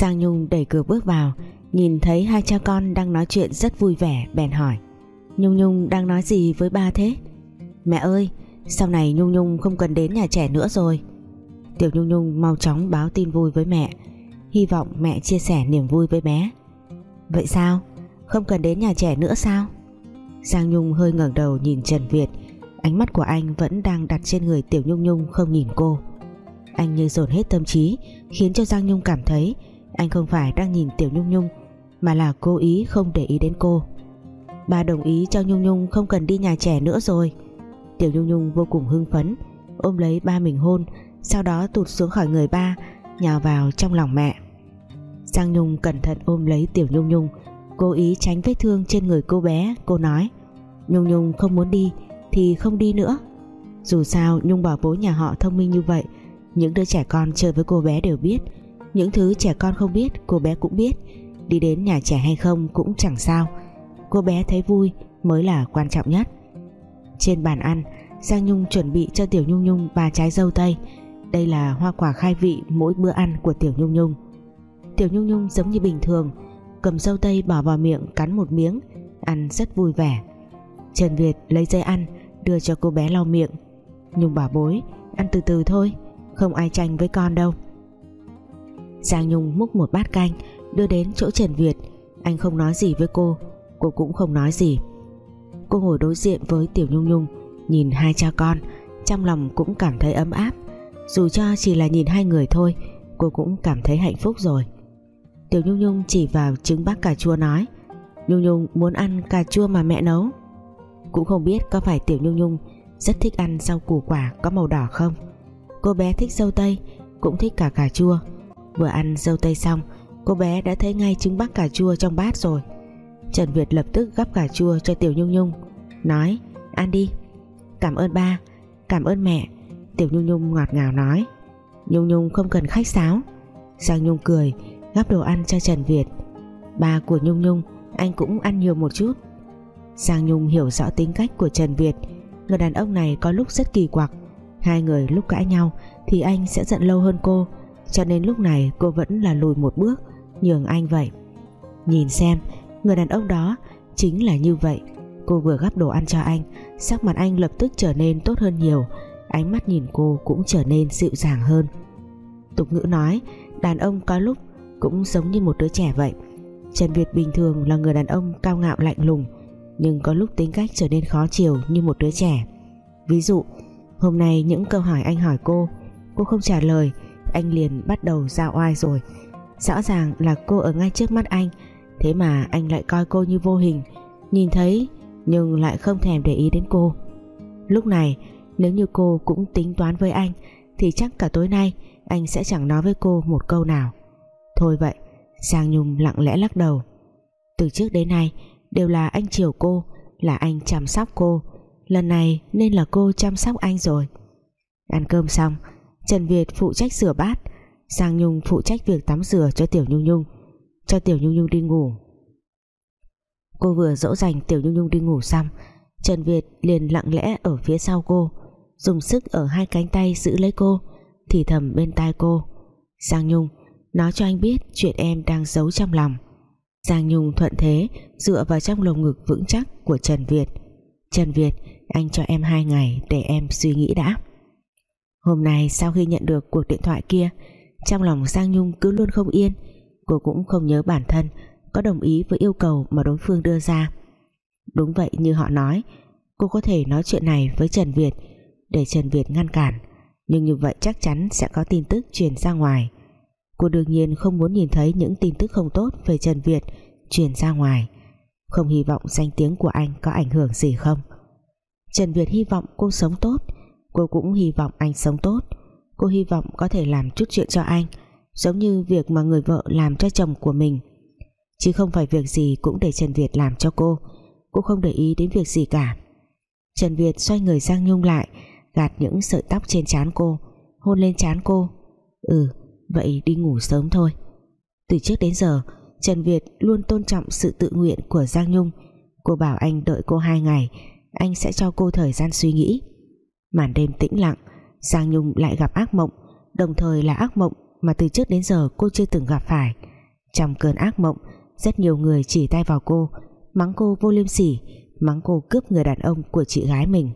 Giang Nhung đẩy cửa bước vào, Nhìn thấy hai cha con đang nói chuyện rất vui vẻ, Bèn hỏi, Nhung Nhung đang nói gì với ba thế? Mẹ ơi, Sau này Nhung Nhung không cần đến nhà trẻ nữa rồi. Tiểu Nhung Nhung mau chóng báo tin vui với mẹ, Hy vọng mẹ chia sẻ niềm vui với bé. Vậy sao? Không cần đến nhà trẻ nữa sao? Giang Nhung hơi ngẩng đầu nhìn Trần Việt, Ánh mắt của anh vẫn đang đặt trên người Tiểu Nhung Nhung không nhìn cô. Anh như dồn hết tâm trí Khiến cho Giang Nhung cảm thấy anh không phải đang nhìn Tiểu Nhung Nhung, Mà là cố ý không để ý đến cô. Ba đồng ý cho Nhung Nhung không cần đi nhà trẻ nữa rồi. Tiểu Nhung Nhung vô cùng hưng phấn, Ôm lấy ba mình hôn, Sau đó tụt xuống khỏi người ba, Nhào vào trong lòng mẹ. Giang Nhung cẩn thận ôm lấy Tiểu Nhung Nhung, Cố ý tránh vết thương trên người cô bé, Cô nói, Nhung Nhung không muốn đi thì không đi nữa. Dù sao Nhung bảo bố nhà họ thông minh như vậy, Những đứa trẻ con chơi với cô bé đều biết những thứ trẻ con không biết, Cô bé cũng biết. Đi đến nhà trẻ hay không cũng chẳng sao. Cô bé thấy vui mới là quan trọng nhất. Trên bàn ăn, Giang Nhung chuẩn bị cho Tiểu Nhung Nhung ba trái dâu tây. Đây là hoa quả khai vị mỗi bữa ăn của Tiểu Nhung Nhung. Tiểu Nhung Nhung giống như bình thường, Cầm dâu tây bỏ vào miệng cắn một miếng, Ăn rất vui vẻ. Trần Việt lấy dây ăn, đưa cho cô bé lau miệng. Nhung bảo, bối, ăn từ từ thôi, không ai tranh với con đâu. Giang Nhung múc một bát canh, đưa đến chỗ Trần Việt. Anh không nói gì với cô cô cũng không nói gì. Cô ngồi đối diện với Tiểu Nhung Nhung, nhìn hai cha con, trong lòng cũng cảm thấy ấm áp. Dù cho chỉ là nhìn hai người thôi, cô cũng cảm thấy hạnh phúc rồi. Tiểu Nhung Nhung chỉ vào trứng bác cà chua nói, Nhung Nhung, muốn ăn cà chua mà mẹ nấu? Cũng không biết có phải Tiểu Nhung Nhung rất thích ăn rau củ quả có màu đỏ không. Cô bé thích dâu tây, cũng thích cả cà chua vừa ăn dâu tây xong, cô bé đã thấy ngay trứng bắc cà chua trong bát rồi. Trần Việt lập tức gắp cà chua cho Tiểu Nhung Nhung, nói, ăn đi. Cảm ơn ba, cảm ơn mẹ, Tiểu Nhung Nhung ngọt ngào nói. Nhung Nhung không cần khách sáo. Giang Nhung cười, gắp đồ ăn cho Trần Việt. Ba của Nhung Nhung, anh cũng ăn nhiều một chút. Giang Nhung hiểu rõ tính cách của Trần Việt. Người đàn ông này có lúc rất kỳ quặc. Hai người lúc cãi nhau Thì anh sẽ giận lâu hơn cô. Cho nên lúc này cô vẫn là lùi một bước, Nhường anh vậy. Nhìn xem, người đàn ông đó Chính là như vậy. Cô vừa gắp đồ ăn cho anh, Sắc mặt anh lập tức trở nên tốt hơn nhiều. Ánh mắt nhìn cô cũng trở nên dịu dàng hơn. Tục ngữ nói, Đàn ông có lúc cũng giống như một đứa trẻ vậy. Trần Việt bình thường là người đàn ông cao ngạo lạnh lùng, nhưng có lúc tính cách trở nên khó chiều như một đứa trẻ. Ví dụ, hôm nay những câu hỏi anh hỏi cô cô không trả lời anh liền bắt đầu ra oai rồi. Rõ ràng là cô ở ngay trước mắt anh, thế mà anh lại coi cô như vô hình. Nhìn thấy, nhưng lại không thèm để ý đến cô. Lúc này, nếu như cô cũng tính toán với anh, thì chắc cả tối nay anh sẽ chẳng nói với cô một câu nào. Thôi vậy, Giang Nhung lặng lẽ lắc đầu. Từ trước đến nay, đều là anh chiều cô, là anh chăm sóc cô. Lần này nên là cô chăm sóc anh rồi. Ăn cơm xong Trần Việt phụ trách rửa bát, Giang Nhung phụ trách việc tắm rửa cho Tiểu Nhung Nhung, cho Tiểu Nhung Nhung đi ngủ. Cô vừa dỗ dành Tiểu Nhung Nhung đi ngủ xong, Trần Việt liền lặng lẽ ở phía sau cô, dùng sức ở hai cánh tay giữ lấy cô, thì thầm bên tai cô. Giang Nhung, nói cho anh biết chuyện em đang giấu trong lòng. Giang Nhung thuận thế dựa vào trong lồng ngực vững chắc của Trần Việt. Trần Việt, anh cho em hai ngày để em suy nghĩ đã. Hôm nay sau khi nhận được cuộc điện thoại kia, Trong lòng Giang Nhung cứ luôn không yên. Cô cũng không nhớ bản thân Có đồng ý với yêu cầu mà đối phương đưa ra. Đúng vậy như họ nói, Cô có thể nói chuyện này với Trần Việt Để Trần Việt ngăn cản, Nhưng như vậy chắc chắn sẽ có tin tức truyền ra ngoài. Cô đương nhiên không muốn nhìn thấy những tin tức không tốt về Trần Việt truyền ra ngoài. Không hy vọng danh tiếng của anh có ảnh hưởng gì không? Trần Việt hy vọng cô sống tốt cô cũng hy vọng anh sống tốt. Cô hy vọng có thể làm chút chuyện cho anh, giống như việc mà người vợ làm cho chồng của mình. Chứ không phải việc gì cũng để Trần Việt làm cho cô. Cô không để ý đến việc gì cả. Trần Việt xoay người Giang Nhung lại, gạt những sợi tóc trên trán cô, hôn lên trán cô. Ừ vậy đi ngủ sớm thôi. Từ trước đến giờ, Trần Việt luôn tôn trọng sự tự nguyện của Giang Nhung. Cô bảo anh đợi cô hai ngày, anh sẽ cho cô thời gian suy nghĩ màn đêm tĩnh lặng, Giang Nhung lại gặp ác mộng, đồng thời là ác mộng mà từ trước đến giờ cô chưa từng gặp phải. Trong cơn ác mộng, Rất nhiều người chỉ tay vào cô, Mắng cô vô liêm sỉ, Mắng cô cướp người đàn ông của chị gái mình.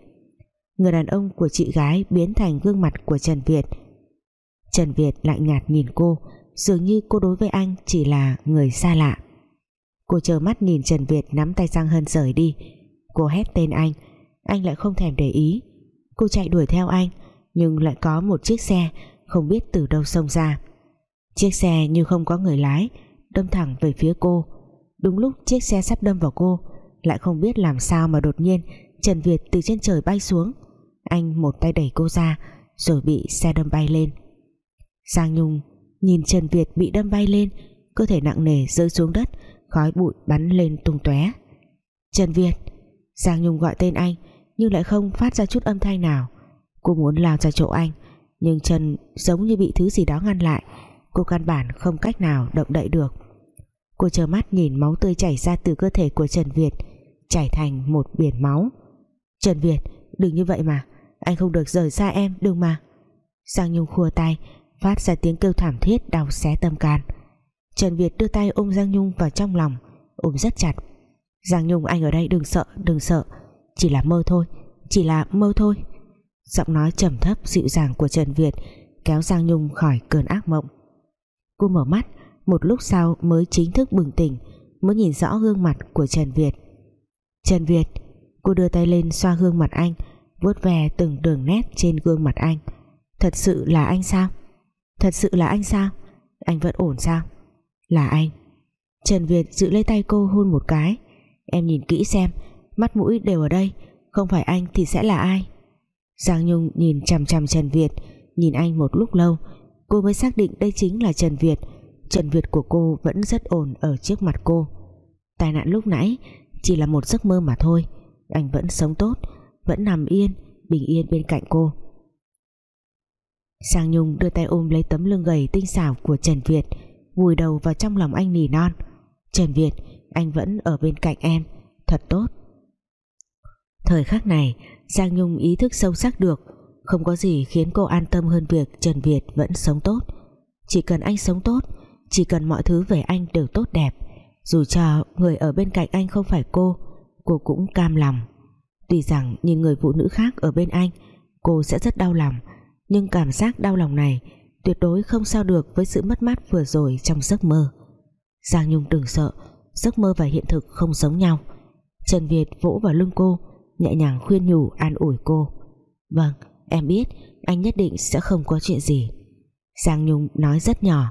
Người đàn ông của chị gái biến thành gương mặt của Trần Việt. Trần Việt lạnh nhạt nhìn cô, Dường như cô đối với anh chỉ là người xa lạ. Cô chờ mắt nhìn Trần Việt nắm tay Giang Hân rời đi. Cô hét tên anh Anh lại không thèm để ý. Cô chạy đuổi theo anh, Nhưng lại có một chiếc xe Không biết từ đâu xông ra. Chiếc xe như không có người lái, Đâm thẳng về phía cô. Đúng lúc chiếc xe sắp đâm vào cô, Lại không biết làm sao mà đột nhiên Trần Việt từ trên trời bay xuống. Anh một tay đẩy cô ra, Rồi bị xe đâm bay lên. Giang Nhung nhìn Trần Việt bị đâm bay lên, Cơ thể nặng nề rơi xuống đất, Khói bụi bắn lên tung tóe. Trần Việt, Giang Nhung gọi tên anh nhưng lại không phát ra chút âm thanh nào. Cô muốn lao ra chỗ anh, Nhưng chân giống như bị thứ gì đó ngăn lại. Cô căn bản không cách nào động đậy được. Cô chờ mắt nhìn máu tươi chảy ra từ cơ thể của Trần Việt, Chảy thành một biển máu. Trần Việt, đừng như vậy mà, Anh không được rời xa em, đừng mà. Giang Nhung khua tay, Phát ra tiếng kêu thảm thiết đau xé tâm can. Trần Việt đưa tay ôm Giang Nhung vào trong lòng, Ôm rất chặt. Giang Nhung, anh ở đây, đừng sợ đừng sợ. Chỉ là mơ thôi, Chỉ là mơ thôi. Giọng nói trầm thấp, dịu dàng của Trần Việt Kéo Giang Nhung khỏi cơn ác mộng. Cô mở mắt, Một lúc sau mới chính thức bừng tỉnh, Mới nhìn rõ gương mặt của Trần Việt. Trần Việt, Cô đưa tay lên xoa gương mặt anh, vuốt ve từng đường nét trên gương mặt anh. Thật sự là anh sao? Thật sự là anh sao? Anh vẫn ổn sao? Là anh. Trần Việt giữ lấy tay cô hôn một cái. Em nhìn kỹ xem Mắt mũi đều ở đây, Không phải anh thì sẽ là ai? Giang Nhung nhìn chằm chằm Trần Việt, Nhìn anh một lúc lâu, Cô mới xác định đây chính là Trần Việt. Trần Việt của cô vẫn rất ổn ở trước mặt cô. Tai nạn lúc nãy Chỉ là một giấc mơ mà thôi, Anh vẫn sống tốt, Vẫn nằm yên, Bình yên bên cạnh cô. Giang Nhung đưa tay ôm lấy tấm lưng gầy tinh xảo của Trần Việt, Vùi đầu vào trong lòng anh nỉ non. Trần Việt, Anh vẫn ở bên cạnh em, Thật tốt. Thời khắc này, Giang Nhung ý thức sâu sắc được, Không có gì khiến cô an tâm hơn việc Trần Việt vẫn sống tốt. Chỉ cần anh sống tốt, Chỉ cần mọi thứ về anh đều tốt đẹp. Dù cho người ở bên cạnh anh không phải cô Cô cũng cam lòng. Tuy rằng nhìn người phụ nữ khác ở bên anh, Cô sẽ rất đau lòng, Nhưng cảm giác đau lòng này Tuyệt đối không sao được với sự mất mát vừa rồi trong giấc mơ. Giang Nhung đừng sợ, Giấc mơ và hiện thực không giống nhau. Trần Việt vỗ vào lưng cô Nhẹ nhàng khuyên nhủ, an ủi cô. Vâng em biết Anh nhất định sẽ không có chuyện gì. Giang Nhung nói rất nhỏ,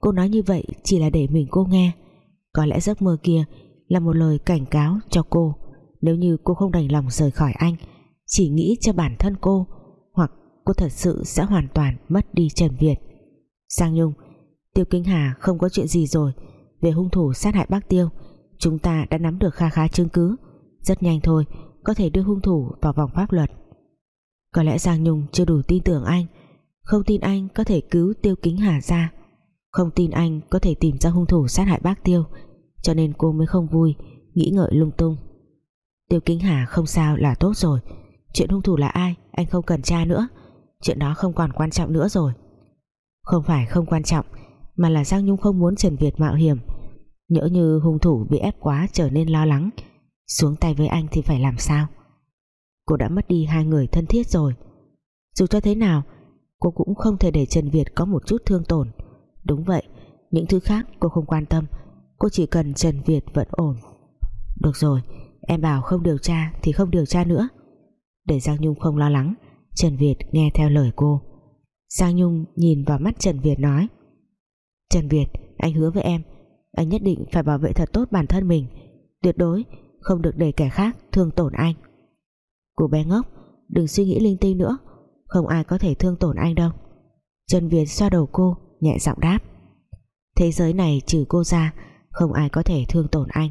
Cô nói như vậy chỉ là để mình cô nghe. Có lẽ giấc mơ kia Là một lời cảnh cáo cho cô. Nếu như cô không đành lòng rời khỏi anh, Chỉ nghĩ cho bản thân cô, Hoặc cô thật sự sẽ hoàn toàn mất đi Trần Việt. Giang Nhung, Tiêu Kính Hà không có chuyện gì rồi. Về hung thủ sát hại bác Tiêu, Chúng ta đã nắm được kha khá chứng cứ. Rất nhanh thôi có thể đưa hung thủ vào vòng pháp luật. Có lẽ Giang Nhung chưa đủ tin tưởng anh, Không tin anh có thể cứu Tiêu Kính Hà ra, Không tin anh có thể tìm ra hung thủ sát hại bác Tiêu, Cho nên cô mới không vui, Nghĩ ngợi lung tung. Tiêu Kính Hà không sao là tốt rồi, Chuyện hung thủ là ai Anh không cần tra nữa, Chuyện đó không còn quan trọng nữa rồi. Không phải không quan trọng, Mà là Giang Nhung không muốn Trần Việt mạo hiểm, Nhỡ như hung thủ bị ép quá trở nên lo lắng xuống tay với anh thì phải làm sao? Cô đã mất đi hai người thân thiết rồi. Dù cho thế nào, Cô cũng không thể để Trần Việt có một chút thương tổn. Đúng vậy, Những thứ khác cô không quan tâm. Cô chỉ cần Trần Việt vẫn ổn. Được rồi, Em bảo không điều tra thì không điều tra nữa. Để Giang Nhung không lo lắng, Trần Việt nghe theo lời cô. Giang Nhung nhìn vào mắt Trần Việt nói, Trần Việt, Anh hứa với em, Anh nhất định phải bảo vệ thật tốt bản thân mình. Tuyệt đối không được để kẻ khác thương tổn anh. Cô bé ngốc, Đừng suy nghĩ linh tinh nữa, Không ai có thể thương tổn anh đâu. Trần Việt xoa đầu cô, nhẹ giọng đáp. Thế giới này trừ cô ra, Không ai có thể thương tổn anh.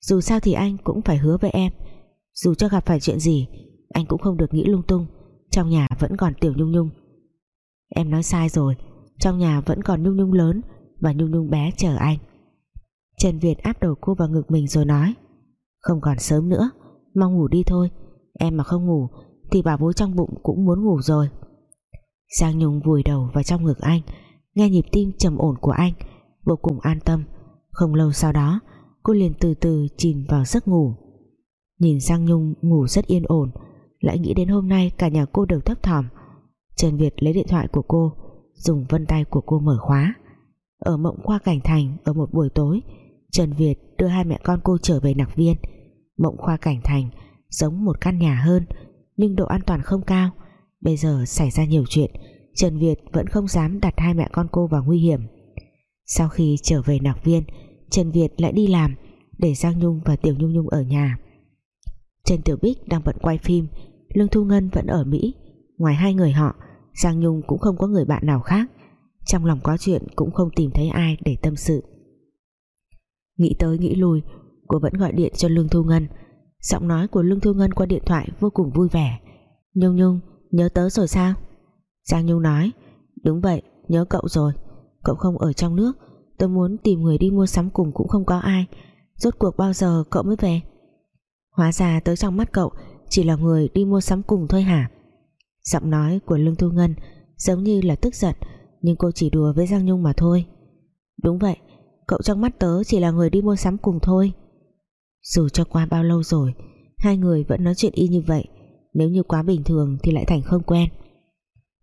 Dù sao thì anh cũng phải hứa với em. Dù cho gặp phải chuyện gì, Anh cũng không được nghĩ lung tung, Trong nhà vẫn còn tiểu nhung nhung. Em nói sai rồi, Trong nhà vẫn còn nhung nhung lớn Và nhung nhung bé chờ anh. Trần Việt áp đầu cô vào ngực mình rồi nói. Không còn sớm nữa. Mong ngủ đi thôi. Em mà không ngủ Thì bà bố trong bụng cũng muốn ngủ rồi. Giang Nhung vùi đầu vào trong ngực anh, Nghe nhịp tim trầm ổn của anh, vô cùng an tâm. Không lâu sau đó, cô liền từ từ chìm vào giấc ngủ. Nhìn Giang Nhung ngủ rất yên ổn, lại nghĩ đến hôm nay cả nhà cô đều thấp thỏm. Trần Việt lấy điện thoại của cô, dùng vân tay của cô mở khóa. Ở mộng qua cảnh thành, ở một buổi tối, Trần Việt đưa hai mẹ con cô trở về nạc viên mộng khoa cảnh thành, giống một căn nhà hơn, nhưng độ an toàn không cao. Bây giờ xảy ra nhiều chuyện, Trần Việt vẫn không dám đặt hai mẹ con cô vào nguy hiểm. Sau khi trở về nạc viên, Trần Việt lại đi làm để Giang Nhung và Tiểu Nhung Nhung ở nhà. Trần Tiểu Bích đang bận quay phim, Lương Thu Ngân vẫn ở Mỹ. Ngoài hai người họ, Giang Nhung cũng không có người bạn nào khác. Trong lòng có chuyện cũng không tìm thấy ai để tâm sự. Nghĩ tới nghĩ lui cô vẫn gọi điện cho Lương Thu Ngân. Giọng nói của Lương Thu Ngân qua điện thoại vô cùng vui vẻ. Nhung Nhung, nhớ tớ rồi sao? Giang Nhung nói, đúng vậy, nhớ cậu rồi. Cậu không ở trong nước, tôi muốn tìm người đi mua sắm cùng cũng không có ai. Rốt cuộc bao giờ cậu mới về? Hóa ra tới trong mắt cậu chỉ là người đi mua sắm cùng thôi hả? Giọng nói của Lương Thu Ngân giống như là tức giận, nhưng cô chỉ đùa với Giang Nhung mà thôi. Đúng vậy, cậu trong mắt tớ chỉ là người đi mua sắm cùng thôi dù cho qua bao lâu rồi, hai người vẫn nói chuyện y như vậy, nếu như quá bình thường thì lại thành không quen.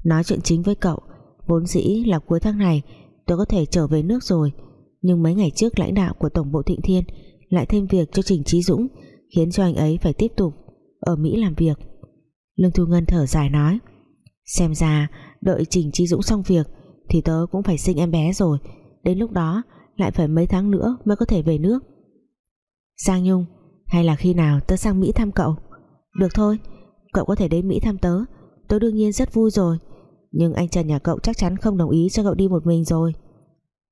Nói chuyện chính với cậu, vốn dĩ là cuối tháng này tôi có thể trở về nước rồi, nhưng mấy ngày trước lãnh đạo của tổng bộ Thịnh Thiên lại thêm việc cho Trình Trí Dũng, khiến cho anh ấy phải tiếp tục ở Mỹ làm việc. Lương Thu Ngân thở dài nói, xem ra đợi Trình Trí Dũng xong việc thì tớ cũng phải sinh em bé rồi, đến lúc đó lại phải mấy tháng nữa mới có thể về nước. Giang Nhung, hay là khi nào tớ sang Mỹ thăm cậu? Được thôi, cậu có thể đến Mỹ thăm tớ. Tớ đương nhiên rất vui rồi. Nhưng anh Trần nhà cậu chắc chắn không đồng ý cho cậu đi một mình rồi.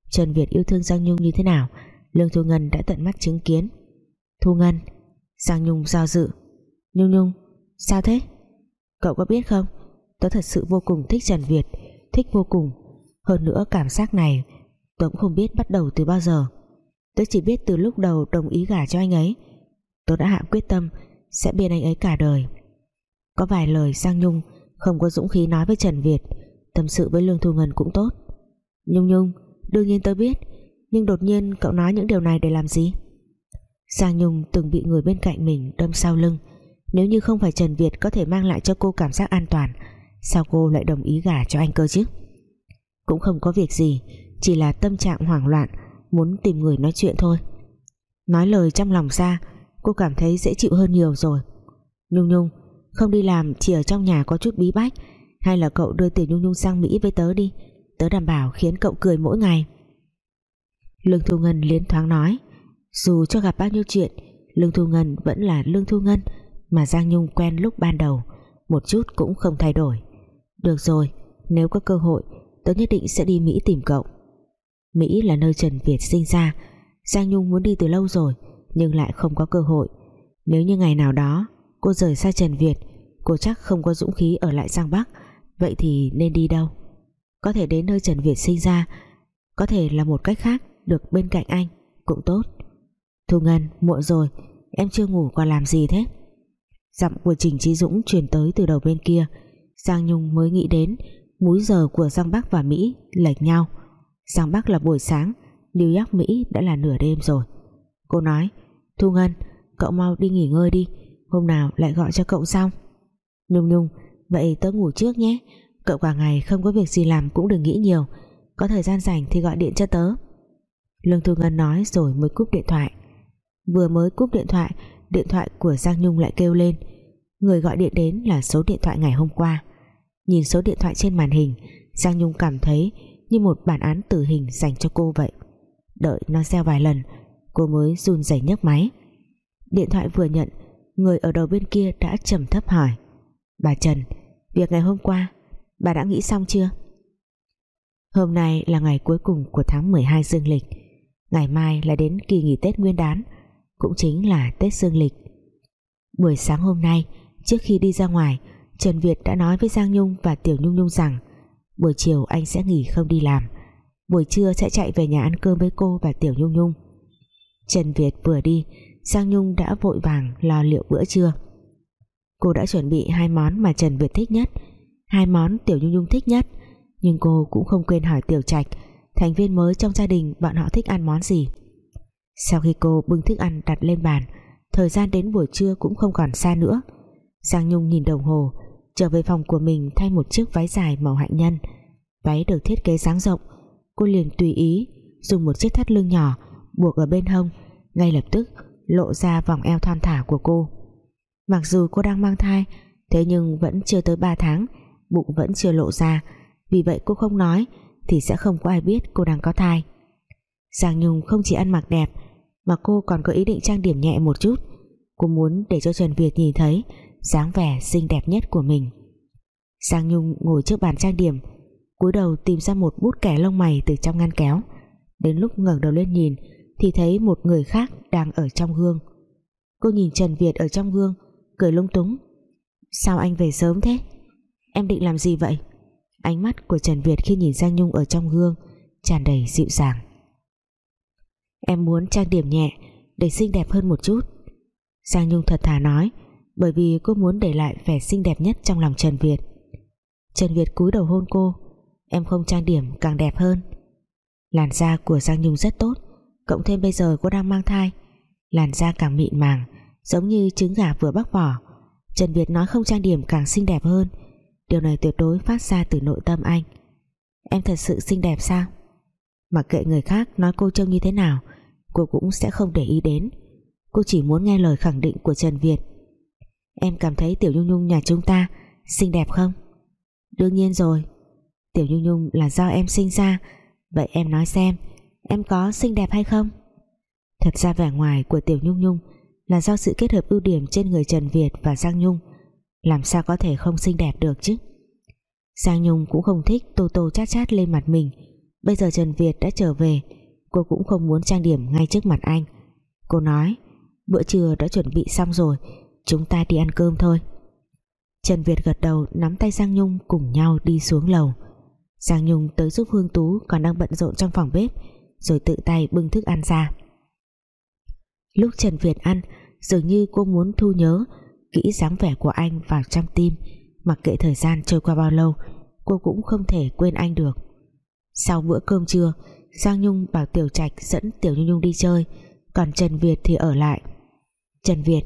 Trần Việt yêu thương Giang Nhung như thế nào? Lương Thu Ngân đã tận mắt chứng kiến. Thu Ngân, Giang Nhung giao dự. Nhung Nhung, sao thế? Cậu có biết không? Tớ thật sự vô cùng thích Trần Việt, Thích vô cùng. Hơn nữa cảm giác này, Tớ cũng không biết bắt đầu từ bao giờ. Tớ chỉ biết từ lúc đầu đồng ý gả cho anh ấy. Tớ đã hạ quyết tâm, Sẽ bên anh ấy cả đời. Có vài lời Giang Nhung, Không có dũng khí nói với Trần Việt, Tâm sự với Lương Thu Ngân cũng tốt. Nhung Nhung, đương nhiên tớ biết, Nhưng đột nhiên cậu nói những điều này để làm gì? Giang Nhung từng bị người bên cạnh mình đâm sau lưng. Nếu như không phải Trần Việt có thể mang lại cho cô cảm giác an toàn, Sao cô lại đồng ý gả cho anh cơ chứ? Cũng không có việc gì, Chỉ là tâm trạng hoảng loạn Muốn tìm người nói chuyện thôi. Nói lời trong lòng ra, Cô cảm thấy dễ chịu hơn nhiều rồi. Nhung Nhung, Không đi làm chỉ ở trong nhà có chút bí bách, Hay là cậu đưa tiền Nhung Nhung sang Mỹ với tớ đi, Tớ đảm bảo khiến cậu cười mỗi ngày. Lương Thu Ngân liến thoáng nói, Dù cho gặp bao nhiêu chuyện, Lương Thu Ngân vẫn là Lương Thu Ngân, Mà Giang Nhung quen lúc ban đầu, Một chút cũng không thay đổi. Được rồi, Nếu có cơ hội, Tớ nhất định sẽ đi Mỹ tìm cậu. Mỹ là nơi Trần Việt sinh ra. Giang Nhung muốn đi từ lâu rồi, Nhưng lại không có cơ hội. Nếu như ngày nào đó, cô rời xa Trần Việt, Cô chắc không có dũng khí ở lại Giang Bắc. Vậy thì nên đi đâu? Có thể đến nơi Trần Việt sinh ra. Có thể là một cách khác, Được bên cạnh anh, Cũng tốt. Thu Ngân, muộn rồi, Em chưa ngủ còn làm gì thế? Giọng của Trình Trí Dũng truyền tới từ đầu bên kia. Giang Nhung mới nghĩ đến, múi giờ của Giang Bắc và Mỹ lệch nhau. Giang Bắc là buổi sáng, New York, Mỹ đã là nửa đêm rồi. Cô nói, Thu Ngân, cậu mau đi nghỉ ngơi đi, Hôm nào lại gọi cho cậu xong Nhung Nhung, vậy tớ ngủ trước nhé, Cậu cả ngày không có việc gì làm cũng đừng nghĩ nhiều, Có thời gian rảnh thì gọi điện cho tớ. Lương Thu Ngân nói rồi mới cúp điện thoại. Vừa mới cúp điện thoại Điện thoại của Giang Nhung lại kêu lên. Người gọi điện đến là số điện thoại ngày hôm qua. Nhìn số điện thoại trên màn hình, Giang Nhung cảm thấy như một bản án tử hình dành cho cô vậy. Đợi nó reo vài lần, cô mới run rẩy nhấc máy. Điện thoại vừa nhận, người ở đầu bên kia đã trầm thấp hỏi. Bà Trần, việc ngày hôm qua, bà đã nghĩ xong chưa? Hôm nay là ngày cuối cùng của tháng 12 dương lịch. Ngày mai là đến kỳ nghỉ Tết Nguyên đán, cũng chính là Tết dương lịch. Buổi sáng hôm nay, trước khi đi ra ngoài, Trần Việt đã nói với Giang Nhung và Tiểu Nhung Nhung rằng buổi chiều anh sẽ nghỉ không đi làm. Buổi trưa sẽ chạy về nhà ăn cơm với cô và Tiểu Nhung Nhung. Trần Việt vừa đi, Giang Nhung đã vội vàng lo liệu bữa trưa. Cô đã chuẩn bị hai món mà Trần Việt thích nhất, hai món Tiểu Nhung Nhung thích nhất, nhưng cô cũng không quên hỏi Tiểu Trạch, Thành viên mới trong gia đình bọn họ thích ăn món gì. Sau khi cô bưng thức ăn đặt lên bàn, Thời gian đến buổi trưa cũng không còn xa nữa. Giang Nhung nhìn đồng hồ Trở về phòng của mình thay một chiếc váy dài màu hạnh nhân. Váy được thiết kế dáng rộng. Cô liền tùy ý, Dùng một chiếc thắt lưng nhỏ, Buộc ở bên hông, Ngay lập tức lộ ra vòng eo thon thả của cô. Mặc dù cô đang mang thai, Thế nhưng vẫn chưa tới 3 tháng, Bụng vẫn chưa lộ ra. Vì vậy cô không nói, Thì sẽ không có ai biết cô đang có thai. Giang Nhung không chỉ ăn mặc đẹp, Mà cô còn có ý định trang điểm nhẹ một chút. Cô muốn để cho Trần Việt nhìn thấy dáng vẻ xinh đẹp nhất của mình. Giang Nhung ngồi trước bàn trang điểm, cúi đầu tìm ra một bút kẻ lông mày từ trong ngăn kéo. Đến lúc ngẩng đầu lên nhìn, thì thấy một người khác đang ở trong gương. Cô nhìn Trần Việt ở trong gương, cười lung túng. Sao anh về sớm thế? Em định làm gì vậy? Ánh mắt của Trần Việt khi nhìn Giang Nhung ở trong gương tràn đầy dịu dàng. Em muốn trang điểm nhẹ, để xinh đẹp hơn một chút. Giang Nhung thật thà nói bởi vì cô muốn để lại vẻ xinh đẹp nhất trong lòng Trần Việt. Trần Việt cúi đầu hôn cô, em không trang điểm càng đẹp hơn. Làn da của Giang Nhung rất tốt, cộng thêm bây giờ cô đang mang thai, làn da càng mịn màng, giống như trứng gà vừa bóc vỏ. Trần Việt nói không trang điểm càng xinh đẹp hơn, điều này tuyệt đối phát ra từ nội tâm anh. Em thật sự xinh đẹp sao? Mặc kệ người khác nói cô trông như thế nào, cô cũng sẽ không để ý đến. Cô chỉ muốn nghe lời khẳng định của Trần Việt em cảm thấy Tiểu Nhung Nhung nhà chúng ta xinh đẹp không? Đương nhiên rồi. Tiểu Nhung Nhung là do em sinh ra. Vậy em nói xem, Em có xinh đẹp hay không? Thật ra vẻ ngoài của Tiểu Nhung Nhung Là do sự kết hợp ưu điểm trên người Trần Việt và Giang Nhung. Làm sao có thể không xinh đẹp được chứ? Giang Nhung cũng không thích Tô tô chát chát lên mặt mình. Bây giờ Trần Việt đã trở về, Cô cũng không muốn trang điểm ngay trước mặt anh. Cô nói, Bữa trưa đã chuẩn bị xong rồi Chúng ta đi ăn cơm thôi. Trần Việt gật đầu, nắm tay Giang Nhung cùng nhau đi xuống lầu. Giang Nhung tới giúp Hương Tú còn đang bận rộn trong phòng bếp, rồi tự tay bưng thức ăn ra. Lúc Trần Việt ăn, dường như cô muốn thu nhớ kỹ dáng vẻ của anh vào trong tim, mặc kệ thời gian trôi qua bao lâu, cô cũng không thể quên anh được. Sau bữa cơm trưa, Giang Nhung bảo Tiểu Trạch dẫn Tiểu Nhung Nhung đi chơi, còn Trần Việt thì ở lại. Trần Việt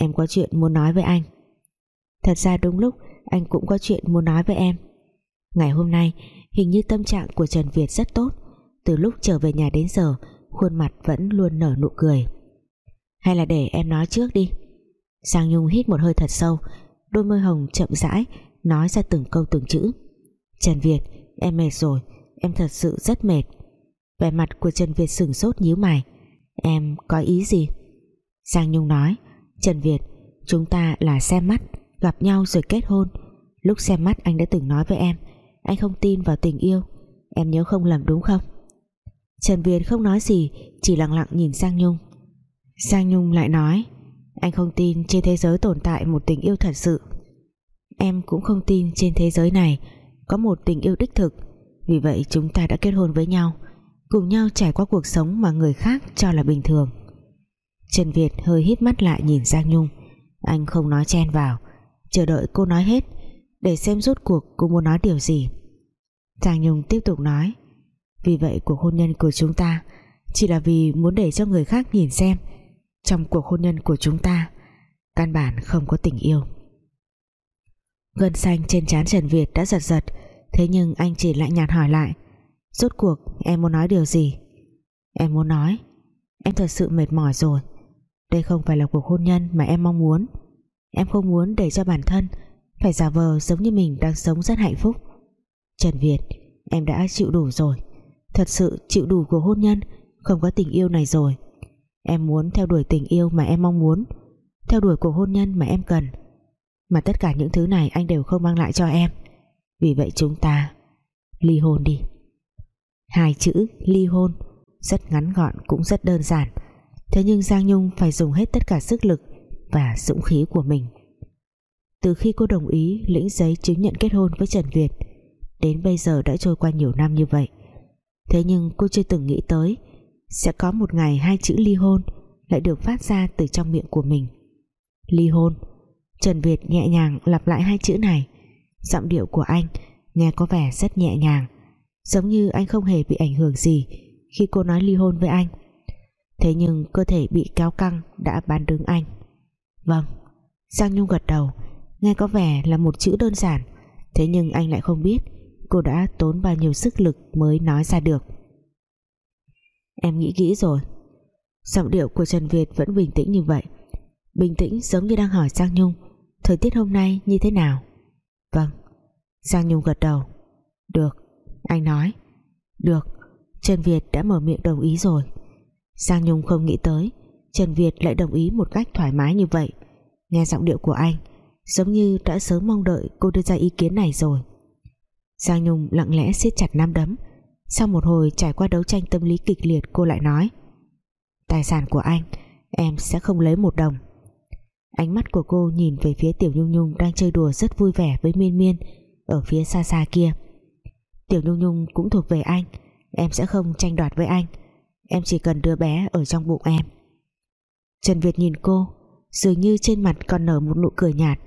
em có chuyện muốn nói với anh. Thật ra đúng lúc, anh cũng có chuyện muốn nói với em. Ngày hôm nay, Hình như tâm trạng của Trần Việt rất tốt. Từ lúc trở về nhà đến giờ, Khuôn mặt vẫn luôn nở nụ cười. Hay là để em nói trước đi. Giang Nhung hít một hơi thật sâu, Đôi môi hồng chậm rãi, Nói ra từng câu từng chữ. Trần Việt, em mệt rồi, Em thật sự rất mệt. Vẻ mặt của Trần Việt sừng sốt nhíu mày. Em có ý gì? Giang Nhung nói. Trần Việt, chúng ta là xem mắt, Gặp nhau rồi kết hôn. Lúc xem mắt anh đã từng nói với em, anh không tin vào tình yêu. Em nhớ không làm đúng không? Trần Việt không nói gì, Chỉ lặng lặng nhìn Giang Nhung. Giang Nhung lại nói, Anh không tin trên thế giới tồn tại một tình yêu thật sự. Em cũng không tin trên thế giới này Có một tình yêu đích thực. Vì vậy chúng ta đã kết hôn với nhau, Cùng nhau trải qua cuộc sống mà người khác cho là bình thường. Trần Việt hơi hít mắt lại nhìn Giang Nhung. Anh không nói chen vào, Chờ đợi cô nói hết, để xem rốt cuộc cô muốn nói điều gì. Giang Nhung tiếp tục nói, vì vậy cuộc hôn nhân của chúng ta chỉ là vì muốn để cho người khác nhìn xem. Trong cuộc hôn nhân của chúng ta, căn bản không có tình yêu. Gân xanh trên trán Trần Việt đã giật giật, thế nhưng anh chỉ lạnh nhạt hỏi lại, rốt cuộc em muốn nói điều gì? Em muốn nói, em thật sự mệt mỏi rồi đây không phải là cuộc hôn nhân mà em mong muốn. Em không muốn để cho bản thân phải giả vờ giống như mình đang sống rất hạnh phúc. Trần Việt, em đã chịu đủ rồi. Thật sự chịu đủ của hôn nhân, không có tình yêu này rồi. Em muốn theo đuổi tình yêu mà em mong muốn, theo đuổi cuộc hôn nhân mà em cần. Mà tất cả những thứ này anh đều không mang lại cho em. Vì vậy chúng ta ly hôn đi. Hai chữ ly hôn, rất ngắn gọn cũng rất đơn giản thế nhưng Giang Nhung phải dùng hết tất cả sức lực và dũng khí của mình. Từ khi cô đồng ý lĩnh giấy chứng nhận kết hôn với Trần Việt, đến bây giờ đã trôi qua nhiều năm như vậy. Thế nhưng cô chưa từng nghĩ tới sẽ có một ngày hai chữ ly hôn lại được phát ra từ trong miệng của mình. Ly hôn, Trần Việt nhẹ nhàng lặp lại hai chữ này. Giọng điệu của anh nghe có vẻ rất nhẹ nhàng, giống như anh không hề bị ảnh hưởng gì khi cô nói ly hôn với anh thế nhưng cơ thể bị kéo căng đã bán đứng anh. Vâng Giang Nhung gật đầu, nghe có vẻ là một chữ đơn giản, thế nhưng anh lại không biết cô đã tốn bao nhiêu sức lực mới nói ra được. Em nghĩ kỹ rồi. Giọng điệu của Trần Việt vẫn bình tĩnh như vậy. Bình tĩnh giống như đang hỏi Giang Nhung, thời tiết hôm nay như thế nào? Vâng Giang Nhung gật đầu. Được, anh nói. Được, Trần Việt đã mở miệng đồng ý rồi. Giang Nhung không nghĩ tới. Trần Việt lại đồng ý một cách thoải mái như vậy. Nghe giọng điệu của anh, giống như đã sớm mong đợi cô đưa ra ý kiến này rồi. Giang Nhung lặng lẽ siết chặt nắm đấm. Sau một hồi trải qua đấu tranh tâm lý kịch liệt, cô lại nói, tài sản của anh, em sẽ không lấy một đồng. Ánh mắt của cô nhìn về phía Tiểu Nhung Nhung đang chơi đùa rất vui vẻ với Miên Miên ở phía xa xa kia. Tiểu Nhung Nhung cũng thuộc về anh, em sẽ không tranh đoạt với anh em chỉ cần đứa bé ở trong bụng em. Trần Việt nhìn cô, dường như trên mặt còn nở một nụ cười nhạt.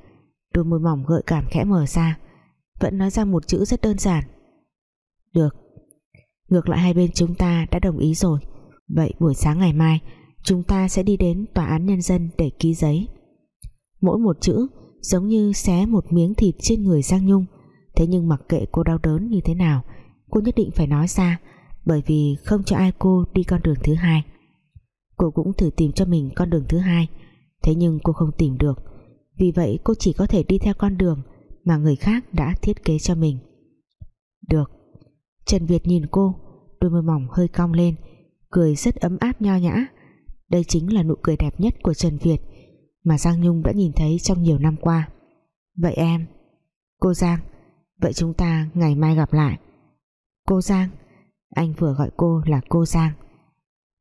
Đôi môi mỏng gợi cảm khẽ mở ra, vẫn nói ra một chữ rất đơn giản. Được, ngược lại hai bên chúng ta đã đồng ý rồi. Vậy buổi sáng ngày mai, chúng ta sẽ đi đến tòa án nhân dân để ký giấy. Mỗi một chữ giống như xé một miếng thịt trên người Giang Nhung. Thế nhưng mặc kệ cô đau đớn như thế nào, cô nhất định phải nói ra bởi vì không cho ai cô đi con đường thứ hai. Cô cũng thử tìm cho mình con đường thứ hai, thế nhưng cô không tìm được. Vì vậy cô chỉ có thể đi theo con đường mà người khác đã thiết kế cho mình. Được. Trần Việt nhìn cô, đôi môi mỏng hơi cong lên, cười rất ấm áp nho nhã. Đây chính là nụ cười đẹp nhất của Trần Việt mà Giang Nhung đã nhìn thấy trong nhiều năm qua. Vậy em, cô Giang, vậy chúng ta ngày mai gặp lại. Cô Giang anh vừa gọi cô là cô Giang.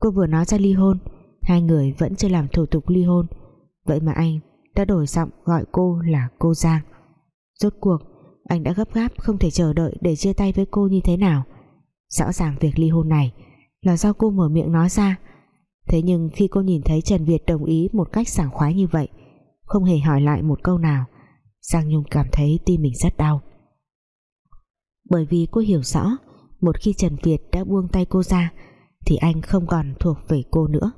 Cô vừa nói ra ly hôn. Hai người vẫn chưa làm thủ tục ly hôn. Vậy mà anh đã đổi giọng gọi cô là cô Giang. Rốt cuộc, anh đã gấp gáp không thể chờ đợi để chia tay với cô như thế nào. Rõ ràng việc ly hôn này là do cô mở miệng nói ra. Thế nhưng khi cô nhìn thấy Trần Việt đồng ý một cách sảng khoái như vậy, không hề hỏi lại một câu nào, Giang Nhung cảm thấy tim mình rất đau. Bởi vì cô hiểu rõ một khi Trần Việt đã buông tay cô ra, thì anh không còn thuộc về cô nữa.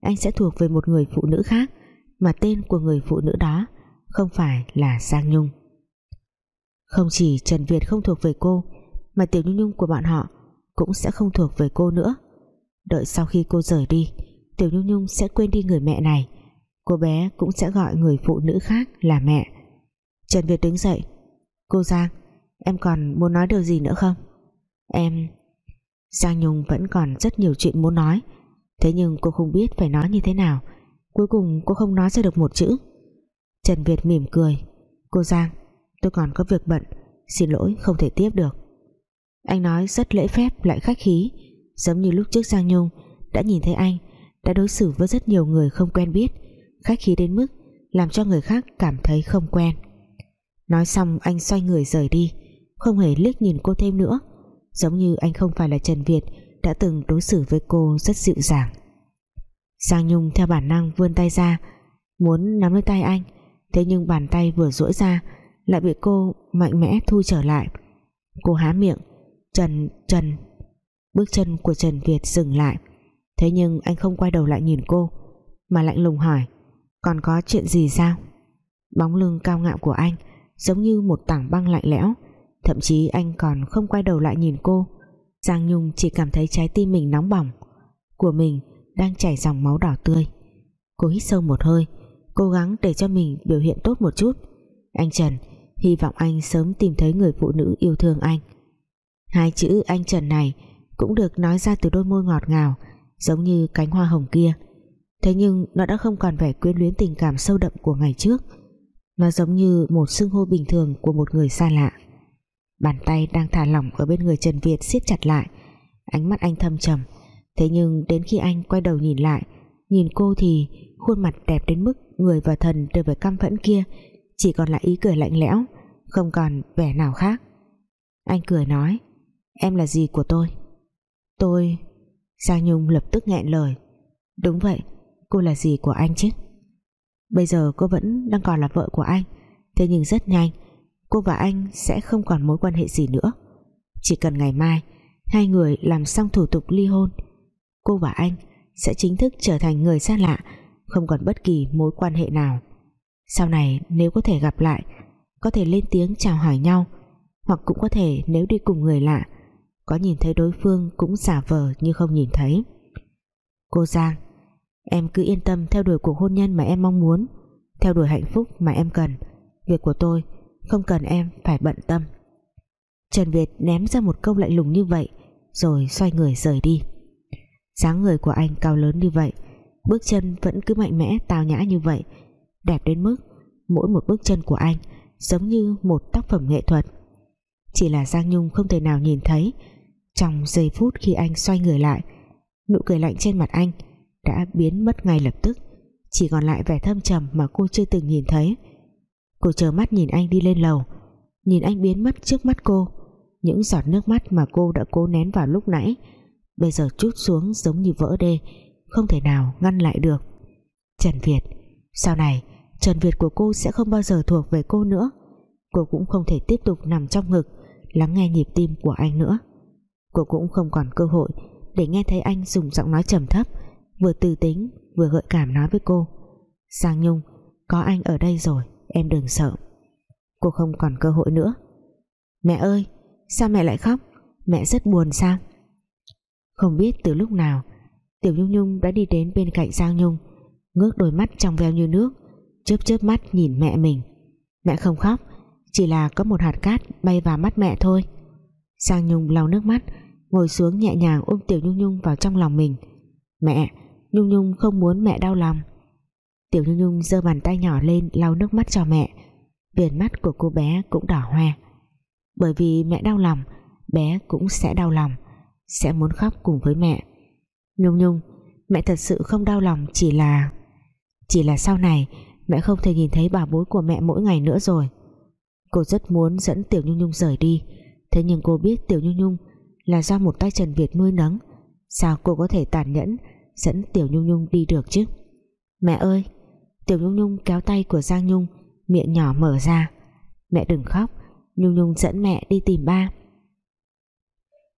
Anh sẽ thuộc về một người phụ nữ khác, mà tên của người phụ nữ đó không phải là Giang Nhung. Không chỉ Trần Việt không thuộc về cô, mà Tiểu Nhung Nhung của bọn họ cũng sẽ không thuộc về cô nữa. Đợi sau khi cô rời đi, Tiểu Nhung Nhung sẽ quên đi người mẹ này. Cô bé cũng sẽ gọi người phụ nữ khác là mẹ. Trần Việt đứng dậy. Cô Giang, em còn muốn nói điều gì nữa không? Em, Giang Nhung vẫn còn rất nhiều chuyện muốn nói. Thế nhưng cô không biết phải nói như thế nào. Cuối cùng cô không nói ra được một chữ. Trần Việt mỉm cười. Cô Giang, tôi còn có việc bận. Xin lỗi, không thể tiếp được. Anh nói rất lễ phép, lại khách khí. Giống như lúc trước Giang Nhung đã nhìn thấy anh, đã đối xử với rất nhiều người không quen biết. Khách khí đến mức làm cho người khác cảm thấy không quen. Nói xong, anh xoay người rời đi. Không hề liếc nhìn cô thêm nữa giống như anh không phải là Trần Việt đã từng đối xử với cô rất dịu dàng. Giang Nhung theo bản năng vươn tay ra muốn nắm lấy tay anh thế nhưng bàn tay vừa duỗi ra lại bị cô mạnh mẽ thu trở lại. Cô há miệng Trần, Trần. Bước chân của Trần Việt dừng lại thế nhưng anh không quay đầu lại nhìn cô mà lạnh lùng hỏi còn có chuyện gì sao? Bóng lưng cao ngạo của anh giống như một tảng băng lạnh lẽo thậm chí anh còn không quay đầu lại nhìn cô. Giang Nhung chỉ cảm thấy trái tim mình nóng bỏng. Của mình đang chảy dòng máu đỏ tươi. Cô hít sâu một hơi, cố gắng để cho mình biểu hiện tốt một chút. Anh Trần, hy vọng anh sớm tìm thấy người phụ nữ yêu thương anh. Hai chữ anh Trần này cũng được nói ra từ đôi môi ngọt ngào, giống như cánh hoa hồng kia. Thế nhưng nó đã không còn vẻ quyến luyến tình cảm sâu đậm của ngày trước. Nó giống như một xưng hô bình thường của một người xa lạ bàn tay đang thả lỏng ở bên người Trần Việt siết chặt lại. Ánh mắt anh thâm trầm. Thế nhưng đến khi anh quay đầu nhìn lại, nhìn cô thì khuôn mặt đẹp đến mức người và thần đều phải căm phẫn kia, chỉ còn lại ý cười lạnh lẽo, không còn vẻ nào khác. Anh cười nói, em là gì của tôi? Tôi Giang Nhung lập tức nghẹn lời. Đúng vậy, cô là gì của anh chứ? Bây giờ cô vẫn đang còn là vợ của anh, thế nhưng rất nhanh cô và anh sẽ không còn mối quan hệ gì nữa. Chỉ cần ngày mai, hai người làm xong thủ tục ly hôn, cô và anh sẽ chính thức trở thành người xa lạ, không còn bất kỳ mối quan hệ nào. Sau này, nếu có thể gặp lại, có thể lên tiếng chào hỏi nhau, hoặc cũng có thể nếu đi cùng người lạ, có nhìn thấy đối phương cũng giả vờ như không nhìn thấy. Cô Giang, em cứ yên tâm theo đuổi cuộc hôn nhân mà em mong muốn, theo đuổi hạnh phúc mà em cần. Việc của tôi không cần em, phải bận tâm. Trần Việt ném ra một câu lạnh lùng như vậy, rồi xoay người rời đi. Dáng người của anh cao lớn như vậy, bước chân vẫn cứ mạnh mẽ tào nhã như vậy. Đẹp đến mức mỗi một bước chân của anh giống như một tác phẩm nghệ thuật. Chỉ là Giang Nhung không thể nào nhìn thấy. Trong giây phút khi anh xoay người lại, nụ cười lạnh trên mặt anh đã biến mất ngay lập tức. Chỉ còn lại vẻ thâm trầm mà cô chưa từng nhìn thấy cô chờ mắt nhìn anh đi lên lầu. Nhìn anh biến mất trước mắt cô, những giọt nước mắt mà cô đã cố nén vào lúc nãy, bây giờ chút xuống giống như vỡ đê, không thể nào ngăn lại được. Trần Việt, sau này, Trần Việt của cô sẽ không bao giờ thuộc về cô nữa. Cô cũng không thể tiếp tục nằm trong ngực, lắng nghe nhịp tim của anh nữa. Cô cũng không còn cơ hội để nghe thấy anh dùng giọng nói trầm thấp, vừa từ tính, vừa gợi cảm nói với cô. Giang Nhung, có anh ở đây rồi em đừng sợ. Cô không còn cơ hội nữa. Mẹ ơi, sao mẹ lại khóc? Mẹ rất buồn sao? Không biết từ lúc nào, Tiểu Nhung Nhung đã đi đến bên cạnh Giang Nhung, ngước đôi mắt trong veo như nước, chớp chớp mắt nhìn mẹ mình. Mẹ không khóc, chỉ là có một hạt cát bay vào mắt mẹ thôi. Giang Nhung lau nước mắt, ngồi xuống nhẹ nhàng ôm Tiểu Nhung Nhung vào trong lòng mình. Mẹ, Nhung Nhung không muốn mẹ đau lòng. Tiểu Nhung Nhung giơ bàn tay nhỏ lên, lau nước mắt cho mẹ. Viền mắt của cô bé cũng đỏ hoe. Bởi vì mẹ đau lòng, bé cũng sẽ đau lòng, sẽ muốn khóc cùng với mẹ. Nhung Nhung, mẹ thật sự không đau lòng chỉ là chỉ là sau này mẹ không thể nhìn thấy bà bối của mẹ mỗi ngày nữa rồi. Cô rất muốn dẫn Tiểu Nhung Nhung rời đi, thế nhưng cô biết Tiểu Nhung Nhung là do một tay Trần Việt nuôi nấng. Sao cô có thể tàn nhẫn dẫn Tiểu Nhung Nhung đi được chứ? Mẹ ơi! Tiểu Nhung Nhung kéo tay của Giang Nhung, miệng nhỏ mở ra. Mẹ đừng khóc, Nhung Nhung dẫn mẹ đi tìm ba.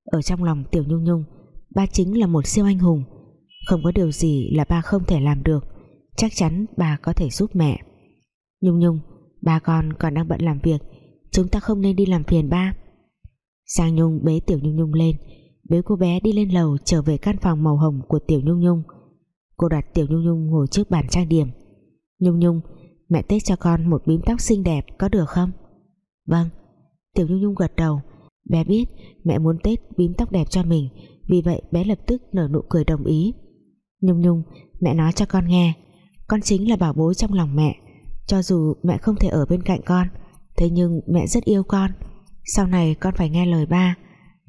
Ở trong lòng Tiểu Nhung Nhung, ba chính là một siêu anh hùng. Không có điều gì là ba không thể làm được. Chắc chắn ba có thể giúp mẹ. Nhung Nhung, ba con còn đang bận làm việc. Chúng ta không nên đi làm phiền ba. Giang Nhung bế Tiểu Nhung Nhung lên. Bế cô bé đi lên lầu, trở về căn phòng màu hồng của Tiểu Nhung Nhung. Cô đặt Tiểu Nhung Nhung ngồi trước bàn trang điểm. Nhung Nhung, mẹ tết cho con một bím tóc xinh đẹp, có được không? Vâng. Tiểu Nhung Nhung gật đầu. Bé biết mẹ muốn tết bím tóc đẹp cho mình, vì vậy bé lập tức nở nụ cười đồng ý. Nhung Nhung, mẹ nói cho con nghe. Con chính là bảo bối trong lòng mẹ. Cho dù mẹ không thể ở bên cạnh con, thế nhưng mẹ rất yêu con. Sau này con phải nghe lời ba.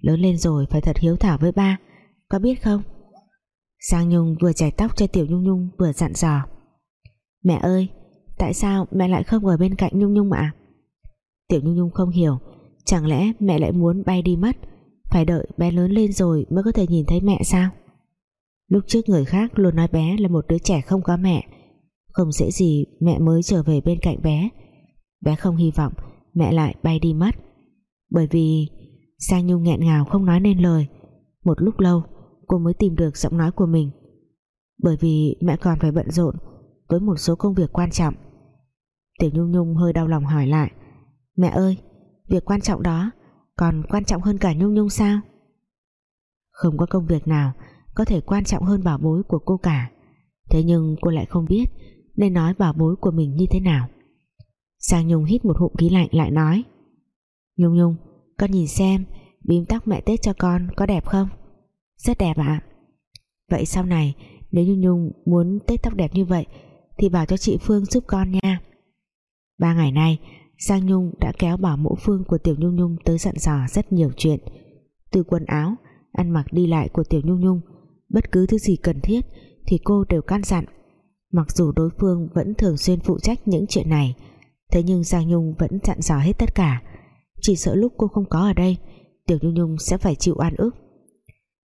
Lớn lên rồi phải thật hiếu thảo với ba. Có biết không? Giang Nhung vừa chải tóc cho Tiểu Nhung Nhung vừa dặn dò mẹ ơi, tại sao mẹ lại không ở bên cạnh Nhung Nhung ạ? Tiểu Nhung Nhung không hiểu, chẳng lẽ mẹ lại muốn bay đi mất? Phải đợi bé lớn lên rồi mới có thể nhìn thấy mẹ sao? Lúc trước người khác luôn nói bé là một đứa trẻ không có mẹ. Không dễ gì mẹ mới trở về bên cạnh bé. Bé không hy vọng mẹ lại bay đi mất. Bởi vì sang Nhung nghẹn ngào không nói nên lời. Một lúc lâu, cô mới tìm được giọng nói của mình. Bởi vì mẹ còn phải bận rộn với một số công việc quan trọng. Tiểu Nhung Nhung hơi đau lòng hỏi lại, Mẹ ơi, Việc quan trọng đó Còn quan trọng hơn cả Nhung Nhung sao? Không có công việc nào Có thể quan trọng hơn bảo bối của cô cả. Thế nhưng cô lại không biết Nên nói bảo bối của mình như thế nào. Sang Nhung hít một hụm khí lạnh lại nói, Nhung Nhung, Con nhìn xem Bím tóc mẹ Tết cho con có đẹp không? Rất đẹp ạ. Vậy sau này nếu Nhung Nhung muốn Tết tóc đẹp như vậy thì bảo cho chị Phương giúp con nha. Ba ngày nay, Giang Nhung đã kéo bảo mẫu Phương của Tiểu Nhung Nhung tới dặn dò rất nhiều chuyện. Từ quần áo, ăn mặc đi lại của Tiểu Nhung Nhung, bất cứ thứ gì cần thiết thì cô đều can dặn. Mặc dù đối phương vẫn thường xuyên phụ trách những chuyện này, thế nhưng Giang Nhung vẫn dặn dò hết tất cả. Chỉ sợ lúc cô không có ở đây, Tiểu Nhung Nhung sẽ phải chịu oan ức.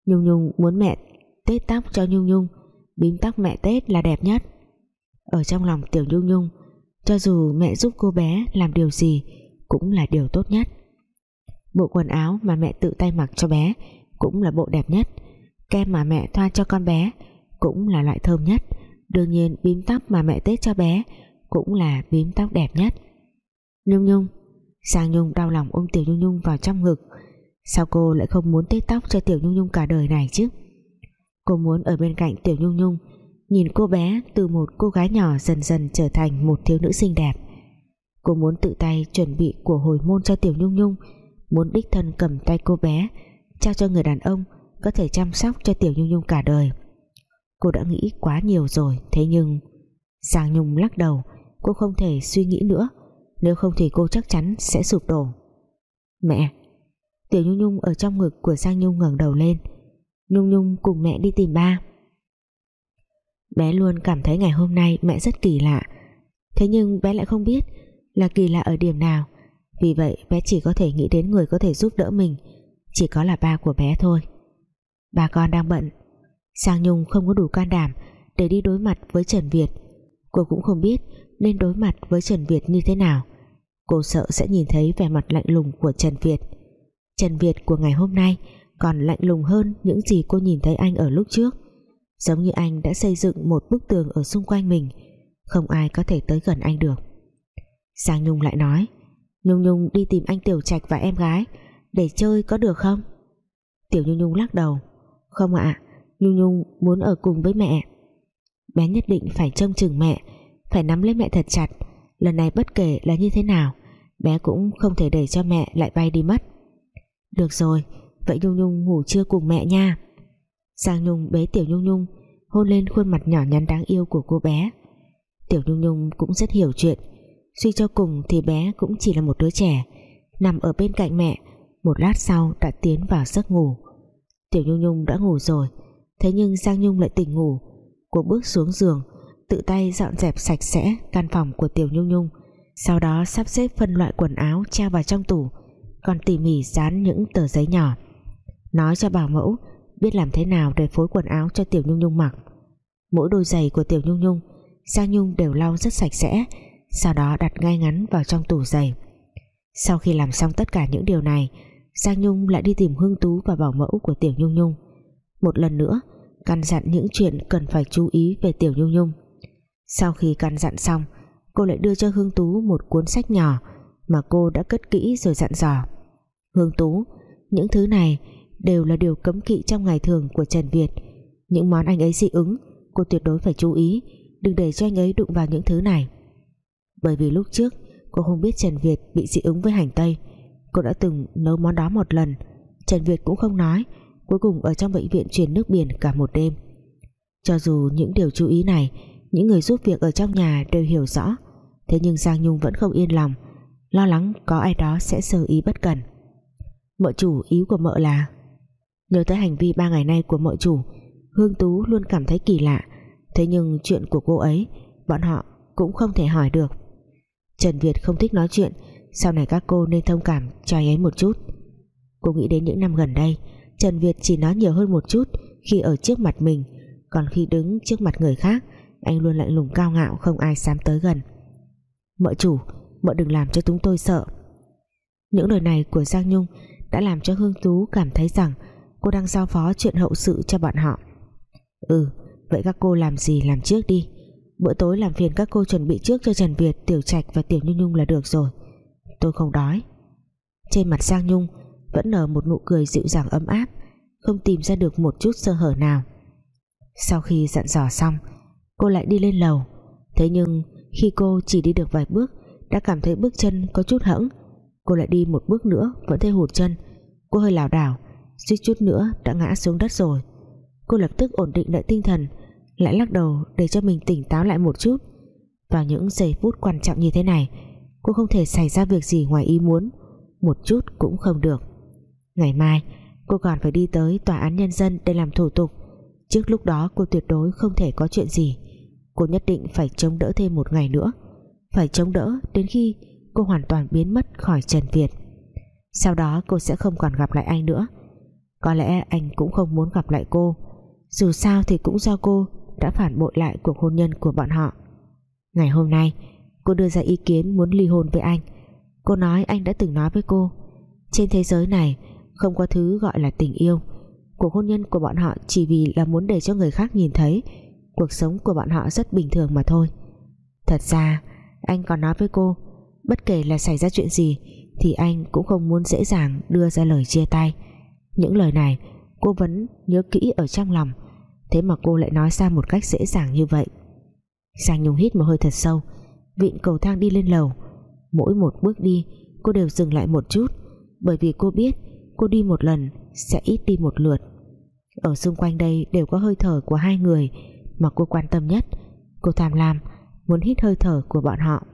Nhung Nhung muốn mẹ tết tóc cho Nhung Nhung, bím tóc mẹ Tết là đẹp nhất ở trong lòng Tiểu Nhung Nhung. Cho dù mẹ giúp cô bé làm điều gì, cũng là điều tốt nhất. Bộ quần áo mà mẹ tự tay mặc cho bé cũng là bộ đẹp nhất. Kem mà mẹ thoa cho con bé cũng là loại thơm nhất. Đương nhiên, bím tóc mà mẹ tết cho bé cũng là bím tóc đẹp nhất. Nhung Nhung Giang Nhung đau lòng ôm Tiểu Nhung Nhung vào trong ngực. Sao cô lại không muốn tết tóc cho Tiểu Nhung Nhung cả đời này chứ? Cô muốn ở bên cạnh Tiểu Nhung Nhung Nhìn cô bé từ một cô gái nhỏ dần dần trở thành một thiếu nữ xinh đẹp. Cô muốn tự tay chuẩn bị của hồi môn cho Tiểu Nhung Nhung, Muốn đích thân cầm tay cô bé, Trao cho người đàn ông Có thể chăm sóc cho Tiểu Nhung Nhung cả đời. Cô đã nghĩ quá nhiều rồi, Thế nhưng Giang Nhung lắc đầu, Cô không thể suy nghĩ nữa, Nếu không thì cô chắc chắn sẽ sụp đổ. Mẹ. Tiểu Nhung Nhung ở trong ngực của Giang Nhung ngẩng đầu lên. Nhung Nhung cùng mẹ đi tìm ba. Bé luôn cảm thấy ngày hôm nay mẹ rất kỳ lạ. Thế nhưng bé lại không biết Là kỳ lạ ở điểm nào. Vì vậy, bé chỉ có thể nghĩ đến người có thể giúp đỡ mình. Chỉ có là ba của bé thôi. Ba con đang bận. Sang Nhung không có đủ can đảm Để đi đối mặt với Trần Việt. Cô cũng không biết nên đối mặt với Trần Việt như thế nào. Cô sợ sẽ nhìn thấy vẻ mặt lạnh lùng của Trần Việt. Trần Việt của ngày hôm nay còn lạnh lùng hơn những gì cô nhìn thấy anh ở lúc trước giống như anh đã xây dựng một bức tường ở xung quanh mình. Không ai có thể tới gần anh được. Giang Nhung lại nói, Nhung Nhung đi tìm anh Tiểu Trạch và em gái, để chơi có được không? Tiểu Nhung Nhung lắc đầu, không ạ, Nhung Nhung muốn ở cùng với mẹ. Bé nhất định phải trông chừng mẹ, phải nắm lấy mẹ thật chặt. Lần này bất kể là như thế nào, bé cũng không thể để cho mẹ lại bay đi mất. Được rồi, vậy Nhung Nhung ngủ trưa cùng mẹ nha. Giang Nhung bế Tiểu Nhung Nhung, hôn lên khuôn mặt nhỏ nhắn đáng yêu của cô bé. Tiểu Nhung Nhung cũng rất hiểu chuyện. Suy cho cùng thì bé cũng chỉ là một đứa trẻ, nằm ở bên cạnh mẹ. Một lát sau đã tiến vào giấc ngủ. Tiểu Nhung Nhung đã ngủ rồi, thế nhưng Giang Nhung lại tỉnh ngủ. Cô bước xuống giường, tự tay dọn dẹp sạch sẽ căn phòng của Tiểu Nhung Nhung. Sau đó sắp xếp phân loại quần áo treo vào trong tủ, còn tỉ mỉ dán những tờ giấy nhỏ. Nói cho bảo mẫu biết làm thế nào để phối quần áo cho Tiểu Nhung Nhung mặc. Mỗi đôi giày của Tiểu Nhung Nhung Giang Nhung đều lau rất sạch sẽ, sau đó đặt ngay ngắn vào trong tủ giày. Sau khi làm xong tất cả những điều này Giang Nhung lại đi tìm Hương Tú và bảo mẫu của Tiểu Nhung Nhung. Một lần nữa, căn dặn những chuyện cần phải chú ý về Tiểu Nhung Nhung. Sau khi căn dặn xong, cô lại đưa cho Hương Tú một cuốn sách nhỏ mà cô đã cất kỹ rồi dặn dò. Hương Tú, những thứ này đều là điều cấm kỵ trong ngày thường của Trần Việt. Những món anh ấy dị ứng, cô tuyệt đối phải chú ý, đừng để cho anh ấy đụng vào những thứ này. Bởi vì lúc trước, cô không biết Trần Việt bị dị ứng với hành tây. Cô đã từng nấu món đó một lần. Trần Việt cũng không nói, cuối cùng ở trong bệnh viện truyền nước biển cả một đêm. Cho dù những điều chú ý này, những người giúp việc ở trong nhà đều hiểu rõ, thế nhưng Giang Nhung vẫn không yên lòng, lo lắng có ai đó sẽ sơ ý bất cẩn mợ chủ ý của mợ là nhớ tới hành vi ba ngày nay của mọi chủ, Hương Tú luôn cảm thấy kỳ lạ. Thế nhưng chuyện của cô ấy, bọn họ cũng không thể hỏi được. Trần Việt không thích nói chuyện, sau này các cô nên thông cảm cho anh ấy một chút. Cô nghĩ đến những năm gần đây, Trần Việt chỉ nói nhiều hơn một chút khi ở trước mặt mình, còn khi đứng trước mặt người khác, anh luôn lạnh lùng cao ngạo không ai dám tới gần. Mợ chủ, mợ đừng làm cho chúng tôi sợ. Những lời này của Giang Nhung đã làm cho Hương Tú cảm thấy rằng cô đang giao phó chuyện hậu sự cho bọn họ. Ừ vậy các cô làm gì làm trước đi. Bữa tối làm phiền các cô chuẩn bị trước cho Trần Việt, Tiểu Trạch và Tiểu Nhung Nhung là được rồi. Tôi không đói. Trên mặt Giang Nhung vẫn nở một nụ cười dịu dàng ấm áp, không tìm ra được một chút sơ hở nào. Sau khi dặn dò xong, cô lại đi lên lầu. Thế nhưng khi cô chỉ đi được vài bước, đã cảm thấy bước chân có chút hẫng. Cô lại đi một bước nữa, vẫn thấy hụt chân. Cô hơi lảo đảo suýt chút nữa đã ngã xuống đất rồi. Cô lập tức ổn định lại tinh thần, lại lắc đầu để cho mình tỉnh táo lại một chút. Vào những giây phút quan trọng như thế này, cô không thể xảy ra việc gì ngoài ý muốn, một chút cũng không được. Ngày mai, cô còn phải đi tới tòa án nhân dân để làm thủ tục. Trước lúc đó, cô tuyệt đối không thể có chuyện gì. Cô nhất định phải chống đỡ thêm một ngày nữa. Phải chống đỡ đến khi cô hoàn toàn biến mất khỏi Trần Việt. Sau đó, cô sẽ không còn gặp lại anh nữa có lẽ anh cũng không muốn gặp lại cô. Dù sao thì cũng do cô đã phản bội lại cuộc hôn nhân của bọn họ. Ngày hôm nay, cô đưa ra ý kiến muốn ly hôn với anh. Cô nói anh đã từng nói với cô, trên thế giới này không có thứ gọi là tình yêu. Cuộc hôn nhân của bọn họ chỉ vì là muốn để cho người khác nhìn thấy. Cuộc sống của bọn họ rất bình thường mà thôi. Thật ra, anh còn nói với cô, bất kể là xảy ra chuyện gì thì anh cũng không muốn dễ dàng đưa ra lời chia tay những lời này, cô vẫn nhớ kỹ ở trong lòng, thế mà cô lại nói ra một cách dễ dàng như vậy. Giang Nhung hít một hơi thật sâu, vịn cầu thang đi lên lầu. Mỗi một bước đi, cô đều dừng lại một chút, bởi vì cô biết cô đi một lần sẽ ít đi một lượt. Ở xung quanh đây đều có hơi thở của hai người mà cô quan tâm nhất. Cô tham lam, muốn hít hơi thở của bọn họ.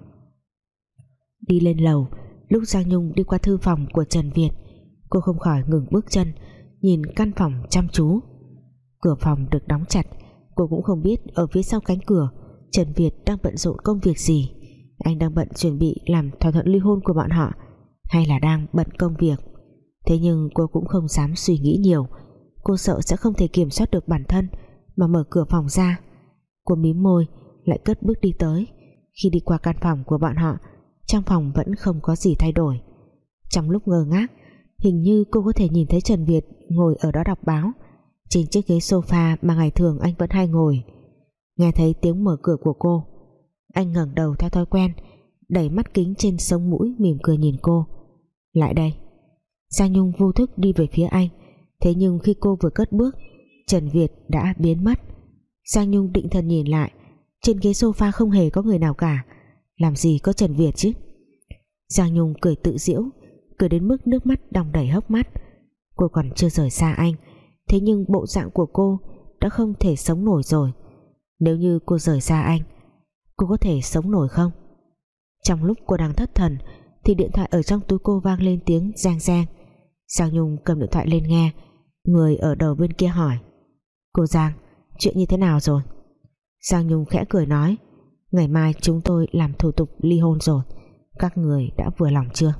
Đi lên lầu, lúc Giang Nhung đi qua thư phòng của Trần Việt cô không khỏi ngừng bước chân, nhìn căn phòng chăm chú. Cửa phòng được đóng chặt, cô cũng không biết ở phía sau cánh cửa, Trần Việt đang bận rộn công việc gì. Anh đang bận chuẩn bị làm thỏa thuận ly hôn của bọn họ, hay là đang bận công việc? Thế nhưng cô cũng không dám suy nghĩ nhiều. Cô sợ sẽ không thể kiểm soát được bản thân mà mở cửa phòng ra. Cô mím môi, lại cất bước đi tới. Khi đi qua căn phòng của bọn họ, trong phòng vẫn không có gì thay đổi. Trong lúc ngơ ngác hình như cô có thể nhìn thấy Trần Việt ngồi ở đó đọc báo. Trên chiếc ghế sofa mà ngày thường anh vẫn hay ngồi. Nghe thấy tiếng mở cửa của cô, anh ngẩng đầu theo thói quen, đẩy mắt kính trên sống mũi, mỉm cười nhìn cô. Lại đây. Giang Nhung vô thức đi về phía anh. Thế nhưng khi cô vừa cất bước, Trần Việt đã biến mất. Giang Nhung định thần nhìn lại. Trên ghế sofa không hề có người nào cả. Làm gì có Trần Việt chứ? Giang Nhung cười tự diễu cười đến mức nước mắt đong đầy hốc mắt. Cô còn chưa rời xa anh, thế nhưng bộ dạng của cô đã không thể sống nổi rồi. Nếu như cô rời xa anh, cô có thể sống nổi không? Trong lúc cô đang thất thần, thì điện thoại ở trong túi cô vang lên tiếng giang giang Giang Nhung cầm điện thoại lên nghe, người ở đầu bên kia hỏi, cô Giang, chuyện như thế nào rồi? Giang Nhung khẽ cười nói, ngày mai chúng tôi làm thủ tục ly hôn rồi, các người đã vừa lòng chưa?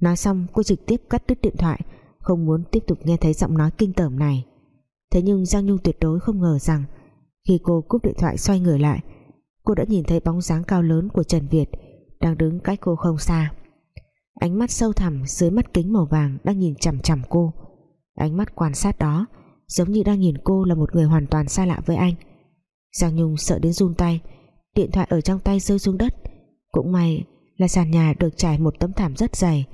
Nói xong, cô trực tiếp cắt đứt điện thoại, không muốn tiếp tục nghe thấy giọng nói kinh tởm này. Thế nhưng Giang Nhung tuyệt đối không ngờ rằng, khi cô cúp điện thoại xoay người lại, cô đã nhìn thấy bóng dáng cao lớn của Trần Việt đang đứng cách cô không xa. Ánh mắt sâu thẳm dưới mắt kính màu vàng đang nhìn chằm chằm cô. Ánh mắt quan sát đó giống như đang nhìn cô là một người hoàn toàn xa lạ với anh. Giang Nhung sợ đến run tay, điện thoại ở trong tay rơi xuống đất. Cũng may là sàn nhà được trải một tấm thảm rất dày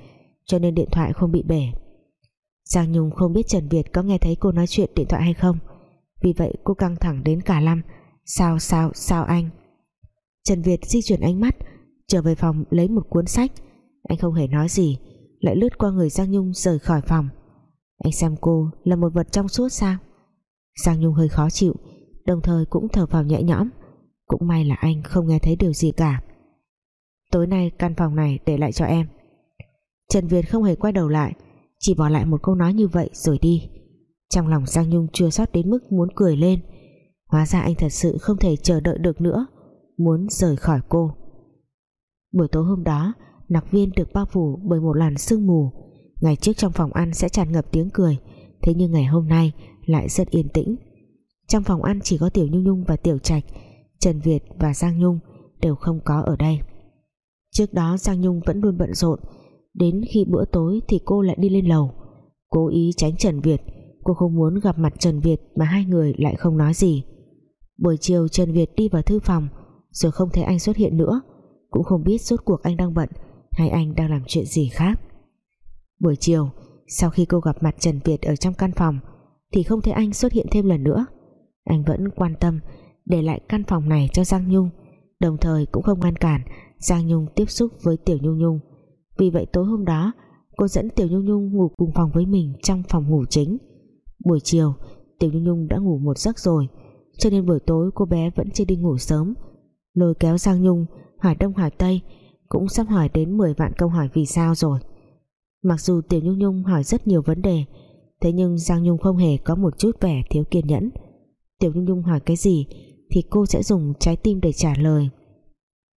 cho nên điện thoại không bị bể. Giang Nhung không biết Trần Việt có nghe thấy cô nói chuyện điện thoại hay không. Vì vậy, cô căng thẳng đến cả lăm. Sao sao sao anh? Trần Việt di chuyển ánh mắt, trở về phòng lấy một cuốn sách. Anh không hề nói gì, lại lướt qua người Giang Nhung rời khỏi phòng. Anh xem cô là một vật trong suốt sao? Giang Nhung hơi khó chịu, đồng thời cũng thở vào nhẹ nhõm. Cũng may là anh không nghe thấy điều gì cả. Tối nay căn phòng này để lại cho em. Trần Việt không hề quay đầu lại, chỉ bỏ lại một câu nói như vậy rồi đi. Trong lòng Giang Nhung chưa sót đến mức muốn cười lên, hóa ra anh thật sự không thể chờ đợi được nữa, muốn rời khỏi cô. Buổi tối hôm đó, nặc viên được bao phủ bởi một làn sương mù. Ngày trước trong phòng ăn sẽ tràn ngập tiếng cười, thế nhưng ngày hôm nay lại rất yên tĩnh. Trong phòng ăn chỉ có Tiểu Nhung Nhung và Tiểu Trạch, Trần Việt và Giang Nhung đều không có ở đây. Trước đó Giang Nhung vẫn luôn bận rộn đến khi bữa tối thì cô lại đi lên lầu. Cố ý tránh Trần Việt. Cô không muốn gặp mặt Trần Việt mà hai người lại không nói gì. Buổi chiều Trần Việt đi vào thư phòng, rồi không thấy anh xuất hiện nữa. Cũng không biết rốt cuộc anh đang bận hay anh đang làm chuyện gì khác. Buổi chiều, sau khi cô gặp mặt Trần Việt ở trong căn phòng, thì không thấy anh xuất hiện thêm lần nữa. Anh vẫn quan tâm để lại căn phòng này cho Giang Nhung. Đồng thời cũng không ngăn cản Giang Nhung tiếp xúc với Tiểu Nhung Nhung vì vậy tối hôm đó, cô dẫn Tiểu Nhung Nhung ngủ cùng phòng với mình trong phòng ngủ chính. Buổi chiều, Tiểu Nhung Nhung đã ngủ một giấc rồi, cho nên buổi tối cô bé vẫn chưa đi ngủ sớm. Lôi kéo Giang Nhung hỏi đông hỏi tây cũng sắp hỏi đến 10 vạn câu hỏi vì sao rồi. Mặc dù Tiểu Nhung Nhung hỏi rất nhiều vấn đề, thế nhưng Giang Nhung không hề có một chút vẻ thiếu kiên nhẫn. Tiểu Nhung Nhung hỏi cái gì thì cô sẽ dùng trái tim để trả lời.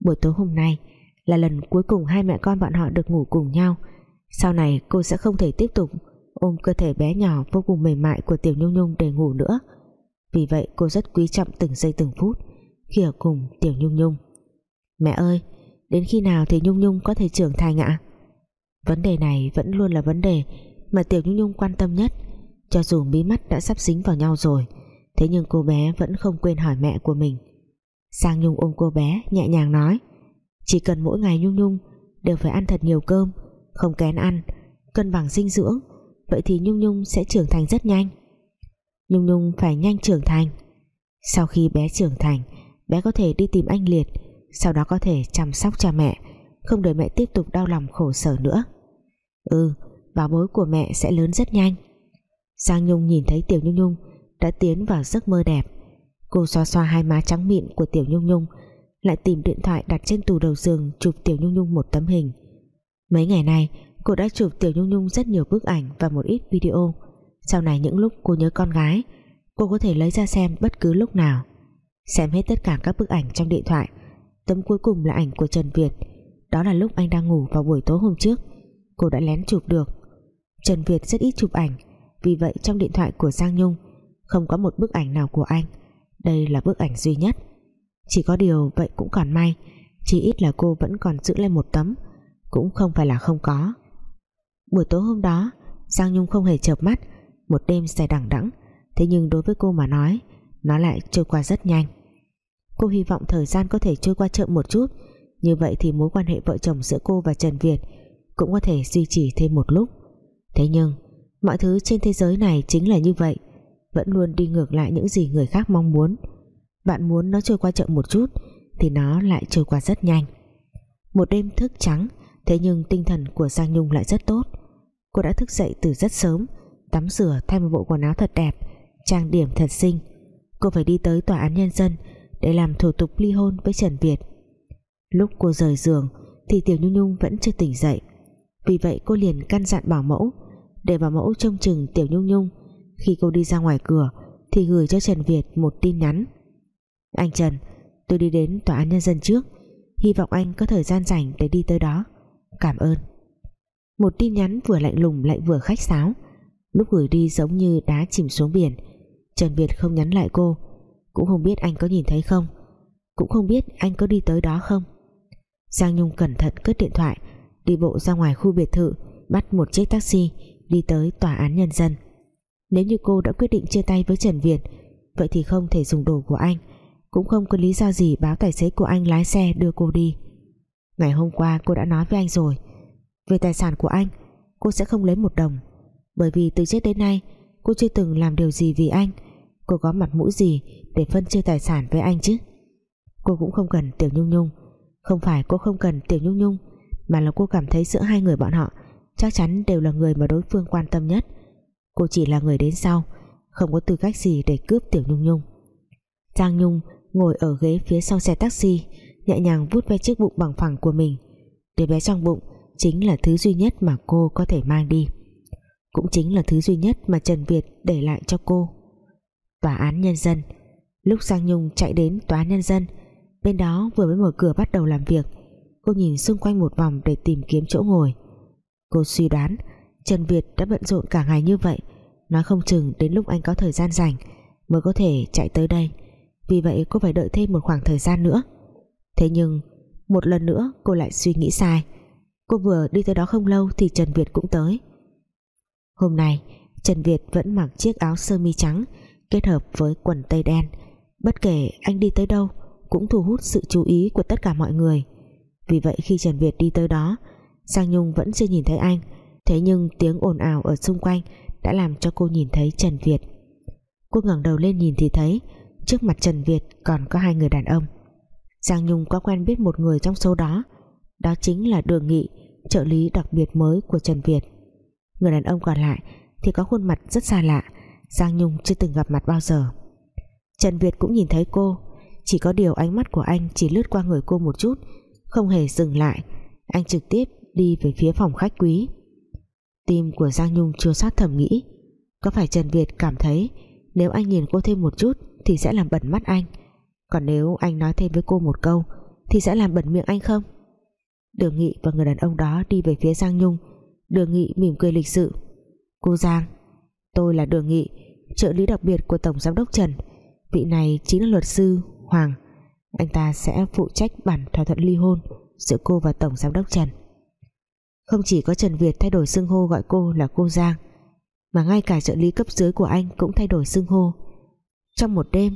Buổi tối hôm nay là lần cuối cùng hai mẹ con bọn họ được ngủ cùng nhau. Sau này, cô sẽ không thể tiếp tục ôm cơ thể bé nhỏ vô cùng mềm mại của Tiểu Nhung Nhung để ngủ nữa. Vì vậy, cô rất quý trọng từng giây từng phút khi ở cùng Tiểu Nhung Nhung. Mẹ ơi, đến khi nào thì Nhung Nhung có thể trưởng thành ạ? Vấn đề này vẫn luôn là vấn đề mà Tiểu Nhung Nhung quan tâm nhất. Cho dù mí mắt đã sắp dính vào nhau rồi, thế nhưng cô bé vẫn không quên hỏi mẹ của mình. Sang Nhung ôm cô bé, nhẹ nhàng nói chỉ cần mỗi ngày Nhung Nhung, đều phải ăn thật nhiều cơm, không kén ăn, cân bằng dinh dưỡng, vậy thì Nhung Nhung sẽ trưởng thành rất nhanh. Nhung Nhung phải nhanh trưởng thành. Sau khi bé trưởng thành, bé có thể đi tìm anh Liệt, sau đó có thể chăm sóc cha mẹ, không để mẹ tiếp tục đau lòng khổ sở nữa. Ừ bảo bối của mẹ sẽ lớn rất nhanh. Giang Nhung nhìn thấy Tiểu Nhung Nhung đã tiến vào giấc mơ đẹp. Cô xoa xoa hai má trắng mịn của Tiểu Nhung Nhung lại tìm điện thoại đặt trên tủ đầu giường chụp Tiểu Nhung Nhung một tấm hình. Mấy ngày nay, cô đã chụp Tiểu Nhung Nhung rất nhiều bức ảnh và một ít video. Sau này những lúc cô nhớ con gái, cô có thể lấy ra xem bất cứ lúc nào. Xem hết tất cả các bức ảnh trong điện thoại, tấm cuối cùng là ảnh của Trần Việt. Đó là lúc anh đang ngủ vào buổi tối hôm trước. Cô đã lén chụp được. Trần Việt rất ít chụp ảnh, vì vậy trong điện thoại của Giang Nhung không có một bức ảnh nào của anh. Đây là bức ảnh duy nhất chỉ có điều vậy cũng còn may chỉ ít là cô vẫn còn giữ lên một tấm, cũng không phải là không có. Buổi tối hôm đó, Giang Nhung không hề chợp mắt, một đêm dài đằng đẵng, thế nhưng đối với cô mà nói, nó lại trôi qua rất nhanh. Cô hy vọng thời gian có thể trôi qua chậm một chút, như vậy thì mối quan hệ vợ chồng giữa cô và Trần Việt cũng có thể duy trì thêm một lúc. Thế nhưng, mọi thứ trên thế giới này chính là như vậy, vẫn luôn đi ngược lại những gì người khác mong muốn bạn muốn nó trôi qua chậm một chút thì nó lại trôi qua rất nhanh. Một đêm thức trắng, thế nhưng tinh thần của Giang Nhung lại rất tốt. Cô đã thức dậy từ rất sớm, tắm rửa, thay một bộ quần áo thật đẹp, trang điểm thật xinh. Cô phải đi tới tòa án nhân dân để làm thủ tục ly hôn với Trần Việt. Lúc cô rời giường thì Tiểu Nhung Nhung vẫn chưa tỉnh dậy. Vì vậy cô liền căn dặn bảo mẫu, để bảo mẫu trông chừng Tiểu Nhung Nhung. Khi cô đi ra ngoài cửa thì gửi cho Trần Việt một tin nhắn anh Trần, tôi đi đến tòa án nhân dân trước. Hy vọng anh có thời gian rảnh để đi tới đó. Cảm ơn. Một tin nhắn vừa lạnh lùng lại vừa khách sáo. Lúc gửi đi giống như đá chìm xuống biển. Trần Việt không nhắn lại cô. Cũng không biết anh có nhìn thấy không. Cũng không biết anh có đi tới đó không. Giang Nhung cẩn thận cất điện thoại, đi bộ ra ngoài khu biệt thự, bắt một chiếc taxi, đi tới tòa án nhân dân. Nếu như cô đã quyết định chia tay với Trần Việt, vậy thì không thể dùng đồ của anh cũng không có lý do gì báo tài xế của anh lái xe đưa cô đi. Ngày hôm qua cô đã nói với anh rồi. Về tài sản của anh, cô sẽ không lấy một đồng. Bởi vì từ trước đến nay, cô chưa từng làm điều gì vì anh. Cô có mặt mũi gì để phân chia tài sản với anh chứ? Cô cũng không cần Tiểu Nhung Nhung. Không phải cô không cần Tiểu Nhung Nhung, mà là cô cảm thấy giữa hai người bọn họ chắc chắn đều là người mà đối phương quan tâm nhất. Cô chỉ là người đến sau, không có tư cách gì để cướp Tiểu Nhung Nhung. Giang Nhung ngồi ở ghế phía sau xe taxi, nhẹ nhàng vuốt ve chiếc bụng bằng phẳng của mình. Đứa bé trong bụng chính là thứ duy nhất mà cô có thể mang đi. Cũng chính là thứ duy nhất mà Trần Việt để lại cho cô. Tòa án nhân dân. Lúc Giang Nhung chạy đến tòa án nhân dân, bên đó vừa mới mở cửa bắt đầu làm việc, cô nhìn xung quanh một vòng để tìm kiếm chỗ ngồi. Cô suy đoán, Trần Việt đã bận rộn cả ngày như vậy, nói không chừng đến lúc anh có thời gian rảnh mới có thể chạy tới đây vì vậy cô phải đợi thêm một khoảng thời gian nữa. Thế nhưng, một lần nữa cô lại suy nghĩ sai. Cô vừa đi tới đó không lâu thì Trần Việt cũng tới. Hôm nay, Trần Việt vẫn mặc chiếc áo sơ mi trắng, kết hợp với quần tây đen. Bất kể anh đi tới đâu, cũng thu hút sự chú ý của tất cả mọi người. Vì vậy khi Trần Việt đi tới đó, Giang Nhung vẫn chưa nhìn thấy anh. Thế nhưng tiếng ồn ào ở xung quanh đã làm cho cô nhìn thấy Trần Việt. Cô ngẩng đầu lên nhìn thì thấy trước mặt Trần Việt còn có hai người đàn ông. Giang Nhung có quen biết một người trong số đó. Đó chính là Đường Nghị, trợ lý đặc biệt mới của Trần Việt. Người đàn ông còn lại thì có khuôn mặt rất xa lạ. Giang Nhung chưa từng gặp mặt bao giờ. Trần Việt cũng nhìn thấy cô. Chỉ có điều ánh mắt của anh chỉ lướt qua người cô một chút, không hề dừng lại. Anh trực tiếp đi về phía phòng khách quý. Tim của Giang Nhung chưa sát thầm nghĩ. Có phải Trần Việt cảm thấy nếu anh nhìn cô thêm một chút thì sẽ làm bẩn mắt anh. Còn nếu anh nói thêm với cô một câu, thì sẽ làm bẩn miệng anh không? Đường Nghị và người đàn ông đó đi về phía Giang Nhung. Đường Nghị mỉm cười lịch sự. Cô Giang, Tôi là Đường Nghị, Trợ lý đặc biệt của Tổng Giám đốc Trần. Vị này chính là luật sư Hoàng. Anh ta sẽ phụ trách bản thỏa thuận ly hôn Giữa cô và Tổng Giám đốc Trần. Không chỉ có Trần Việt thay đổi xưng hô gọi cô là cô Giang, mà ngay cả trợ lý cấp dưới của anh cũng thay đổi xưng hô trong một đêm,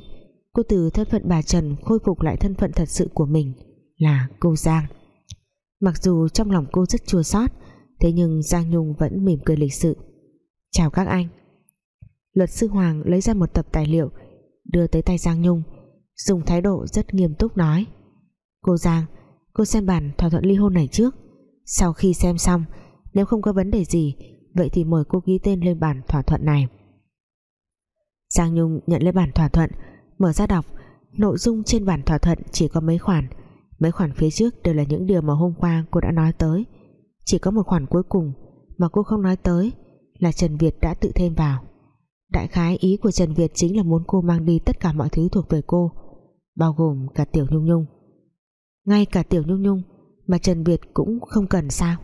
cô từ thân phận bà Trần khôi phục lại thân phận thật sự của mình là cô Giang. Mặc dù trong lòng cô rất chua xót, thế nhưng Giang Nhung vẫn mỉm cười lịch sự. Chào các anh. Luật sư Hoàng lấy ra một tập tài liệu, đưa tới tay Giang Nhung, dùng thái độ rất nghiêm túc nói, cô Giang, cô xem bản thỏa thuận ly hôn này trước. Sau khi xem xong, nếu không có vấn đề gì, vậy thì mời cô ghi tên lên bản thỏa thuận này. Giang Nhung nhận lấy bản thỏa thuận. Mở ra đọc, nội dung trên bản thỏa thuận chỉ có mấy khoản. Mấy khoản phía trước đều là những điều mà hôm qua cô đã nói tới. Chỉ có một khoản cuối cùng mà cô không nói tới là Trần Việt đã tự thêm vào. Đại khái ý của Trần Việt chính là muốn cô mang đi tất cả mọi thứ thuộc về cô, bao gồm cả Tiểu Nhung Nhung. Ngay cả Tiểu Nhung Nhung mà Trần Việt cũng không cần sao?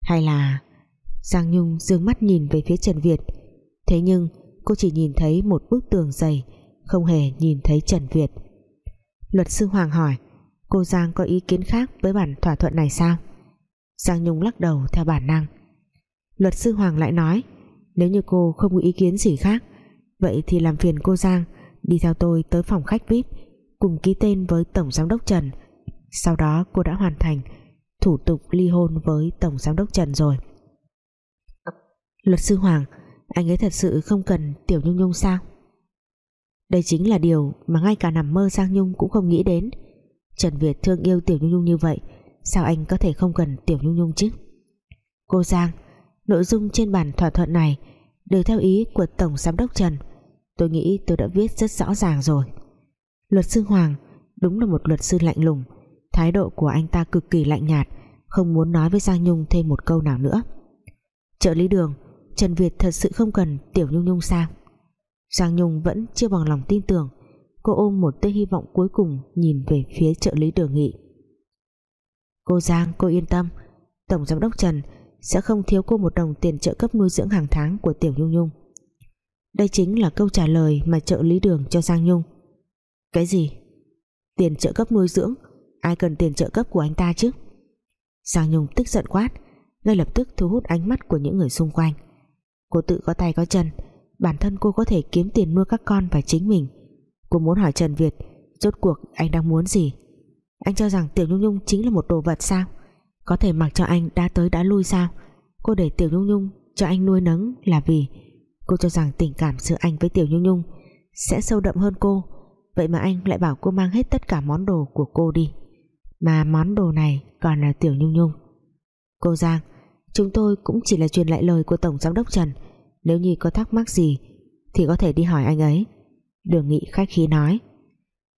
Hay là Giang Nhung dương mắt nhìn về phía Trần Việt. Thế nhưng cô chỉ nhìn thấy một bức tường dày, không hề nhìn thấy Trần Việt. Luật sư Hoàng hỏi, cô Giang có ý kiến khác với bản thỏa thuận này sao? Giang Nhung lắc đầu theo bản năng. Luật sư Hoàng lại nói, nếu như cô không có ý kiến gì khác, vậy thì làm phiền cô Giang, đi theo tôi tới phòng khách VIP cùng ký tên với Tổng Giám đốc Trần. Sau đó cô đã hoàn thành thủ tục ly hôn với Tổng Giám đốc Trần rồi. Luật sư Hoàng anh ấy thật sự không cần Tiểu Nhung Nhung sao? Đây chính là điều mà ngay cả nằm mơ Giang Nhung cũng không nghĩ đến. Trần Việt thương yêu Tiểu Nhung Nhung như vậy, sao anh có thể không cần Tiểu Nhung Nhung chứ? Cô Giang, nội dung trên bản thỏa thuận này đều theo ý của Tổng Giám đốc Trần. Tôi nghĩ tôi đã viết rất rõ ràng rồi. Luật sư Hoàng đúng là một luật sư lạnh lùng. Thái độ của anh ta cực kỳ lạnh nhạt, không muốn nói với Giang Nhung thêm một câu nào nữa. Trợ lý đường Trần Việt thật sự không cần Tiểu Nhung Nhung sao? Giang Nhung vẫn chưa bằng lòng tin tưởng. Cô ôm một tia hy vọng cuối cùng nhìn về phía trợ lý đường nghị. Cô Giang, cô yên tâm. Tổng Giám đốc Trần sẽ không thiếu cô một đồng tiền trợ cấp nuôi dưỡng hàng tháng của Tiểu Nhung Nhung. Đây chính là câu trả lời mà trợ lý đường cho Giang Nhung. Cái gì? Tiền trợ cấp nuôi dưỡng? Ai cần tiền trợ cấp của anh ta chứ? Giang Nhung tức giận quát, ngay lập tức thu hút ánh mắt của những người xung quanh cô tự có tay có chân. Bản thân cô có thể kiếm tiền nuôi các con và chính mình. Cô muốn hỏi Trần Việt, rốt cuộc anh đang muốn gì? Anh cho rằng Tiểu Nhung Nhung chính là một đồ vật sao? Có thể mặc cho anh đã tới đã lui sao? Cô để Tiểu Nhung Nhung cho anh nuôi nấng là vì cô cho rằng tình cảm giữa anh với Tiểu Nhung Nhung sẽ sâu đậm hơn cô. Vậy mà anh lại bảo cô mang hết tất cả món đồ của cô đi. Mà món đồ này còn là Tiểu Nhung Nhung. Cô Giang chúng tôi cũng chỉ là truyền lại lời của Tổng Giám đốc Trần. Nếu như có thắc mắc gì, thì có thể đi hỏi anh ấy. Đường Nghị khách khí nói.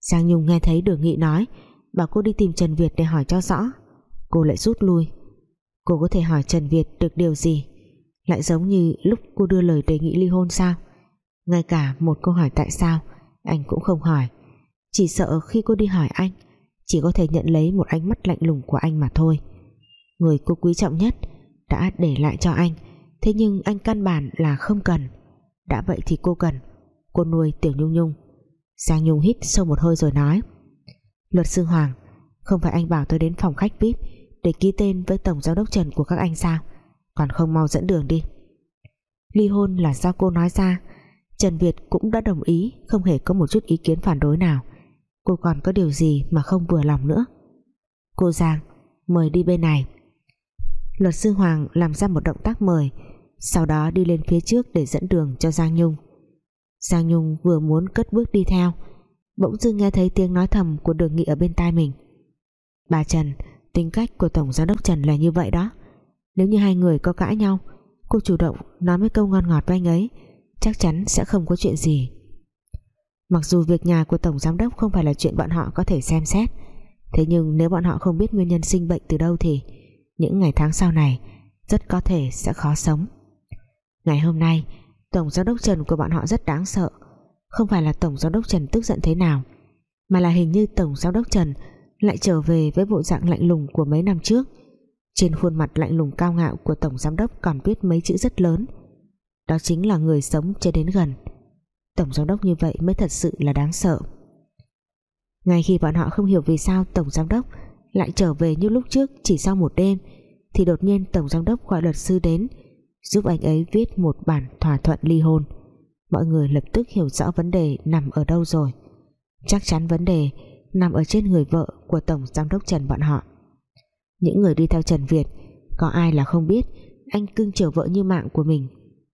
Giang Nhung nghe thấy Đường Nghị nói, bảo cô đi tìm Trần Việt để hỏi cho rõ. Cô lại rút lui. Cô có thể hỏi Trần Việt được điều gì? Lại giống như lúc cô đưa lời đề nghị ly hôn sao? Ngay cả một câu hỏi tại sao, anh cũng không hỏi. Chỉ sợ khi cô đi hỏi anh, chỉ có thể nhận lấy một ánh mắt lạnh lùng của anh mà thôi. Người cô quý trọng nhất đã để lại cho anh. Thế nhưng anh căn bản là không cần. Đã vậy thì cô cần. Cô nuôi Tiểu Nhung Nhung. Giang Nhung hít sâu một hơi rồi nói. Luật sư Hoàng, không phải anh bảo tôi đến phòng khách VIP để ký tên với Tổng Giám đốc Trần của các anh sao? Còn không mau dẫn đường đi. Ly hôn là do cô nói ra. Trần Việt cũng đã đồng ý, không hề có một chút ý kiến phản đối nào. Cô còn có điều gì mà không vừa lòng nữa? Cô Giang, mời đi bên này luật sư Hoàng làm ra một động tác mời, sau đó đi lên phía trước để dẫn đường cho Giang Nhung. Giang Nhung vừa muốn cất bước đi theo, bỗng dưng nghe thấy tiếng nói thầm của đường nghị ở bên tai mình. Bà Trần, tính cách của Tổng Giám đốc Trần là như vậy đó. Nếu như hai người có cãi nhau, cô chủ động nói mấy câu ngon ngọt với anh ấy, chắc chắn sẽ không có chuyện gì. Mặc dù việc nhà của Tổng Giám đốc không phải là chuyện bọn họ có thể xem xét, thế nhưng nếu bọn họ không biết nguyên nhân sinh bệnh từ đâu thì những ngày tháng sau này, rất có thể sẽ khó sống. Ngày hôm nay, Tổng Giám đốc Trần của bọn họ rất đáng sợ. Không phải là Tổng Giám đốc Trần tức giận thế nào, mà là hình như Tổng Giám đốc Trần lại trở về với bộ dạng lạnh lùng của mấy năm trước. Trên khuôn mặt lạnh lùng cao ngạo của Tổng Giám đốc còn viết mấy chữ rất lớn. Đó chính là người sống chưa đến gần. Tổng Giám đốc như vậy mới thật sự là đáng sợ. Ngay khi bọn họ không hiểu vì sao Tổng Giám đốc lại trở về như lúc trước chỉ sau một đêm, thì đột nhiên Tổng Giám đốc gọi luật sư đến, giúp anh ấy viết một bản thỏa thuận ly hôn. Mọi người lập tức hiểu rõ vấn đề nằm ở đâu rồi. Chắc chắn vấn đề nằm ở trên người vợ của tổng giám đốc Trần bọn họ. Những người đi theo Trần Việt, có ai là không biết, anh cưng chiều vợ như mạng của mình,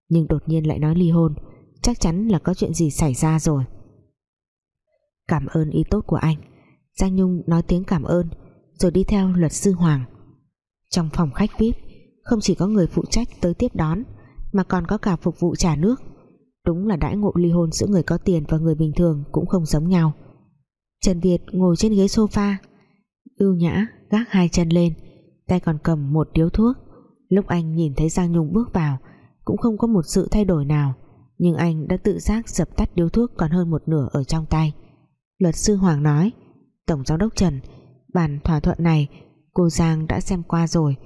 nhưng đột nhiên lại nói ly hôn, chắc chắn là có chuyện gì xảy ra rồi. Cảm ơn ý tốt của anh. Giang Nhung nói tiếng cảm ơn rồi đi theo luật sư Hoàng. Trong phòng khách VIP không chỉ có người phụ trách tới tiếp đón, mà còn có cả phục vụ trả nước. Đúng là đãi ngộ ly hôn giữa người có tiền và người bình thường cũng không giống nhau. Trần Việt ngồi trên ghế sofa, ưu nhã gác hai chân lên, tay còn cầm một điếu thuốc. Lúc anh nhìn thấy Giang Nhung bước vào, cũng không có một sự thay đổi nào, nhưng anh đã tự giác dập tắt điếu thuốc còn hơn một nửa ở trong tay. Luật sư Hoàng nói, Tổng giám đốc Trần bản thỏa thuận này, cô Giang đã xem qua rồi.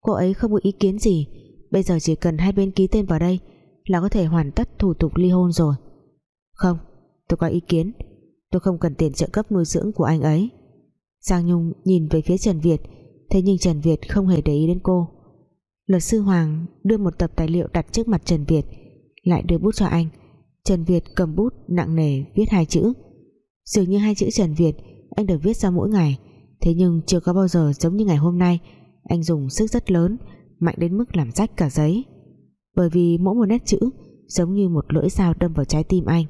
Cô ấy không có ý kiến gì. Bây giờ chỉ cần hai bên ký tên vào đây là có thể hoàn tất thủ tục ly hôn rồi. Không, tôi có ý kiến. Tôi không cần tiền trợ cấp nuôi dưỡng của anh ấy. Giang Nhung nhìn về phía Trần Việt, thế nhưng Trần Việt không hề để ý đến cô. Luật sư Hoàng đưa một tập tài liệu đặt trước mặt Trần Việt, lại đưa bút cho anh. Trần Việt cầm bút nặng nề viết hai chữ. Dường như hai chữ Trần Việt anh được viết ra mỗi ngày thế nhưng chưa có bao giờ giống như ngày hôm nay. Anh dùng sức rất lớn, mạnh đến mức làm rách cả giấy. Bởi vì mỗi một nét chữ giống như một lưỡi dao đâm vào trái tim anh.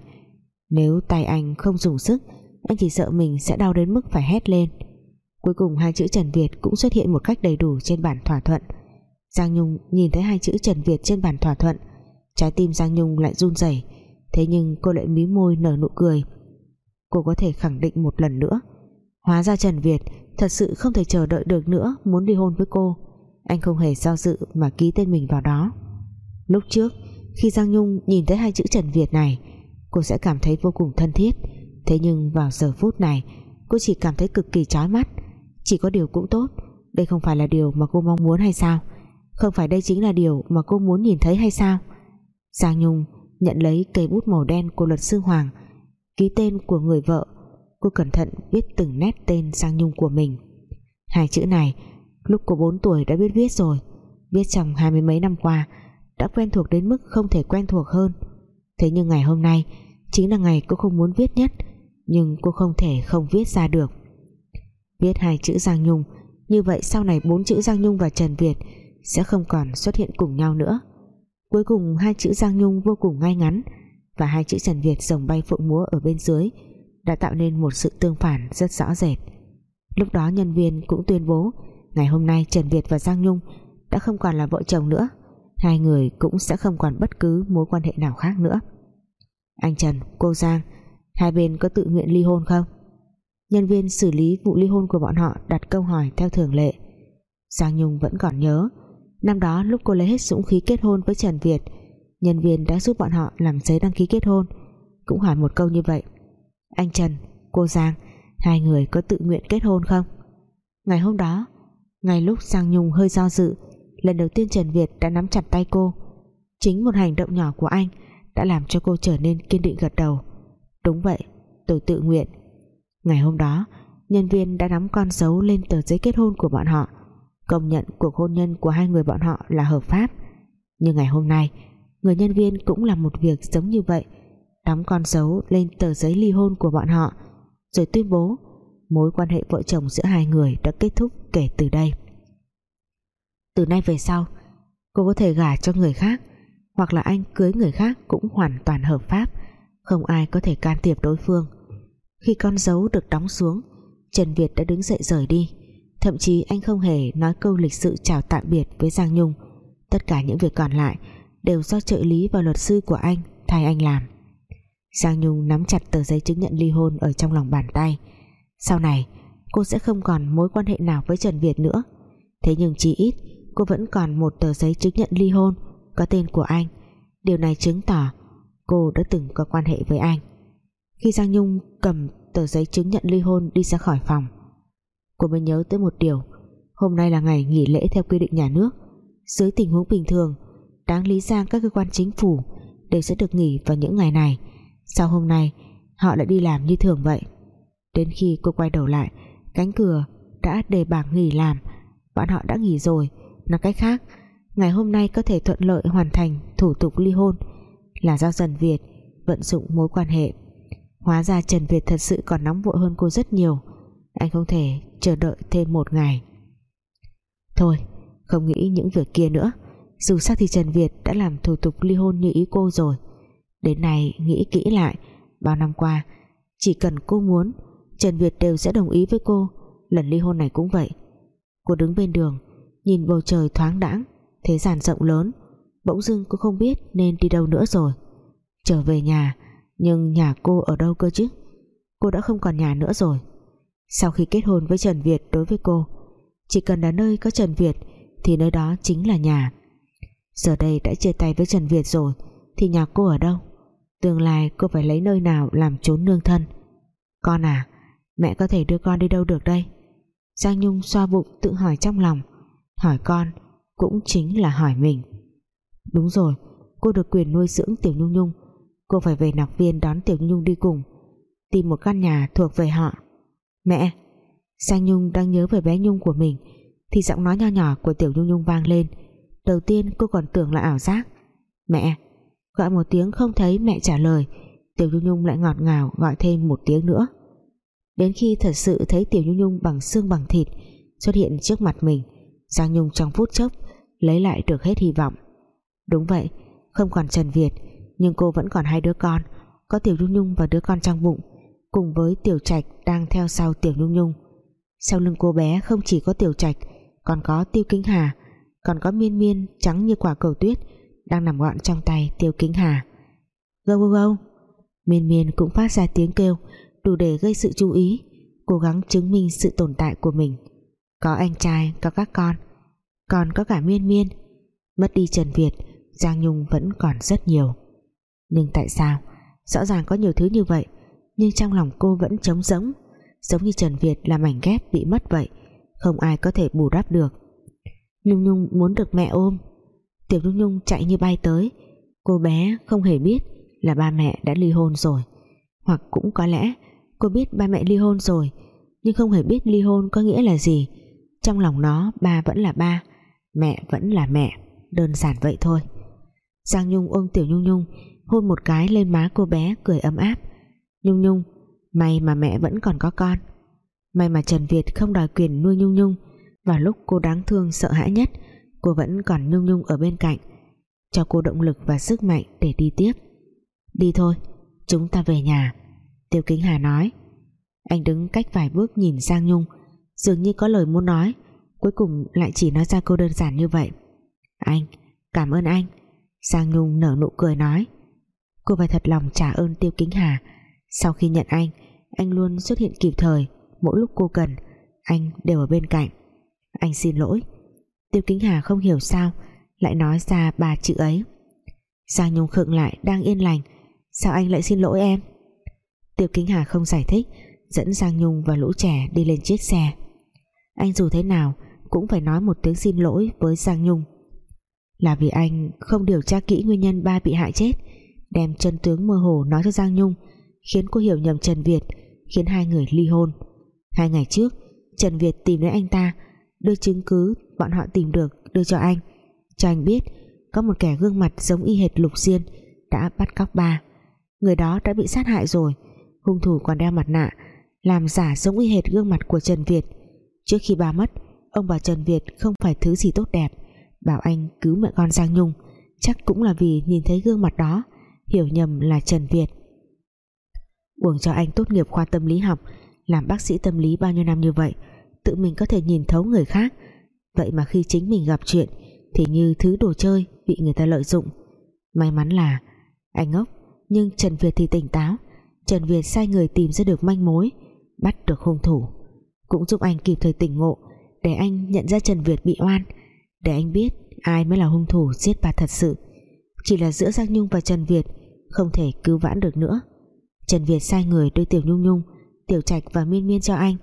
Nếu tay anh không dùng sức, anh chỉ sợ mình sẽ đau đến mức phải hét lên. Cuối cùng hai chữ Trần Việt cũng xuất hiện một cách đầy đủ trên bản thỏa thuận. Giang Nhung nhìn thấy hai chữ Trần Việt trên bản thỏa thuận, trái tim Giang Nhung lại run rẩy. Thế nhưng cô lại mí môi nở nụ cười. Cô có thể khẳng định một lần nữa hóa ra Trần Việt thật sự không thể chờ đợi được nữa muốn đi hôn với cô. Anh không hề do dự mà ký tên mình vào đó. Lúc trước, khi Giang Nhung nhìn thấy hai chữ Trần Việt này, cô sẽ cảm thấy vô cùng thân thiết. Thế nhưng vào giờ phút này, cô chỉ cảm thấy cực kỳ chói mắt. Chỉ có điều cũng tốt, đây không phải là điều mà cô mong muốn hay sao? Không phải đây chính là điều mà cô muốn nhìn thấy hay sao? Giang Nhung nhận lấy cây bút màu đen của luật sư Hoàng, ký tên của người vợ cô cẩn thận viết từng nét tên Giang Nhung của mình. Hai chữ này, lúc cô 4 tuổi đã biết viết rồi, viết trong hai mươi mấy năm qua, đã quen thuộc đến mức không thể quen thuộc hơn. Thế nhưng ngày hôm nay, chính là ngày cô không muốn viết nhất, nhưng cô không thể không viết ra được. Viết hai chữ Giang Nhung, như vậy sau này bốn chữ Giang Nhung và Trần Việt sẽ không còn xuất hiện cùng nhau nữa. Cuối cùng hai chữ Giang Nhung vô cùng ngay ngắn, và hai chữ Trần Việt rồng bay phượng múa ở bên dưới đã tạo nên một sự tương phản rất rõ rệt. Lúc đó nhân viên cũng tuyên bố ngày hôm nay Trần Việt và Giang Nhung đã không còn là vợ chồng nữa. Hai người cũng sẽ không còn bất cứ mối quan hệ nào khác nữa. Anh Trần, cô Giang hai bên có tự nguyện ly hôn không? Nhân viên xử lý vụ ly hôn của bọn họ đặt câu hỏi theo thường lệ. Giang Nhung vẫn còn nhớ năm đó lúc cô lấy hết dũng khí kết hôn với Trần Việt nhân viên đã giúp bọn họ làm giấy đăng ký kết hôn. Cũng hỏi một câu như vậy anh Trần, cô Giang hai người có tự nguyện kết hôn không? Ngày hôm đó ngay lúc Giang Nhung hơi do dự lần đầu tiên Trần Việt đã nắm chặt tay cô. Chính một hành động nhỏ của anh đã làm cho cô trở nên kiên định gật đầu. Đúng vậy tôi tự nguyện. Ngày hôm đó nhân viên đã nắm con dấu lên tờ giấy kết hôn của bọn họ công nhận cuộc hôn nhân của hai người bọn họ là hợp pháp. Nhưng ngày hôm nay người nhân viên cũng làm một việc giống như vậy đóng con dấu lên tờ giấy ly hôn của bọn họ. Rồi tuyên bố, mối quan hệ vợ chồng giữa hai người đã kết thúc kể từ đây. Từ nay về sau, cô có thể gả cho người khác, hoặc là anh cưới người khác cũng hoàn toàn hợp pháp. Không ai có thể can thiệp đối phương. Khi con dấu được đóng xuống, Trần Việt đã đứng dậy rời đi. Thậm chí anh không hề nói câu lịch sự chào tạm biệt với Giang Nhung. Tất cả những việc còn lại đều do trợ lý và luật sư của anh thay anh làm. Giang Nhung nắm chặt tờ giấy chứng nhận ly hôn ở trong lòng bàn tay. Sau này, cô sẽ không còn mối quan hệ nào với Trần Việt nữa. Thế nhưng chỉ ít, cô vẫn còn một tờ giấy chứng nhận ly hôn có tên của anh. Điều này chứng tỏ cô đã từng có quan hệ với anh. Khi Giang Nhung cầm tờ giấy chứng nhận ly hôn đi ra khỏi phòng, cô mới nhớ tới một điều. Hôm nay là ngày nghỉ lễ theo quy định nhà nước. Dưới tình huống bình thường, đáng lý ra các cơ quan chính phủ đều sẽ được nghỉ vào những ngày này sao hôm nay, họ lại đi làm như thường vậy. Đến khi cô quay đầu lại, cánh cửa đã để bảng nghỉ làm. Bọn họ đã nghỉ rồi. Nói cách khác, ngày hôm nay có thể thuận lợi hoàn thành thủ tục ly hôn. Là do Trần Việt vận dụng mối quan hệ. Hóa ra Trần Việt thật sự còn nóng vội hơn cô rất nhiều. Anh không thể chờ đợi thêm một ngày. Thôi, không nghĩ những việc kia nữa. Dù sao thì Trần Việt đã làm thủ tục ly hôn như ý cô rồi đến nay, nghĩ kỹ lại, bao năm qua, chỉ cần cô muốn, Trần Việt đều sẽ đồng ý với cô. Lần ly hôn này cũng vậy. Cô đứng bên đường, nhìn bầu trời thoáng đãng, thế gian rộng lớn. Bỗng dưng cô không biết nên đi đâu nữa rồi. Trở về nhà, nhưng nhà cô ở đâu cơ chứ? Cô đã không còn nhà nữa rồi. Sau khi kết hôn với Trần Việt đối với cô, chỉ cần là nơi có Trần Việt, thì nơi đó chính là nhà. Giờ đây đã chia tay với Trần Việt rồi, thì nhà cô ở đâu? Tương lai cô phải lấy nơi nào làm trốn nương thân? Con à mẹ có thể đưa con đi đâu được đây? Giang Nhung xoa bụng tự hỏi trong lòng. Hỏi con cũng chính là hỏi mình. Đúng rồi, cô được quyền nuôi dưỡng Tiểu Nhung Nhung. Cô phải về nạc viên đón Tiểu Nhung Nhung đi cùng, tìm một căn nhà thuộc về họ. Mẹ, Giang Nhung đang nhớ về bé Nhung của mình, thì giọng nói nho nhỏ của Tiểu Nhung Nhung vang lên. Đầu tiên cô còn tưởng là ảo giác. Mẹ gọi một tiếng không thấy mẹ trả lời. Tiểu Nhung Nhung lại ngọt ngào gọi thêm một tiếng nữa. Đến khi thật sự thấy Tiểu Nhung Nhung bằng xương bằng thịt, xuất hiện trước mặt mình, Giang Nhung trong phút chốc lấy lại được hết hy vọng. Đúng vậy, không còn Trần Việt, nhưng cô vẫn còn hai đứa con, có Tiểu Nhung Nhung và đứa con trong bụng, cùng với Tiểu Trạch đang theo sau Tiểu Nhung Nhung. Sau lưng cô bé không chỉ có Tiểu Trạch, còn có Tiêu Kính Hà, còn có Miên Miên trắng như quả cầu tuyết đang nằm gọn trong tay Tiêu Kính Hà. Gâu gâu gâu. Miên Miên cũng phát ra tiếng kêu, đủ để gây sự chú ý, cố gắng chứng minh sự tồn tại của mình. Có anh trai, có các con, còn có cả Miên Miên. Mất đi Trần Việt, Giang Nhung vẫn còn rất nhiều. Nhưng tại sao? Rõ ràng có nhiều thứ như vậy, nhưng trong lòng cô vẫn trống rỗng. Giống như Trần Việt là mảnh ghép bị mất vậy, không ai có thể bù đắp được. Nhung Nhung muốn được mẹ ôm Tiểu Nhung Nhung chạy như bay tới. Cô bé không hề biết là ba mẹ đã ly hôn rồi. Hoặc cũng có lẽ cô biết ba mẹ ly hôn rồi, nhưng không hề biết ly hôn có nghĩa là gì. Trong lòng nó, ba vẫn là ba, mẹ vẫn là mẹ, đơn giản vậy thôi. Giang Nhung ôm Tiểu Nhung Nhung, hôn một cái lên má cô bé, cười ấm áp. Nhung Nhung, may mà mẹ vẫn còn có con. May mà Trần Việt không đòi quyền nuôi Nhung Nhung vào lúc cô đáng thương sợ hãi nhất cô vẫn còn Nhung Nhung ở bên cạnh. Cho cô động lực và sức mạnh để đi tiếp. Đi thôi, chúng ta về nhà. Tiêu Kính Hà nói. Anh đứng cách vài bước nhìn sang Nhung. Dường như có lời muốn nói. Cuối cùng lại chỉ nói ra câu đơn giản như vậy. Anh, cảm ơn anh. Giang Nhung nở nụ cười nói. Cô phải thật lòng trả ơn Tiêu Kính Hà. Sau khi nhận anh anh luôn xuất hiện kịp thời, mỗi lúc cô cần. Anh đều ở bên cạnh. Anh xin lỗi. Tiêu Kính Hà không hiểu sao lại nói ra ba chữ ấy. Giang Nhung khựng lại đang yên lành, sao anh lại xin lỗi em? Tiêu Kính Hà không giải thích, dẫn Giang Nhung và lũ trẻ đi lên chiếc xe. Anh dù thế nào cũng phải nói một tiếng xin lỗi với Giang Nhung. Là vì anh không điều tra kỹ nguyên nhân ba bị hại chết, đem chân tướng mơ hồ nói cho Giang Nhung, khiến cô hiểu nhầm Trần Việt, khiến hai người ly hôn. Hai ngày trước, Trần Việt tìm đến anh ta đưa chứng cứ, bọn họ tìm được, đưa cho anh. Cho anh biết, có một kẻ gương mặt giống y hệt Lục Diên đã bắt cóc ba. Người đó đã bị sát hại rồi. Hung thủ còn đeo mặt nạ, làm giả giống y hệt gương mặt của Trần Việt. Trước khi ba mất, ông bà Trần Việt không phải thứ gì tốt đẹp. Bảo anh cứu mẹ con Giang Nhung. Chắc cũng là vì nhìn thấy gương mặt đó, hiểu nhầm là Trần Việt. Uổng cho anh tốt nghiệp khoa tâm lý học. Làm bác sĩ tâm lý bao nhiêu năm như vậy tự mình có thể nhìn thấu người khác. Vậy mà khi chính mình gặp chuyện, thì như thứ đồ chơi bị người ta lợi dụng. May mắn là, anh ngốc, nhưng Trần Việt thì tỉnh táo. Trần Việt sai người tìm ra được manh mối, bắt được hung thủ. Cũng giúp anh kịp thời tỉnh ngộ, để anh nhận ra Trần Việt bị oan, để anh biết ai mới là hung thủ giết bà thật sự. Chỉ là giữa Giang Nhung và Trần Việt, không thể cứu vãn được nữa. Trần Việt sai người đưa Tiểu Nhung Nhung, Tiểu Trạch và Miên Miên cho anh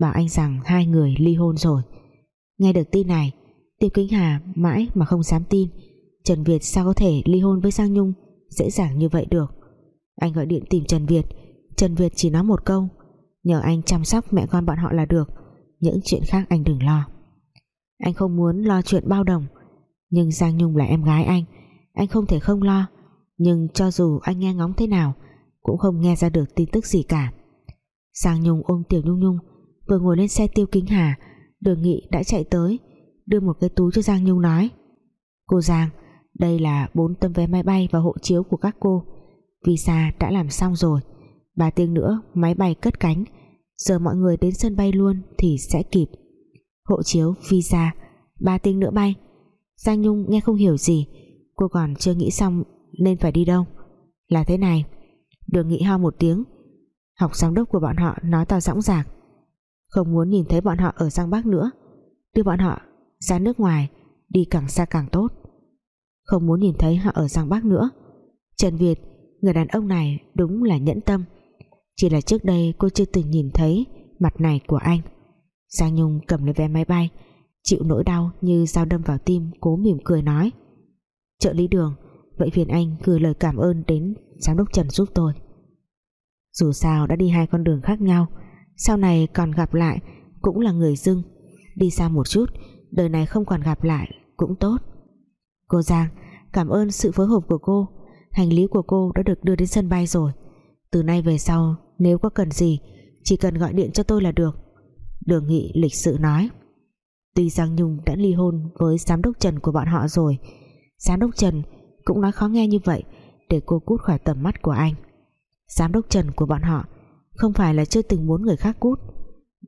bảo anh rằng hai người ly hôn rồi. Nghe được tin này, Tiêu Kính Hà mãi mà không dám tin. Trần Việt sao có thể ly hôn với Giang Nhung? Dễ dàng như vậy được. Anh gọi điện tìm Trần Việt. Trần Việt chỉ nói một câu. Nhờ anh chăm sóc mẹ con bọn họ là được. Những chuyện khác anh đừng lo. Anh không muốn lo chuyện bao đồng. Nhưng Giang Nhung là em gái anh. Anh không thể không lo. Nhưng cho dù anh nghe ngóng thế nào, cũng không nghe ra được tin tức gì cả. Giang Nhung ôm Tiểu Nhung Nhung vừa ngồi lên xe Tiêu Kính Hà, Đường Nghị đã chạy tới, đưa một cái túi cho Giang Nhung nói. Cô Giang, đây là bốn tấm vé máy bay và hộ chiếu của các cô. Visa đã làm xong rồi, ba tiếng nữa máy bay cất cánh. Giờ mọi người đến sân bay luôn thì sẽ kịp. Hộ chiếu, visa, ba tiếng nữa bay. Giang Nhung nghe không hiểu gì, cô còn chưa nghĩ xong nên phải đi đâu. Là thế này. Đường nghị ho một tiếng. Học giám đốc của bọn họ nói to dõng dạc không muốn nhìn thấy bọn họ ở Giang Bắc nữa. Đưa bọn họ ra nước ngoài, đi càng xa càng tốt. Không muốn nhìn thấy họ ở Giang Bắc nữa. Trần Việt, người đàn ông này đúng là nhẫn tâm. Chỉ là trước đây cô chưa từng nhìn thấy mặt này của anh. Giang Nhung cầm lấy vé máy bay, chịu nỗi đau như dao đâm vào tim, cố mỉm cười nói. Trợ lý đường, vậy phiền anh gửi lời cảm ơn đến giám đốc Trần giúp tôi. Dù sao đã đi hai con đường khác nhau sau này còn gặp lại cũng là người dưng. Đi xa một chút, đời này không còn gặp lại cũng tốt. Cô Giang, cảm ơn sự phối hợp của cô. Hành lý của cô đã được đưa đến sân bay rồi. Từ nay về sau, nếu có cần gì, chỉ cần gọi điện cho tôi là được. Đường nghị lịch sự nói. Tuy Giang Nhung đã ly hôn với giám đốc Trần của bọn họ rồi, giám đốc Trần cũng nói khó nghe như vậy để cô cút khỏi tầm mắt của anh. Giám đốc Trần của bọn họ không phải là chưa từng muốn người khác cút.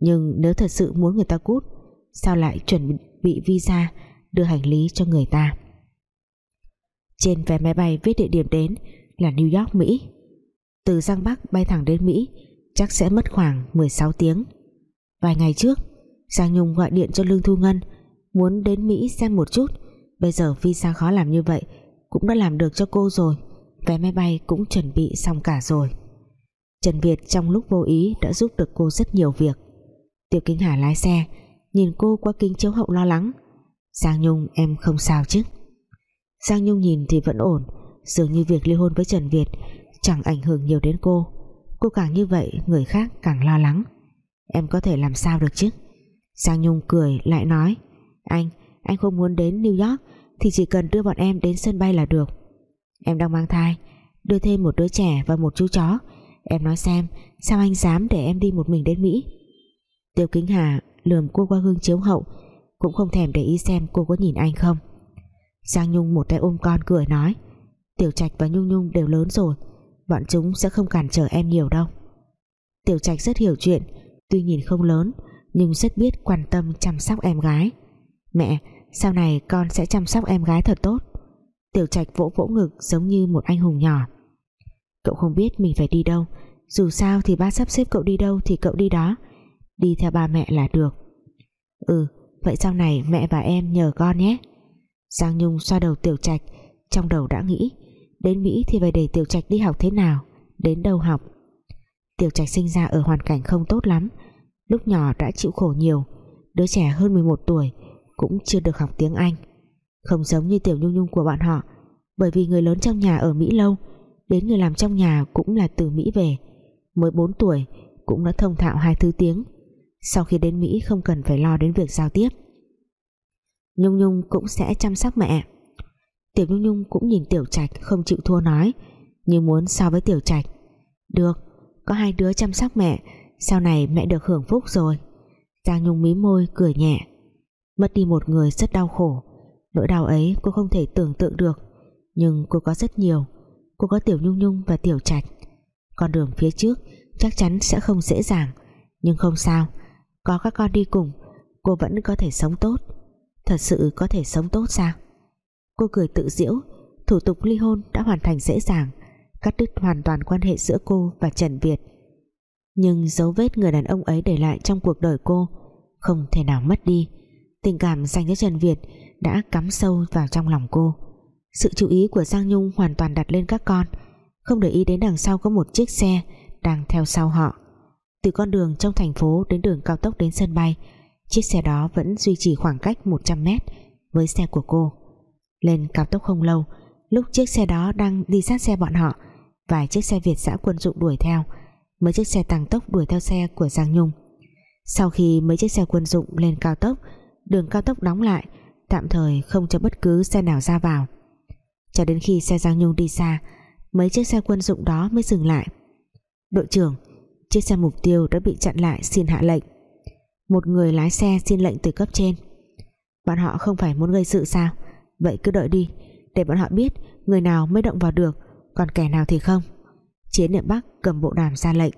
Nhưng nếu thật sự muốn người ta cút, sao lại chuẩn bị visa đưa hành lý cho người ta? Trên vé máy bay viết địa điểm đến là New York, Mỹ. Từ Giang Bắc bay thẳng đến Mỹ, chắc sẽ mất khoảng 16 tiếng. Vài ngày trước, Giang Nhung gọi điện cho Lương Thu Ngân, muốn đến Mỹ xem một chút. Bây giờ visa khó làm như vậy cũng đã làm được cho cô rồi, vé máy bay cũng chuẩn bị xong cả rồi. Trần Việt trong lúc vô ý đã giúp được cô rất nhiều việc. Tiêu Kính Hà lái xe nhìn cô qua kính chiếu hậu lo lắng. Giang Nhung em không sao chứ? Giang Nhung nhìn thì vẫn ổn dường như việc ly hôn với Trần Việt chẳng ảnh hưởng nhiều đến cô. Cô càng như vậy người khác càng lo lắng. Em có thể làm sao được chứ? Giang Nhung cười lại nói anh, anh không muốn đến New York thì chỉ cần đưa bọn em đến sân bay là được. Em đang mang thai đưa thêm một đứa trẻ và một chú chó em nói xem, sao anh dám để em đi một mình đến Mỹ? Tiêu Kính Hà lườm cô qua gương chiếu hậu, cũng không thèm để ý xem cô có nhìn anh không. Giang Nhung một tay ôm con cười nói, Tiểu Trạch và Nhung Nhung đều lớn rồi, bọn chúng sẽ không cản trở em nhiều đâu. Tiểu Trạch rất hiểu chuyện, tuy nhìn không lớn, nhưng rất biết quan tâm chăm sóc em gái. Mẹ, sau này con sẽ chăm sóc em gái thật tốt. Tiểu Trạch vỗ vỗ ngực giống như một anh hùng nhỏ cậu không biết mình phải đi đâu. Dù sao thì ba sắp xếp cậu đi đâu thì cậu đi đó. Đi theo ba mẹ là được. Ừ vậy sau này mẹ và em nhờ con nhé. Giang Nhung xoa đầu Tiểu Trạch, trong đầu đã nghĩ, đến Mỹ thì phải để Tiểu Trạch đi học thế nào, đến đâu học. Tiểu Trạch sinh ra ở hoàn cảnh không tốt lắm, lúc nhỏ đã chịu khổ nhiều. Đứa trẻ hơn 11 tuổi, cũng chưa được học tiếng Anh. Không giống như Tiểu Nhung Nhung của bọn họ, bởi vì người lớn trong nhà ở Mỹ lâu đến người làm trong nhà cũng là từ Mỹ về. Mới 4 tuổi, cũng đã thông thạo hai thứ tiếng. Sau khi đến Mỹ, không cần phải lo đến việc giao tiếp. Nhung Nhung cũng sẽ chăm sóc mẹ. Tiểu Nhung Nhung cũng nhìn Tiểu Trạch không chịu thua nói, như muốn so với Tiểu Trạch. Được, có hai đứa chăm sóc mẹ, sau này mẹ được hưởng phúc rồi. Giang Nhung mí môi, cười nhẹ. Mất đi một người rất đau khổ. Nỗi đau ấy cô không thể tưởng tượng được, nhưng cô có rất nhiều cô có Tiểu Nhung Nhung và Tiểu Trạch. Con đường phía trước chắc chắn sẽ không dễ dàng, nhưng không sao. Có các con đi cùng, cô vẫn có thể sống tốt. Thật sự có thể sống tốt sao? Cô cười tự diễu thủ tục ly hôn đã hoàn thành dễ dàng, cắt đứt hoàn toàn quan hệ giữa cô và Trần Việt. Nhưng dấu vết người đàn ông ấy để lại trong cuộc đời cô không thể nào mất đi. Tình cảm dành cho Trần Việt đã cắm sâu vào trong lòng cô sự chú ý của Giang Nhung hoàn toàn đặt lên các con. Không để ý đến đằng sau có một chiếc xe đang theo sau họ. Từ con đường trong thành phố đến đường cao tốc đến sân bay, chiếc xe đó vẫn duy trì khoảng cách 100 mét với xe của cô. Lên cao tốc không lâu, lúc chiếc xe đó đang đi sát xe bọn họ, vài chiếc xe Việt xã quân dụng đuổi theo, mấy chiếc xe tăng tốc đuổi theo xe của Giang Nhung. Sau khi mấy chiếc xe quân dụng lên cao tốc, đường cao tốc đóng lại, tạm thời không cho bất cứ xe nào ra vào cho đến khi xe Giang Nhung đi xa, mấy chiếc xe quân dụng đó mới dừng lại. Đội trưởng, chiếc xe mục tiêu đã bị chặn lại, xin hạ lệnh. Một người lái xe xin lệnh từ cấp trên. Bọn họ không phải muốn gây sự sao? Vậy cứ đợi đi, để bọn họ biết người nào mới động vào được, còn kẻ nào thì không. Chiến niệm bắc cầm bộ đàm ra lệnh.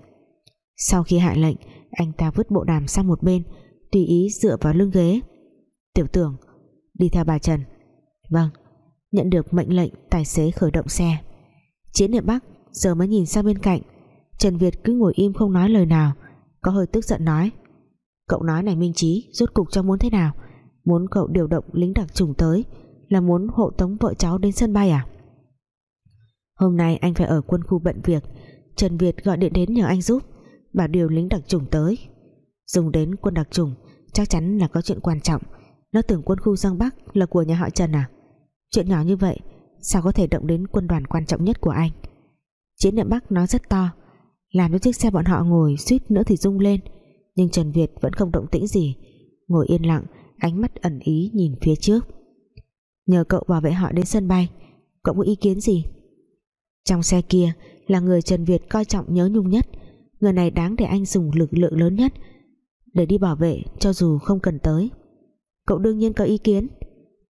Sau khi hạ lệnh, anh ta vứt bộ đàm sang một bên, tùy ý dựa vào lưng ghế. Tiểu tưởng, đi theo bà Trần. Vâng nhận được mệnh lệnh tài xế khởi động xe. Chiến niệm bắc giờ mới nhìn sang bên cạnh. Trần Việt cứ ngồi im không nói lời nào, có hơi tức giận nói, cậu nói này Minh Trí rốt cục cho muốn thế nào? Muốn cậu điều động lính đặc trùng tới, là muốn hộ tống vợ cháu đến sân bay à? Hôm nay anh phải ở quân khu bận việc, Trần Việt gọi điện đến nhờ anh giúp, bảo điều lính đặc trùng tới. Dùng đến quân đặc trùng chắc chắn là có chuyện quan trọng. Nó tưởng quân khu Giang Bắc là của nhà họ Trần à? Chuyện nhỏ như vậy, sao có thể động đến quân đoàn quan trọng nhất của anh? Chiến niệm Bắc nói rất to, làm cho chiếc xe bọn họ ngồi suýt nữa thì rung lên. Nhưng Trần Việt vẫn không động tĩnh gì, ngồi yên lặng, ánh mắt ẩn ý nhìn phía trước. Nhờ cậu bảo vệ họ đến sân bay, cậu có ý kiến gì? Trong xe kia là người Trần Việt coi trọng nhớ nhung nhất, người này đáng để anh dùng lực lượng lớn nhất để đi bảo vệ cho dù không cần tới. Cậu đương nhiên có ý kiến.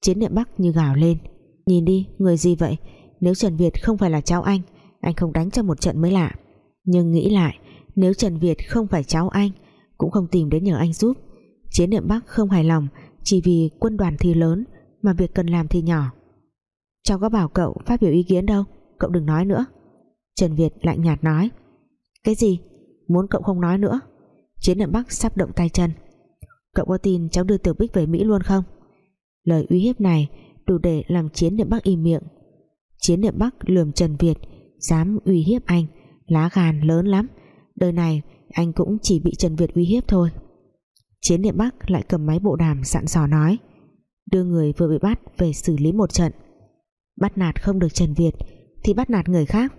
Chiến niệm Bắc như gào lên nhìn đi, người gì vậy? Nếu Trần Việt không phải là cháu anh anh không đánh cho một trận mới lạ. Nhưng nghĩ lại, nếu Trần Việt không phải cháu anh, cũng không tìm đến nhờ anh giúp. Chiến niệm Bắc không hài lòng, chỉ vì quân đoàn thì lớn, mà việc cần làm thì nhỏ. Cháu có bảo cậu phát biểu ý kiến đâu, cậu đừng nói nữa. Trần Việt lạnh nhạt nói. Cái gì? Muốn cậu không nói nữa? Chiến niệm Bắc sắp động tay chân. Cậu có tin cháu đưa Tiểu Bích về Mỹ luôn không? Lời uy hiếp này đủ để làm chiến niệm Bắc im miệng. Chiến niệm Bắc lườm Trần Việt, dám uy hiếp anh, lá gan lớn lắm. Đời này, anh cũng chỉ bị Trần Việt uy hiếp thôi. Chiến niệm Bắc lại cầm máy bộ đàm sẵn sò nói. Đưa người vừa bị bắt về xử lý một trận. Bắt nạt không được Trần Việt, thì bắt nạt người khác.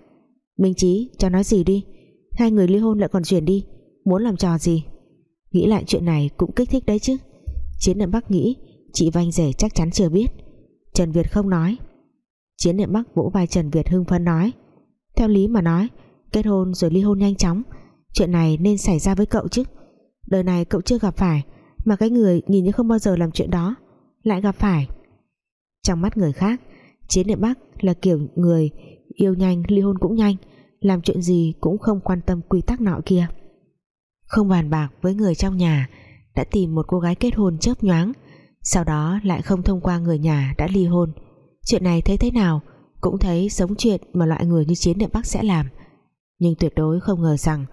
Minh Chí, cho nói gì đi? Hai người ly hôn lại còn chuyển đi, muốn làm trò gì? Nghĩ lại chuyện này cũng kích thích đấy chứ. Chiến niệm Bắc nghĩ, chị Vanh rể chắc chắn chưa biết. Trần Việt không nói. Chiến niệm Bắc vỗ vai Trần Việt hưng phấn nói. Theo lý mà nói, kết hôn rồi ly hôn nhanh chóng. Chuyện này nên xảy ra với cậu chứ. Đời này cậu chưa gặp phải, mà cái người nhìn như không bao giờ làm chuyện đó, lại gặp phải. Trong mắt người khác, chiến niệm bắc là kiểu người yêu nhanh, ly hôn cũng nhanh, làm chuyện gì cũng không quan tâm quy tắc nọ kia. Không bàn bạc với người trong nhà, đã tìm một cô gái kết hôn chớp nhoáng sau đó lại không thông qua người nhà đã ly hôn. Chuyện này thấy thế nào cũng thấy giống chuyện mà loại người như chiến niệm bắc sẽ làm. Nhưng tuyệt đối không ngờ rằng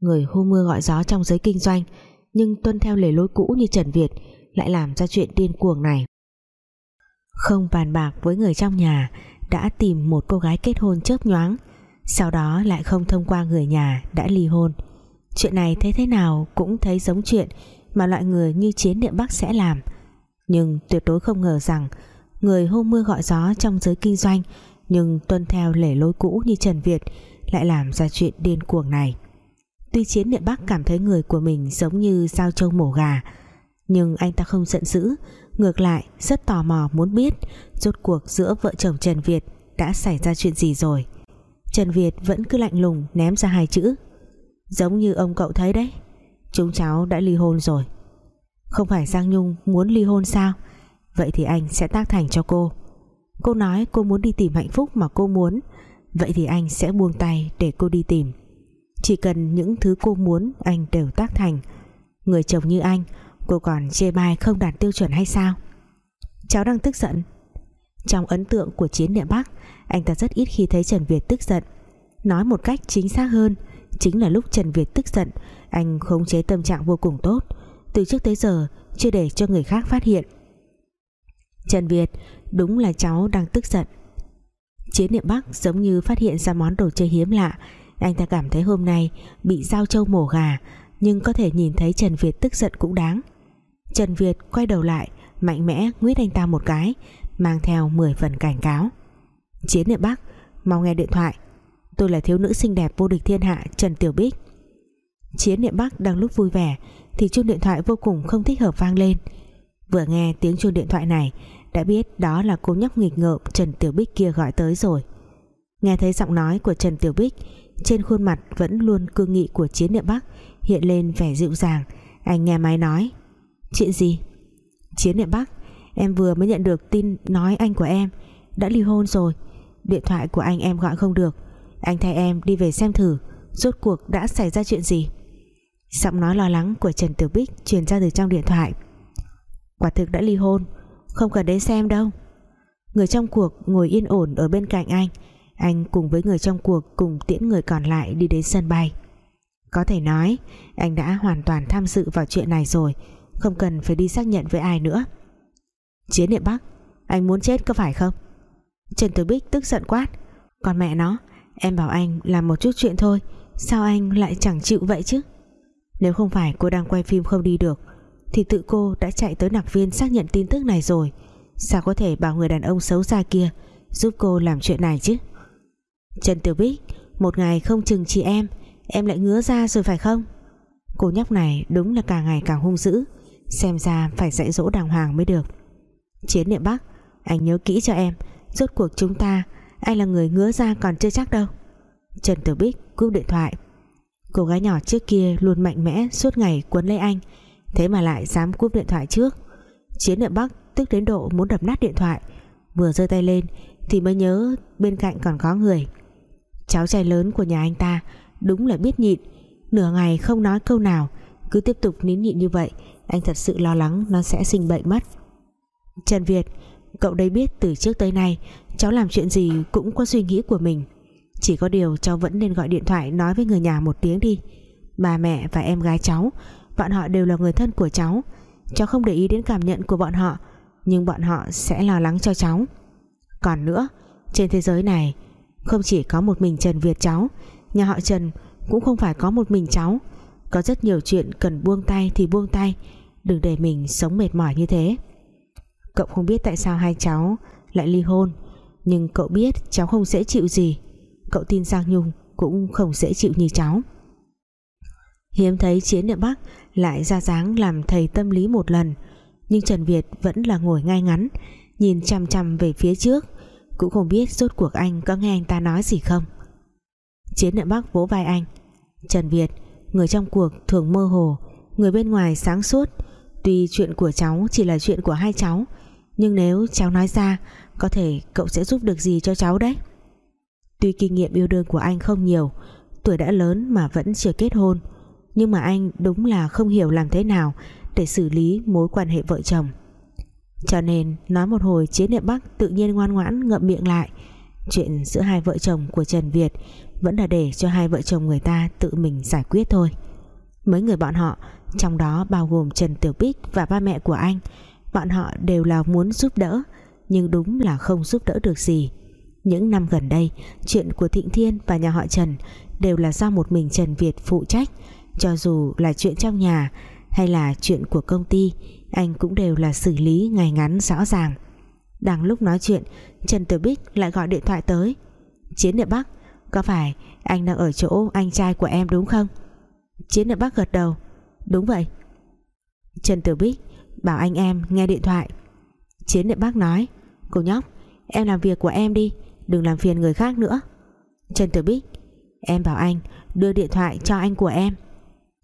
người hô mưa gọi gió trong giới kinh doanh, nhưng tuân theo lề lối cũ như Trần Việt lại làm ra chuyện điên cuồng này. Không bàn bạc với người trong nhà, đã tìm một cô gái kết hôn chớp nhoáng, sau đó lại không thông qua người nhà đã ly hôn. Chuyện này thấy thế nào cũng thấy giống chuyện mà loại người như chiến niệm bắc sẽ làm nhưng tuyệt đối không ngờ rằng người hô mưa gọi gió trong giới kinh doanh, nhưng tuân theo lễ lối cũ như Trần Việt, lại làm ra chuyện điên cuồng này. Tuy chiến niệm bắc cảm thấy người của mình giống như sao trâu mổ gà, nhưng anh ta không giận dữ, ngược lại rất tò mò muốn biết rốt cuộc giữa vợ chồng Trần Việt đã xảy ra chuyện gì rồi. Trần Việt vẫn cứ lạnh lùng ném ra hai chữ, giống như ông cậu thấy đấy, chúng cháu đã ly hôn rồi không phải Giang Nhung muốn ly hôn sao? Vậy thì anh sẽ tác thành cho cô. Cô nói cô muốn đi tìm hạnh phúc mà cô muốn. Vậy thì anh sẽ buông tay để cô đi tìm. Chỉ cần những thứ cô muốn, anh đều tác thành. Người chồng như anh, cô còn chê bai không đạt tiêu chuẩn hay sao? Cháu đang tức giận. Trong ấn tượng của chiến địa Bắc, anh ta rất ít khi thấy Trần Việt tức giận. Nói một cách chính xác hơn, chính là lúc Trần Việt tức giận, anh khống chế tâm trạng vô cùng tốt từ trước tới giờ, chưa để cho người khác phát hiện. Trần Việt, đúng là cháu đang tức giận. Chiến niệm Bắc giống như phát hiện ra món đồ chơi hiếm lạ. Anh ta cảm thấy hôm nay Bị giao châu mổ gà, Nhưng có thể nhìn thấy Trần Việt tức giận cũng đáng. Trần Việt quay đầu lại, Mạnh mẽ nguyết anh ta một cái, Mang theo 10 phần cảnh cáo. Chiến niệm Bắc, Mau nghe điện thoại. Tôi là thiếu nữ xinh đẹp vô địch thiên hạ, Trần Tiểu Bích. Chiến niệm Bắc đang lúc vui vẻ Thì chuông điện thoại vô cùng không thích hợp vang lên. Vừa nghe tiếng chuông điện thoại này, Đã biết đó là cô nhóc nghịch ngợm Trần Tiểu Bích kia gọi tới rồi. Nghe thấy giọng nói của Trần Tiểu Bích, Trên khuôn mặt vẫn luôn cương nghị của Chiến Niệm Bắc Hiện lên vẻ dịu dàng. Anh nghe máy nói, Chuyện gì? Chiến Niệm Bắc, Em vừa mới nhận được tin nói anh của em Đã ly hôn rồi. Điện thoại của anh em gọi không được. Anh thay em đi về xem thử, Rốt cuộc đã xảy ra chuyện gì? Giọng nói lo lắng của Trần Tiểu Bích Truyền ra từ trong điện thoại. Quả thực đã ly hôn, Không cần đến xem đâu. Người trong cuộc ngồi yên ổn ở bên cạnh anh Anh cùng với người trong cuộc Cùng tiễn người còn lại đi đến sân bay. Có thể nói, Anh đã hoàn toàn tham dự vào chuyện này rồi, Không cần phải đi xác nhận với ai nữa. Chiến địa Bắc, Anh muốn chết có phải không? Trần Tử Bích tức giận quát. Còn mẹ nó, Em bảo anh làm một chút chuyện thôi, Sao anh lại chẳng chịu vậy chứ? Nếu không phải cô đang quay phim không đi được, Thì tự cô đã chạy tới nạc viên Xác nhận tin tức này rồi. Sao có thể bảo người đàn ông xấu xa kia Giúp cô làm chuyện này chứ? Trần Tiểu Bích, Một ngày không chừng chị em Em lại ngứa ra rồi phải không? Cô nhóc này đúng là càng ngày càng hung dữ, Xem ra phải dạy dỗ đàng hoàng mới được. Chiến niệm Bắc, Anh nhớ kỹ cho em, Rốt cuộc chúng ta, Ai là người ngứa ra còn chưa chắc đâu. Trần Tử Bích cúp điện thoại Cô gái nhỏ trước kia luôn mạnh mẽ, Suốt ngày quấn lấy anh. Thế mà lại dám cúp điện thoại trước. Chiến niệm Bắc tức đến độ muốn đập nát điện thoại. Vừa giơ tay lên Thì mới nhớ bên cạnh còn có người. Cháu trai lớn của nhà anh ta Đúng là biết nhịn. Nửa ngày không nói câu nào, Cứ tiếp tục nín nhịn như vậy, Anh thật sự lo lắng nó sẽ sinh bệnh mất. Trần Việt, Cậu đây biết từ trước tới nay Cháu làm chuyện gì cũng có suy nghĩ của mình. Chỉ có điều cháu vẫn nên gọi điện thoại Nói với người nhà một tiếng đi. Bà mẹ và em gái cháu, Bọn họ đều là người thân của cháu. Cháu không để ý đến cảm nhận của bọn họ, Nhưng bọn họ sẽ lo lắng cho cháu. Còn nữa, Trên thế giới này, Không chỉ có một mình Trần Việt cháu, Nhà họ Trần cũng không phải có một mình cháu. Có rất nhiều chuyện cần buông tay thì buông tay, Đừng để mình sống mệt mỏi như thế. Cậu không biết tại sao hai cháu lại ly hôn, Nhưng cậu biết cháu không dễ chịu gì. Cậu tin Giang Nhung cũng không dễ chịu như cháu. Hiếm thấy Chiến Niệm Bắc lại ra dáng làm thầy tâm lý một lần, Nhưng Trần Việt vẫn là ngồi ngay ngắn, Nhìn chăm chăm về phía trước, Cũng không biết rốt cuộc anh có nghe anh ta nói gì không. Chiến Niệm Bắc vỗ vai anh, Trần Việt, Người trong cuộc thường mơ hồ, Người bên ngoài sáng suốt, Tuy chuyện của cháu chỉ là chuyện của hai cháu, nhưng nếu cháu nói ra, Có thể cậu sẽ giúp được gì cho cháu đấy? Tuy kinh nghiệm yêu đương của anh không nhiều, Tuổi đã lớn mà vẫn chưa kết hôn. Nhưng mà anh đúng là không hiểu làm thế nào Để xử lý mối quan hệ vợ chồng. Cho nên, nói một hồi Chiến niệm Bắc tự nhiên ngoan ngoãn ngậm miệng lại. Chuyện giữa hai vợ chồng của Trần Việt Vẫn là để cho hai vợ chồng người ta tự mình giải quyết thôi. Mấy người bọn họ, Trong đó bao gồm Trần Tiểu Bích và ba mẹ của anh, bọn họ đều là muốn giúp đỡ, nhưng đúng là không giúp đỡ được gì những năm gần đây, chuyện của Thịnh Thiên và nhà họ Trần đều là do một mình Trần Việt phụ trách. Cho dù là chuyện trong nhà hay là chuyện của công ty, anh cũng đều là xử lý ngày ngắn rõ ràng. Đang lúc nói chuyện, Trần Tử Bích lại gọi điện thoại tới. Chiến địa Bắc, có phải anh đang ở chỗ anh trai của em đúng không? Chiến địa Bắc gật đầu. Đúng vậy. Trần Tử Bích bảo anh em nghe điện thoại. Chiến địa Bắc nói, Cô nhóc, em làm việc của em đi Đừng làm phiền người khác nữa. Trần Tử Bích, Em bảo anh đưa điện thoại cho anh của em.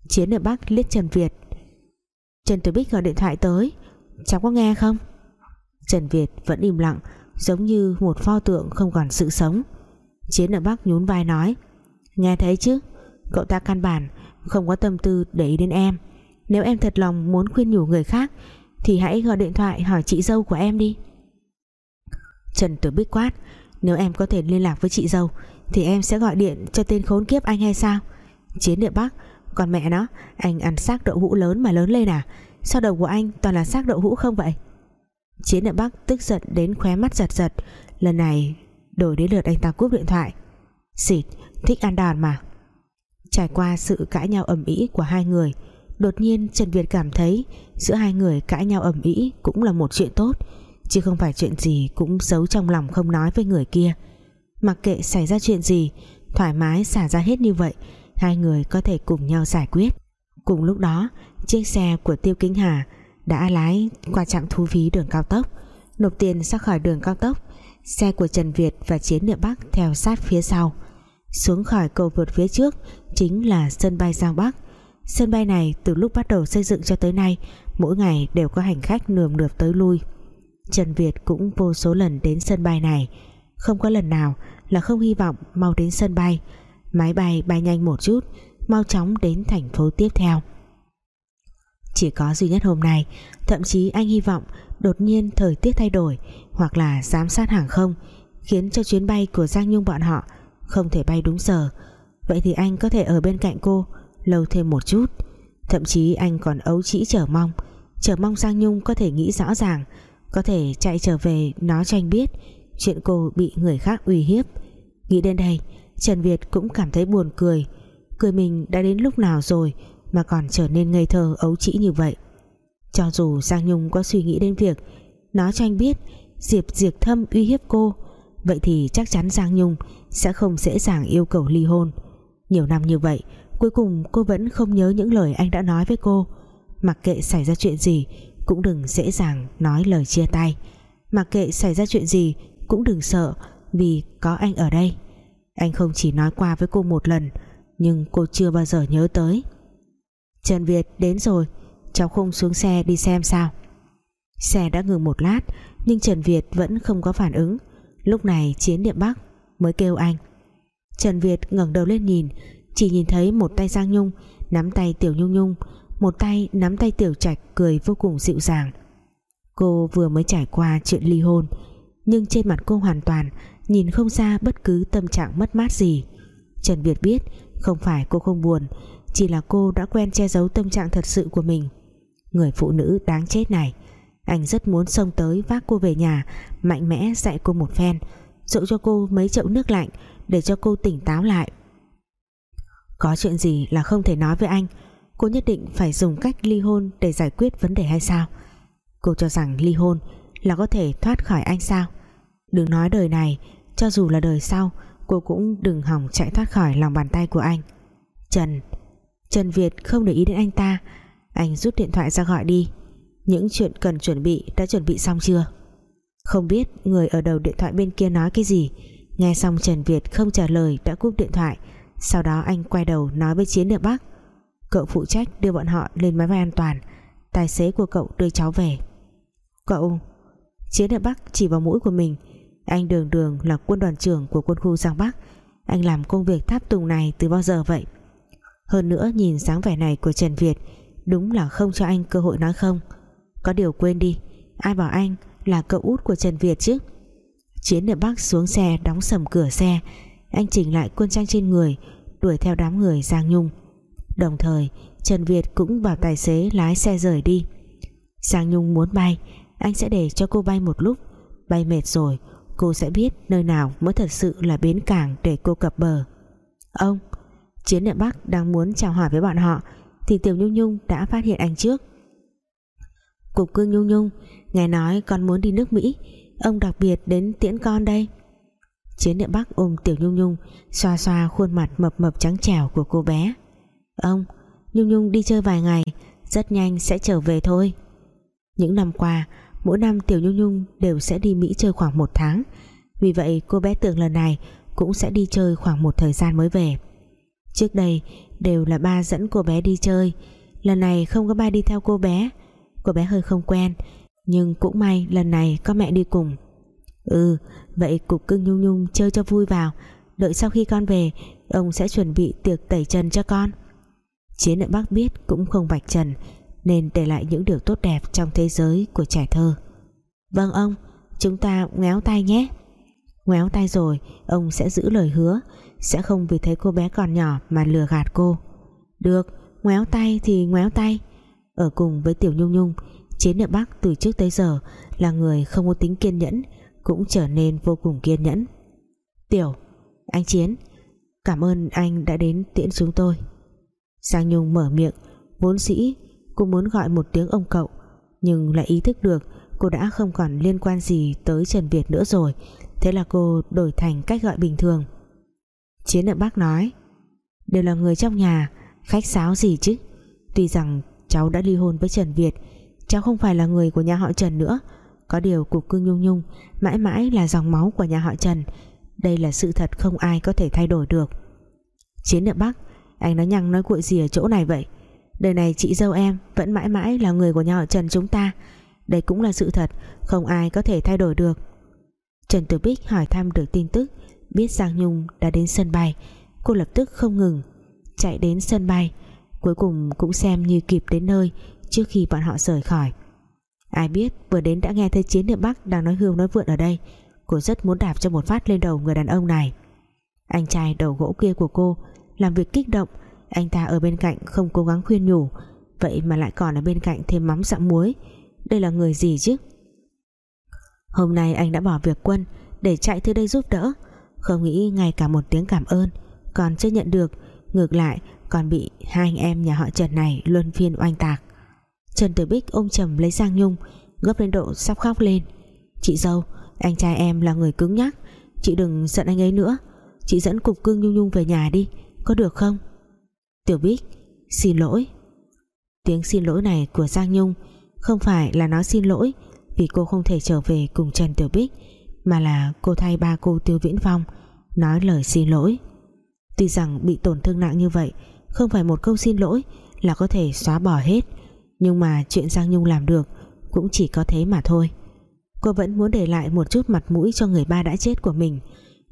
Chiến ở Bắc liếc Trần Việt. Trần Tử Bích gọi điện thoại tới. Cháu có nghe không? Trần Việt vẫn im lặng, Giống như một pho tượng không còn sự sống. Chiến ở Bắc nhún vai nói, Nghe thấy chứ, Cậu ta căn bản không có tâm tư để ý đến em. Nếu em thật lòng muốn khuyên nhủ người khác, Thì hãy gọi điện thoại hỏi chị dâu của em đi. Trần Tử Bích quát nếu em có thể liên lạc với chị dâu, Thì em sẽ gọi điện cho tên khốn kiếp anh hay sao? Chiến địa Bắc Còn mẹ nó, Anh ăn xác đậu hũ lớn mà lớn lên à? Sao đầu của anh toàn là xác đậu hũ không vậy? Chiến địa Bắc tức giận đến khóe mắt giật giật. Lần này, đổi đến lượt anh ta cúp điện thoại. Xịt, thích ăn đòn mà. Trải qua sự cãi nhau ầm ĩ của hai người, Đột nhiên Trần Việt cảm thấy Giữa hai người cãi nhau ầm ĩ Cũng là một chuyện tốt. Chứ không phải chuyện gì cũng giấu trong lòng không nói với người kia. Mặc kệ xảy ra chuyện gì, Thoải mái xả ra hết như vậy, Hai người có thể cùng nhau giải quyết. Cùng lúc đó, Chiếc xe của Tiêu Kính Hà đã lái qua trạm thu phí đường cao tốc, nộp tiền ra khỏi đường cao tốc, xe của Trần Việt và Chiến địa Bắc theo sát phía sau. Xuống khỏi cầu vượt phía trước chính là sân bay Giang Bắc. Sân bay này từ lúc bắt đầu xây dựng cho tới nay, mỗi ngày đều có hành khách nườm nượp tới lui. Trần Việt cũng vô số lần đến sân bay này. Không có lần nào là không hy vọng mau đến sân bay. Máy bay bay nhanh một chút, mau chóng đến thành phố tiếp theo. Chỉ có duy nhất hôm nay, thậm chí anh hy vọng đột nhiên thời tiết thay đổi hoặc là giám sát hàng không, khiến cho chuyến bay của Giang Nhung bọn họ không thể bay đúng giờ. Vậy thì anh có thể ở bên cạnh cô, lâu thêm một chút. Thậm chí anh còn ấu trĩ chờ mong chờ mong Giang Nhung có thể nghĩ rõ ràng có thể chạy trở về nói cho anh biết chuyện cô bị người khác uy hiếp. Nghĩ đến đây, Trần Việt cũng cảm thấy buồn cười. Cười mình đã đến lúc nào rồi mà còn trở nên ngây thơ, ấu trĩ như vậy. Cho dù Giang Nhung có suy nghĩ đến việc nói cho anh biết Diệp Diệp Thâm uy hiếp cô, vậy thì chắc chắn Giang Nhung sẽ không dễ dàng yêu cầu ly hôn. Nhiều năm như vậy, cuối cùng cô vẫn không nhớ những lời anh đã nói với cô. Mặc kệ xảy ra chuyện gì cũng đừng dễ dàng nói lời chia tay. Mặc kệ xảy ra chuyện gì, cũng đừng sợ, vì có anh ở đây. Anh không chỉ nói qua với cô một lần, nhưng cô chưa bao giờ nhớ tới. Trần Việt đến rồi, cháu không xuống xe đi xem sao? Xe đã ngừng một lát, nhưng Trần Việt vẫn không có phản ứng. Lúc này chiến điện Bắc mới kêu anh. Trần Việt ngẩng đầu lên nhìn, chỉ nhìn thấy một tay Giang Nhung, nắm tay Tiểu Nhung Nhung một tay nắm tay Tiểu Trạch cười vô cùng dịu dàng. Cô vừa mới trải qua chuyện ly hôn, nhưng trên mặt cô hoàn toàn nhìn không ra bất cứ tâm trạng mất mát gì. Trần Việt biết không phải cô không buồn, chỉ là cô đã quen che giấu tâm trạng thật sự của mình. Người phụ nữ đáng chết này, anh rất muốn xông tới vác cô về nhà, mạnh mẽ dạy cô một phen, dỗ cho cô mấy chậu nước lạnh để cho cô tỉnh táo lại. Có chuyện gì là không thể nói với anh cô nhất định phải dùng cách ly hôn để giải quyết vấn đề hay sao? Cô cho rằng ly hôn là có thể thoát khỏi anh sao? Đừng nói đời này, cho dù là đời sau, cô cũng đừng hỏng chạy thoát khỏi lòng bàn tay của anh. Trần Trần Việt không để ý đến anh ta. Anh rút điện thoại ra gọi đi. Những chuyện cần chuẩn bị đã chuẩn bị xong chưa? Không biết người ở đầu điện thoại bên kia nói cái gì. Nghe xong Trần Việt không trả lời đã cúp điện thoại. Sau đó anh quay đầu nói với Chiến địa Bắc cậu phụ trách đưa bọn họ lên máy bay an toàn. Tài xế của cậu đưa cháu về. Cậu Chiến ở Bắc chỉ vào mũi của mình. Anh đường đường là quân đoàn trưởng của quân khu Giang Bắc. Anh làm công việc tháp tùng này từ bao giờ vậy? Hơn nữa nhìn dáng vẻ này của Trần Việt, đúng là không cho anh cơ hội nói không. Có điều quên đi, ai bảo anh là cậu út của Trần Việt chứ? Chiến ở Bắc xuống xe đóng sầm cửa xe. Anh chỉnh lại quân trang trên người, đuổi theo đám người Giang Nhung đồng thời, Trần Việt cũng bảo tài xế lái xe rời đi. Giang Nhung muốn bay, anh sẽ để cho cô bay một lúc. Bay mệt rồi, cô sẽ biết nơi nào mới thật sự là bến cảng để cô cập bờ. Ông Chiến địa Bắc đang muốn chào hỏi với bọn họ, thì Tiểu Nhung Nhung đã phát hiện anh trước. Cục cưng Nhung Nhung, Nghe nói con muốn đi nước Mỹ, Ông đặc biệt đến tiễn con đây. Chiến địa Bắc ôm Tiểu Nhung Nhung, Xoa xoa khuôn mặt mập mập trắng trẻo của cô bé. Ông, Nhung Nhung đi chơi vài ngày, Rất nhanh sẽ trở về thôi. Những năm qua, Mỗi năm Tiểu Nhung Nhung đều sẽ đi Mỹ chơi khoảng một tháng. Vì vậy, cô bé tưởng lần này Cũng sẽ đi chơi khoảng một thời gian mới về. Trước đây, đều là ba dẫn cô bé đi chơi. Lần này không có ba đi theo cô bé. Cô bé hơi không quen, Nhưng cũng may lần này có mẹ đi cùng. Ừ Vậy cục cưng nhung nhung chơi cho vui vào. Đợi sau khi con về, Ông sẽ chuẩn bị tiệc tẩy trần cho con. Chiến ở Bắc biết cũng không vạch trần, Nên để lại những điều tốt đẹp Trong thế giới của trẻ thơ. Vâng ông, Chúng ta ngéo tay nhé. Ngoéo tay rồi, Ông sẽ giữ lời hứa, Sẽ không vì thấy cô bé còn nhỏ Mà lừa gạt cô. Được, Ngoéo tay thì ngoéo tay. Ở cùng với Tiểu Nhung Nhung, Chiến ở Bắc từ trước tới giờ là người không có tính kiên nhẫn, cũng trở nên vô cùng kiên nhẫn. Tiểu, anh Chiến, cảm ơn anh đã đến tiễn chúng tôi. Giang Nhung mở miệng. Vốn dĩ, cô muốn gọi một tiếng ông cậu, nhưng lại ý thức được cô đã không còn liên quan gì tới Trần Việt nữa rồi, thế là cô đổi thành cách gọi bình thường. Chiến ở Bắc nói, đều là người trong nhà, khách sáo gì chứ? Tuy rằng cháu đã ly hôn với Trần Việt, Cháu không phải là người của nhà họ Trần nữa. Có điều cục cưng nhung nhung Mãi mãi là dòng máu của nhà họ Trần. Đây là sự thật không ai có thể thay đổi được. Chiến địa Bắc anh nói nhăng nói cuội gì ở chỗ này vậy? Đời này chị dâu em Vẫn mãi mãi là người của nhà họ Trần chúng ta. Đây cũng là sự thật, Không ai có thể thay đổi được. Trần Tử Bích hỏi thăm được tin tức, Biết Giang Nhung đã đến sân bay. Cô lập tức không ngừng Chạy đến sân bay, Cuối cùng cũng xem như kịp đến nơi Trước khi bọn họ rời khỏi. Ai biết vừa đến đã nghe thấy Chiến địa Bắc Đang nói hương nói vượn ở đây. Cô rất muốn đạp cho một phát lên đầu người đàn ông này. Anh trai đầu gỗ kia của cô làm việc kích động, Anh ta ở bên cạnh không cố gắng khuyên nhủ, Vậy mà lại còn ở bên cạnh thêm mắm dặm muối. Đây là người gì chứ? Hôm nay anh đã bỏ việc quân Để chạy tới đây giúp đỡ. Không nghĩ ngay cả một tiếng cảm ơn, Còn chưa nhận được, Ngược lại còn bị hai anh em nhà họ Trần này luân phiên oanh tạc. Trần Tử Bích ôm chầm lấy Giang Nhung, gấp lên độ sắp khóc lên. Chị dâu, anh trai em là người cứng nhắc, chị đừng giận anh ấy nữa. Chị dẫn cục cưng Nhung Nhung về nhà đi có được không? Tiểu Bích, xin lỗi. Tiếng xin lỗi này của Giang Nhung không phải là nó xin lỗi vì cô không thể trở về cùng Trần Tiểu Bích, mà là cô thay ba cô Tiêu Viễn Phong nói lời xin lỗi. Tuy rằng bị tổn thương nặng như vậy không phải một câu xin lỗi là có thể xóa bỏ hết, nhưng mà chuyện Giang Nhung làm được cũng chỉ có thế mà thôi. Cô vẫn muốn để lại một chút mặt mũi cho người ba đã chết của mình.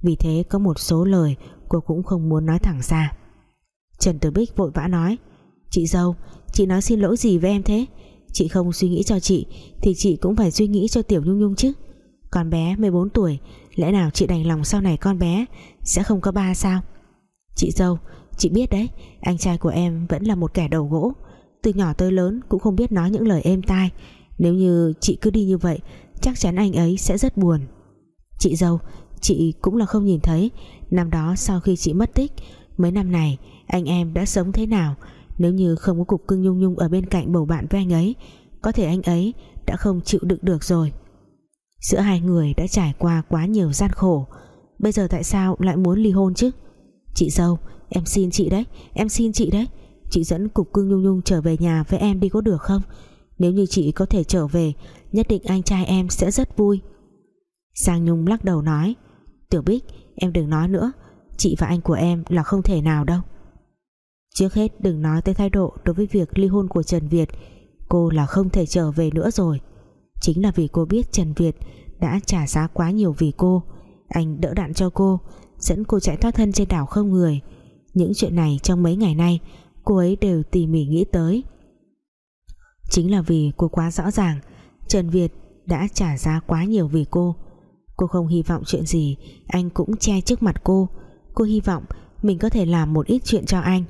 Vì thế có một số lời cô cũng không muốn nói thẳng ra. Trần Tử Bích vội vã nói, chị dâu, chị nói xin lỗi gì với em thế? Chị không suy nghĩ cho chị thì chị cũng phải suy nghĩ cho Tiểu Nhung Nhung chứ. Con bé 14 tuổi, lẽ nào chị đành lòng sau này con bé sẽ không có ba sao? Chị dâu, chị biết đấy, anh trai của em vẫn là một kẻ đầu gỗ. Từ nhỏ tới lớn cũng không biết nói những lời êm tai. Nếu như chị cứ đi như vậy, chắc chắn anh ấy sẽ rất buồn. Chị dâu chị cũng là không nhìn thấy. Năm đó sau khi chị mất tích, mấy năm này, anh em đã sống thế nào? Nếu như không có cục cưng nhung nhung ở bên cạnh bầu bạn với anh ấy, có thể anh ấy đã không chịu đựng được rồi. Giữa hai người đã trải qua quá nhiều gian khổ. Bây giờ tại sao lại muốn ly hôn chứ? Chị dâu, em xin chị đấy, em xin chị đấy. Chị dẫn cục cưng nhung nhung trở về nhà với em đi có được không? Nếu như chị có thể trở về, nhất định anh trai em sẽ rất vui. Giang Nhung lắc đầu nói. Tiểu Bích, em đừng nói nữa. Chị và anh của em là không thể nào đâu. Trước hết, đừng nói tới thái độ đối với việc ly hôn của Trần Việt. Cô là không thể trở về nữa rồi. Chính là vì cô biết Trần Việt đã trả giá quá nhiều vì cô. Anh đỡ đạn cho cô, dẫn cô chạy thoát thân trên đảo không người. Những chuyện này trong mấy ngày nay, cô ấy đều tỉ mỉ nghĩ tới. Chính là vì cô quá rõ ràng, Trần Việt đã trả giá quá nhiều vì cô cô không hy vọng chuyện gì. Anh cũng che trước mặt cô. Cô hy vọng mình có thể làm một ít chuyện cho anh.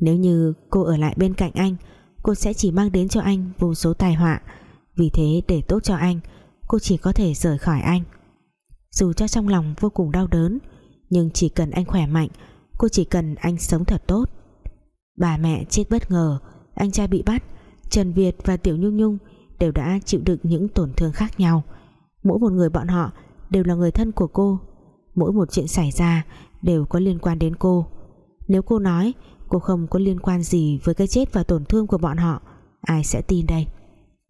Nếu như cô ở lại bên cạnh anh, cô sẽ chỉ mang đến cho anh vô số tai họa. Vì thế để tốt cho anh, cô chỉ có thể rời khỏi anh. Dù cho trong lòng vô cùng đau đớn, nhưng chỉ cần anh khỏe mạnh, cô chỉ cần anh sống thật tốt. Bà mẹ chết bất ngờ, anh trai bị bắt, Trần Việt và Tiểu Nhung Nhung đều đã chịu đựng những tổn thương khác nhau. Mỗi một người bọn họ đều là người thân của cô. Mỗi một chuyện xảy ra đều có liên quan đến cô. Nếu cô nói cô không có liên quan gì với cái chết và tổn thương của bọn họ, ai sẽ tin đây?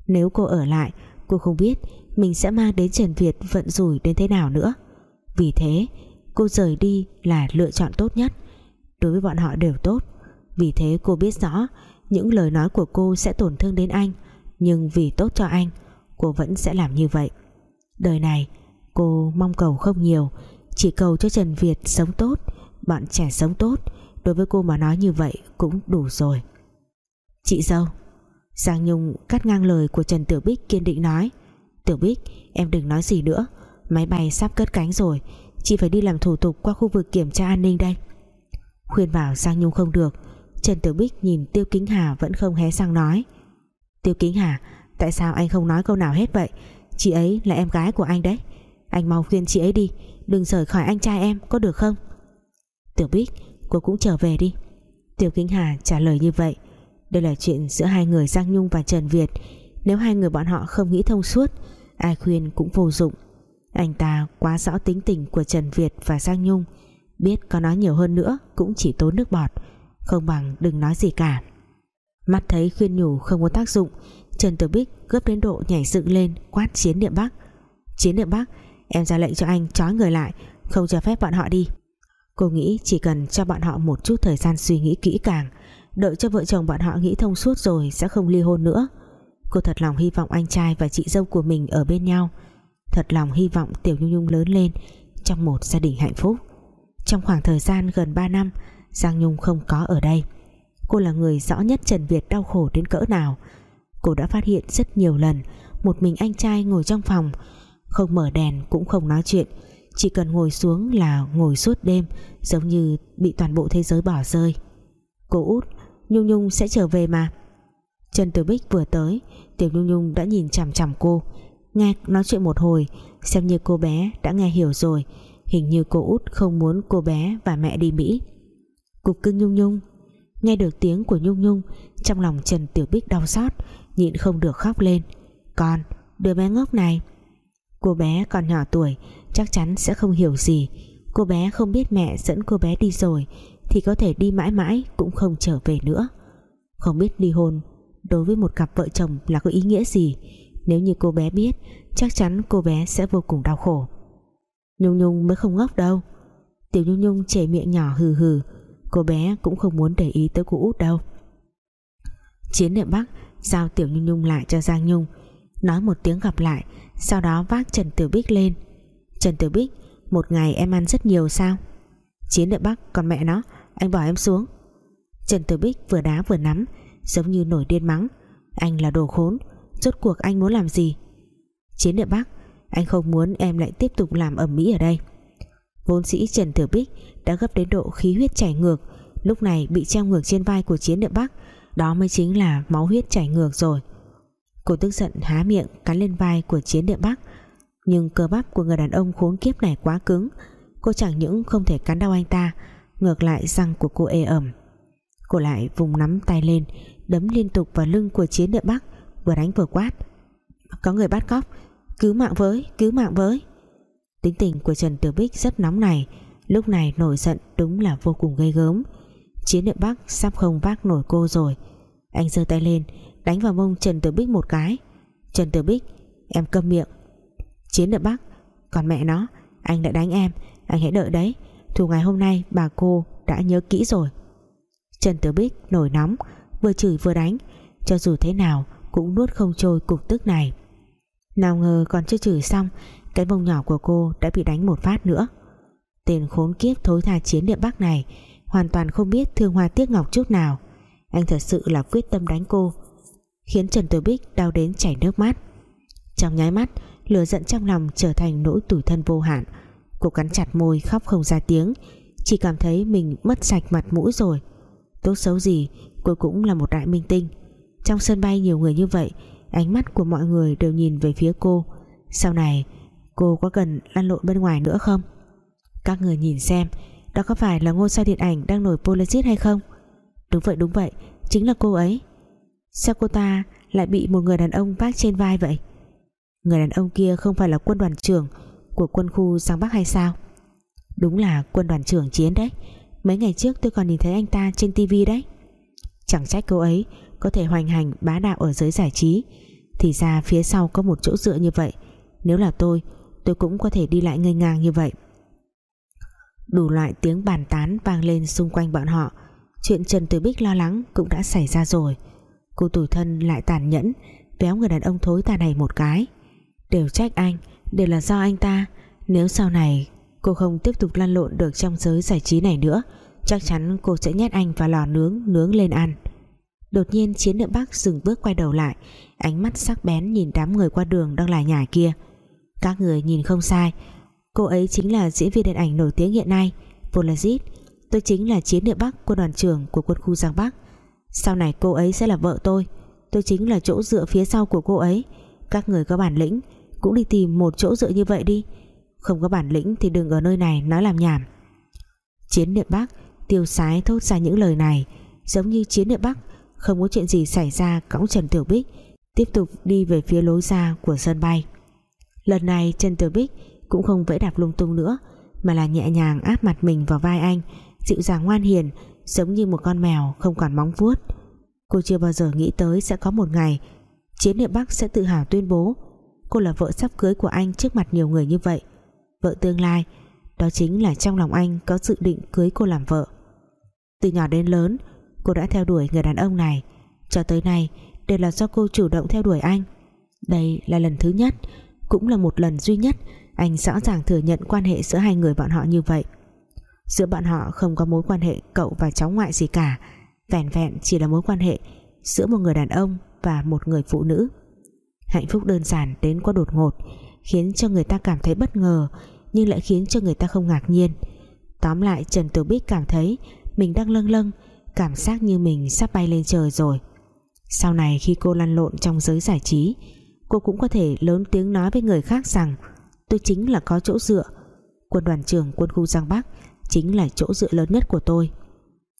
Nếu cô ở lại, cô không biết mình sẽ mang đến Trần Việt vận rủi đến thế nào nữa. Vì thế, cô rời đi là lựa chọn tốt nhất. Đối với bọn họ đều tốt. Vì thế cô biết rõ những lời nói của cô sẽ tổn thương đến anh, nhưng vì tốt cho anh, cô vẫn sẽ làm như vậy. Đời này cô mong cầu không nhiều. Chỉ cầu cho Trần Việt sống tốt bọn trẻ sống tốt. Đối với cô mà nói như vậy cũng đủ rồi. Chị dâu, Giang Nhung cắt ngang lời của Trần Tiểu Bích kiên định nói. Tiểu Bích, em đừng nói gì nữa. Máy bay sắp cất cánh rồi. Chị phải đi làm thủ tục qua khu vực kiểm tra an ninh đây. Khuyên bảo Giang Nhung không được. Trần Tiểu Bích nhìn Tiêu Kính Hà vẫn không hé sang nói. Tiêu Kính Hà, Tại sao anh không nói câu nào hết vậy? Chị ấy là em gái của anh đấy. Anh mau khuyên chị ấy đi, Đừng rời khỏi anh trai em, có được không? Tiểu Bích, cô cũng trở về đi. Tiểu Kính Hà trả lời như vậy. Đây là chuyện giữa hai người Giang Nhung và Trần Việt. Nếu hai người bọn họ không nghĩ thông suốt, Ai khuyên cũng vô dụng. Anh ta quá rõ tính tình của Trần Việt và Giang Nhung. Biết có nói nhiều hơn nữa Cũng chỉ tốn nước bọt. Không bằng đừng nói gì cả. Mắt thấy khuyên nhủ không có tác dụng, Trần Tử Bích gấp đến độ nhảy dựng lên, quát chiến niệm Bắc. Chiến niệm Bắc Em ra lệnh cho anh trói người lại, Không cho phép bọn họ đi. Cô nghĩ chỉ cần cho bọn họ một chút thời gian suy nghĩ kỹ càng, Đợi cho vợ chồng bọn họ nghĩ thông suốt rồi Sẽ không ly hôn nữa. Cô thật lòng hy vọng anh trai và chị dâu của mình ở bên nhau. Thật lòng hy vọng Tiểu Nhung Nhung lớn lên Trong một gia đình hạnh phúc. Trong khoảng thời gian gần 3 năm, Giang Nhung không có ở đây. Cô là người rõ nhất Trần Việt đau khổ đến cỡ nào. Cô đã phát hiện rất nhiều lần Một mình anh trai ngồi trong phòng không mở đèn cũng không nói chuyện. Chỉ cần ngồi xuống là ngồi suốt đêm Giống như bị toàn bộ thế giới bỏ rơi. Cô út Nhung Nhung sẽ trở về mà. Trần Tử Bích vừa tới Tiểu Nhung Nhung đã nhìn chằm chằm cô. Nghe nói chuyện một hồi Xem như cô bé đã nghe hiểu rồi. Hình như cô út không muốn cô bé và mẹ đi Mỹ. Cục cưng Nhung Nhung. Nghe được tiếng của Nhung Nhung Trong lòng Trần Tiểu Bích đau xót Nhịn không được khóc lên. Con, đứa bé ngốc này Cô bé còn nhỏ tuổi, Chắc chắn sẽ không hiểu gì. Cô bé không biết mẹ dẫn cô bé đi rồi, Thì có thể đi mãi mãi Cũng không trở về nữa. Không biết ly hôn Đối với một cặp vợ chồng là có ý nghĩa gì. Nếu như cô bé biết, Chắc chắn cô bé sẽ vô cùng đau khổ. Nhung Nhung mới không ngốc đâu. Tiểu Nhung Nhung chảy miệng nhỏ hừ hừ, Cô bé cũng không muốn để ý tới cô út đâu. Chiến niệm Bắc Giao Tiểu Nhung Nhung lại cho Giang Nhung, Nói một tiếng gặp lại sau đó vác Trần tử Bích lên. Trần tử Bích, Một ngày em ăn rất nhiều sao? Chiến đợi Bắc còn mẹ nó, Anh bỏ em xuống. Trần tử Bích vừa đá vừa nắm, Giống như nổi điên mắng. Anh là đồ khốn, Rốt cuộc anh muốn làm gì? Chiến đợi Bắc, Anh không muốn em lại tiếp tục làm ẩm mỹ ở đây. Vốn sĩ Trần tử Bích đã gấp đến độ khí huyết chảy ngược, lúc này bị treo ngược trên vai của chiến địa Bắc, đó mới chính là máu huyết chảy ngược rồi cô tức giận há miệng, cắn lên vai của chiến địa Bắc nhưng cơ bắp của người đàn ông khốn kiếp này quá cứng. Cô chẳng những không thể cắn đau anh ta, ngược lại răng của cô ê ẩm. Cô lại vùng nắm tay lên, đấm liên tục vào lưng của chiến địa Bắc vừa đánh vừa quát. Có người bắt cóc, cứu mạng với, cứu mạng với. Tính tình của Trần Tiểu Bích rất nóng này, lúc này nổi giận đúng là vô cùng gây gớm. Chiến địa Bắc sắp không vác nổi cô rồi. Anh giơ tay lên đánh vào mông Trần Tử Bích một cái. Trần Tử Bích, em câm miệng. Chiến niệm Bắc còn mẹ nó, anh đã đánh em. Anh hãy đợi đấy. Thù ngày hôm nay bà cô đã nhớ kỹ rồi. Trần Tử Bích nổi nóng, vừa chửi vừa đánh. Cho dù thế nào, cũng nuốt không trôi cục tức này. Nào ngờ còn chưa chửi xong, cái mông nhỏ của cô đã bị đánh một phát nữa. Tên khốn kiếp thối tha chiến địa Bắc này Hoàn toàn không biết thương hoa tiếc ngọc chút nào. Anh thật sự là quyết tâm đánh cô Khiến Trần Tử Bích đau đến chảy nước mắt. Trong nháy mắt, Lửa giận trong lòng trở thành nỗi tủi thân vô hạn. Cô cắn chặt môi khóc không ra tiếng, Chỉ cảm thấy mình mất sạch mặt mũi rồi. Tốt xấu gì, Cô cũng là một đại minh tinh. Trong sân bay nhiều người như vậy, Ánh mắt của mọi người đều nhìn về phía cô. Sau này, cô có cần lăn lộn bên ngoài nữa không? Các người nhìn xem, Đó có phải là ngôi sao điện ảnh đang nổi Polaroid hay không? Đúng vậy đúng vậy, Chính là cô ấy. Sao cô ta lại bị một người đàn ông vác trên vai vậy? Người đàn ông kia không phải là quân đoàn trưởng Của quân khu Giang Bắc hay sao? Đúng là quân đoàn trưởng chiến đấy. Mấy ngày trước tôi còn nhìn thấy anh ta trên tivi đấy. Chẳng trách cô ấy Có thể hoành hành bá đạo ở giới giải trí. Thì ra phía sau có một chỗ dựa như vậy. Nếu là tôi Tôi cũng có thể đi lại ngây ngang như vậy. Đủ loại tiếng bàn tán vang lên xung quanh bọn họ. Chuyện Trần Tử Bích lo lắng cũng đã xảy ra rồi cô tủi thân lại tàn nhẫn véo người đàn ông thối ta này một cái. Đều trách anh, đều là do anh ta. Nếu sau này cô không tiếp tục lăn lộn được trong giới giải trí này nữa, chắc chắn cô sẽ nhét anh vào lò nướng nướng lên ăn. Đột nhiên chiến nữ bắc dừng bước quay đầu lại, ánh mắt sắc bén nhìn đám người qua đường đang lải nhải kia. Các người nhìn không sai, Cô ấy chính là diễn viên điện ảnh nổi tiếng hiện nay Polazit Tôi chính là chiến địa Bắc quân đoàn trưởng của quân khu Giang Bắc. Sau này cô ấy sẽ là vợ tôi. Tôi chính là chỗ dựa phía sau của cô ấy. Các người có bản lĩnh Cũng đi tìm một chỗ dựa như vậy đi. Không có bản lĩnh thì đừng ở nơi này nói làm nhảm. Chiến địa Bắc, Tiêu sái thốt ra những lời này. Giống như chiến địa Bắc, Không có chuyện gì xảy ra, cõng Trần Tiểu Bích Tiếp tục đi về phía lối ra của sân bay. Lần này Trần Tiểu Bích cũng không vẫy đạp lung tung nữa, mà là nhẹ nhàng áp mặt mình vào vai anh, dịu dàng ngoan hiền giống như một con mèo không còn móng vuốt. Cô chưa bao giờ nghĩ tới sẽ có một ngày, Chiến địa Bắc sẽ tự hào tuyên bố cô là vợ sắp cưới của anh trước mặt nhiều người như vậy. Vợ tương lai, đó chính là trong lòng anh có dự định cưới cô làm vợ. Từ nhỏ đến lớn, cô đã theo đuổi người đàn ông này. Cho tới nay, đều là do cô chủ động theo đuổi anh. Đây là lần thứ nhất, cũng là một lần duy nhất anh rõ ràng thừa nhận quan hệ giữa hai người bọn họ như vậy giữa bọn họ không có mối quan hệ cậu và cháu ngoại gì cả. Vẻn vẹn chỉ là mối quan hệ giữa một người đàn ông và một người phụ nữ. Hạnh phúc đơn giản đến quá đột ngột, khiến cho người ta cảm thấy bất ngờ, nhưng lại khiến cho người ta không ngạc nhiên. Tóm lại, Trần Tiểu Bích cảm thấy mình đang lâng lâng, cảm giác như mình sắp bay lên trời rồi. Sau này khi cô lăn lộn trong giới giải trí, cô cũng có thể lớn tiếng nói với người khác rằng, tôi chính là có chỗ dựa. Quân đoàn trưởng quân khu Giang Bắc chính là chỗ dựa lớn nhất của tôi.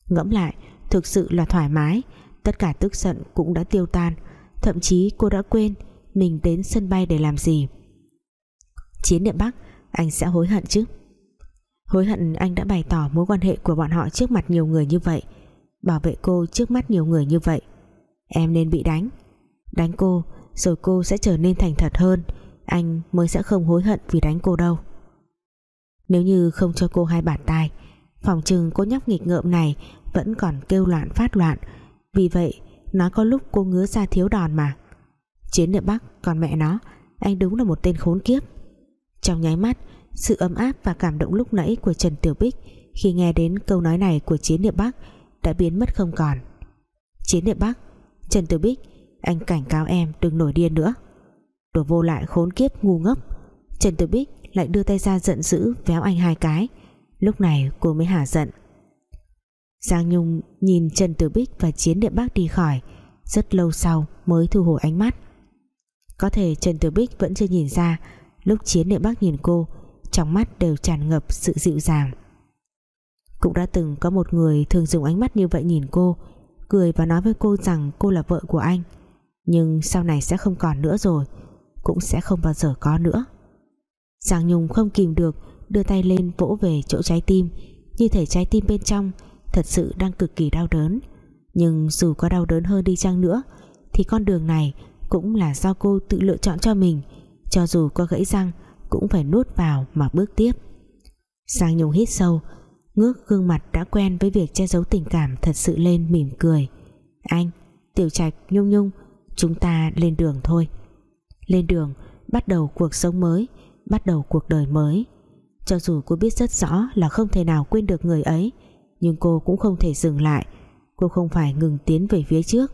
Ngẫm lại, thực sự là thoải mái, tất cả tức giận cũng đã tiêu tan, thậm chí cô đã quên mình đến sân bay để làm gì. Chiến địa Bắc, anh sẽ hối hận chứ? Hối hận anh đã bày tỏ mối quan hệ của bọn họ trước mặt nhiều người như vậy, bảo vệ cô trước mắt nhiều người như vậy. Em nên bị đánh. Đánh cô, rồi cô sẽ trở nên thành thật hơn. Anh mới sẽ không hối hận vì đánh cô đâu nếu như không cho cô hai bàn tay phòng trừng cô nhóc nghịch ngợm này vẫn còn kêu loạn phát loạn. Vì vậy nó có lúc cô ngứa ra thiếu đòn mà. Chiến địa bắc còn mẹ nó, anh đúng là một tên khốn kiếp. Trong nháy mắt, sự ấm áp và cảm động lúc nãy của Trần Tiểu Bích khi nghe đến câu nói này của chiến địa bắc đã biến mất không còn. Chiến địa bắc, Trần Tiểu Bích, anh cảnh cáo em đừng nổi điên nữa. Đồ vô lại khốn kiếp, ngu ngốc. Trần Tiểu Bích lại đưa tay ra giận dữ véo anh hai cái. Lúc này cô mới hả giận. Giang Nhung nhìn Trần Tử Bích và Chiến Điện Bắc đi khỏi. Rất lâu sau mới thu hồi ánh mắt. Có thể Trần Tử Bích vẫn chưa nhìn ra, lúc Chiến Điện Bắc nhìn cô, trong mắt đều tràn ngập sự dịu dàng. Cũng đã từng có một người thường dùng ánh mắt như vậy nhìn cô, cười và nói với cô rằng cô là vợ của anh. Nhưng sau này sẽ không còn nữa rồi, cũng sẽ không bao giờ có nữa. Giang Nhung không kìm được, đưa tay lên vỗ về chỗ trái tim. Như thể trái tim bên trong thật sự đang cực kỳ đau đớn. Nhưng dù có đau đớn hơn đi chăng nữa, thì con đường này cũng là do cô tự lựa chọn cho mình. Cho dù có gãy răng, cũng phải nuốt vào mà bước tiếp. Giang Nhung hít sâu, ngước gương mặt đã quen với việc che giấu tình cảm thật sự lên mỉm cười. Anh, Tiểu Trạch, Nhung Nhung, chúng ta lên đường thôi. Lên đường, bắt đầu cuộc sống mới bắt đầu cuộc đời mới. Cho dù cô biết rất rõ là không thể nào quên được người ấy, nhưng cô cũng không thể dừng lại. Cô không phải ngừng tiến về phía trước.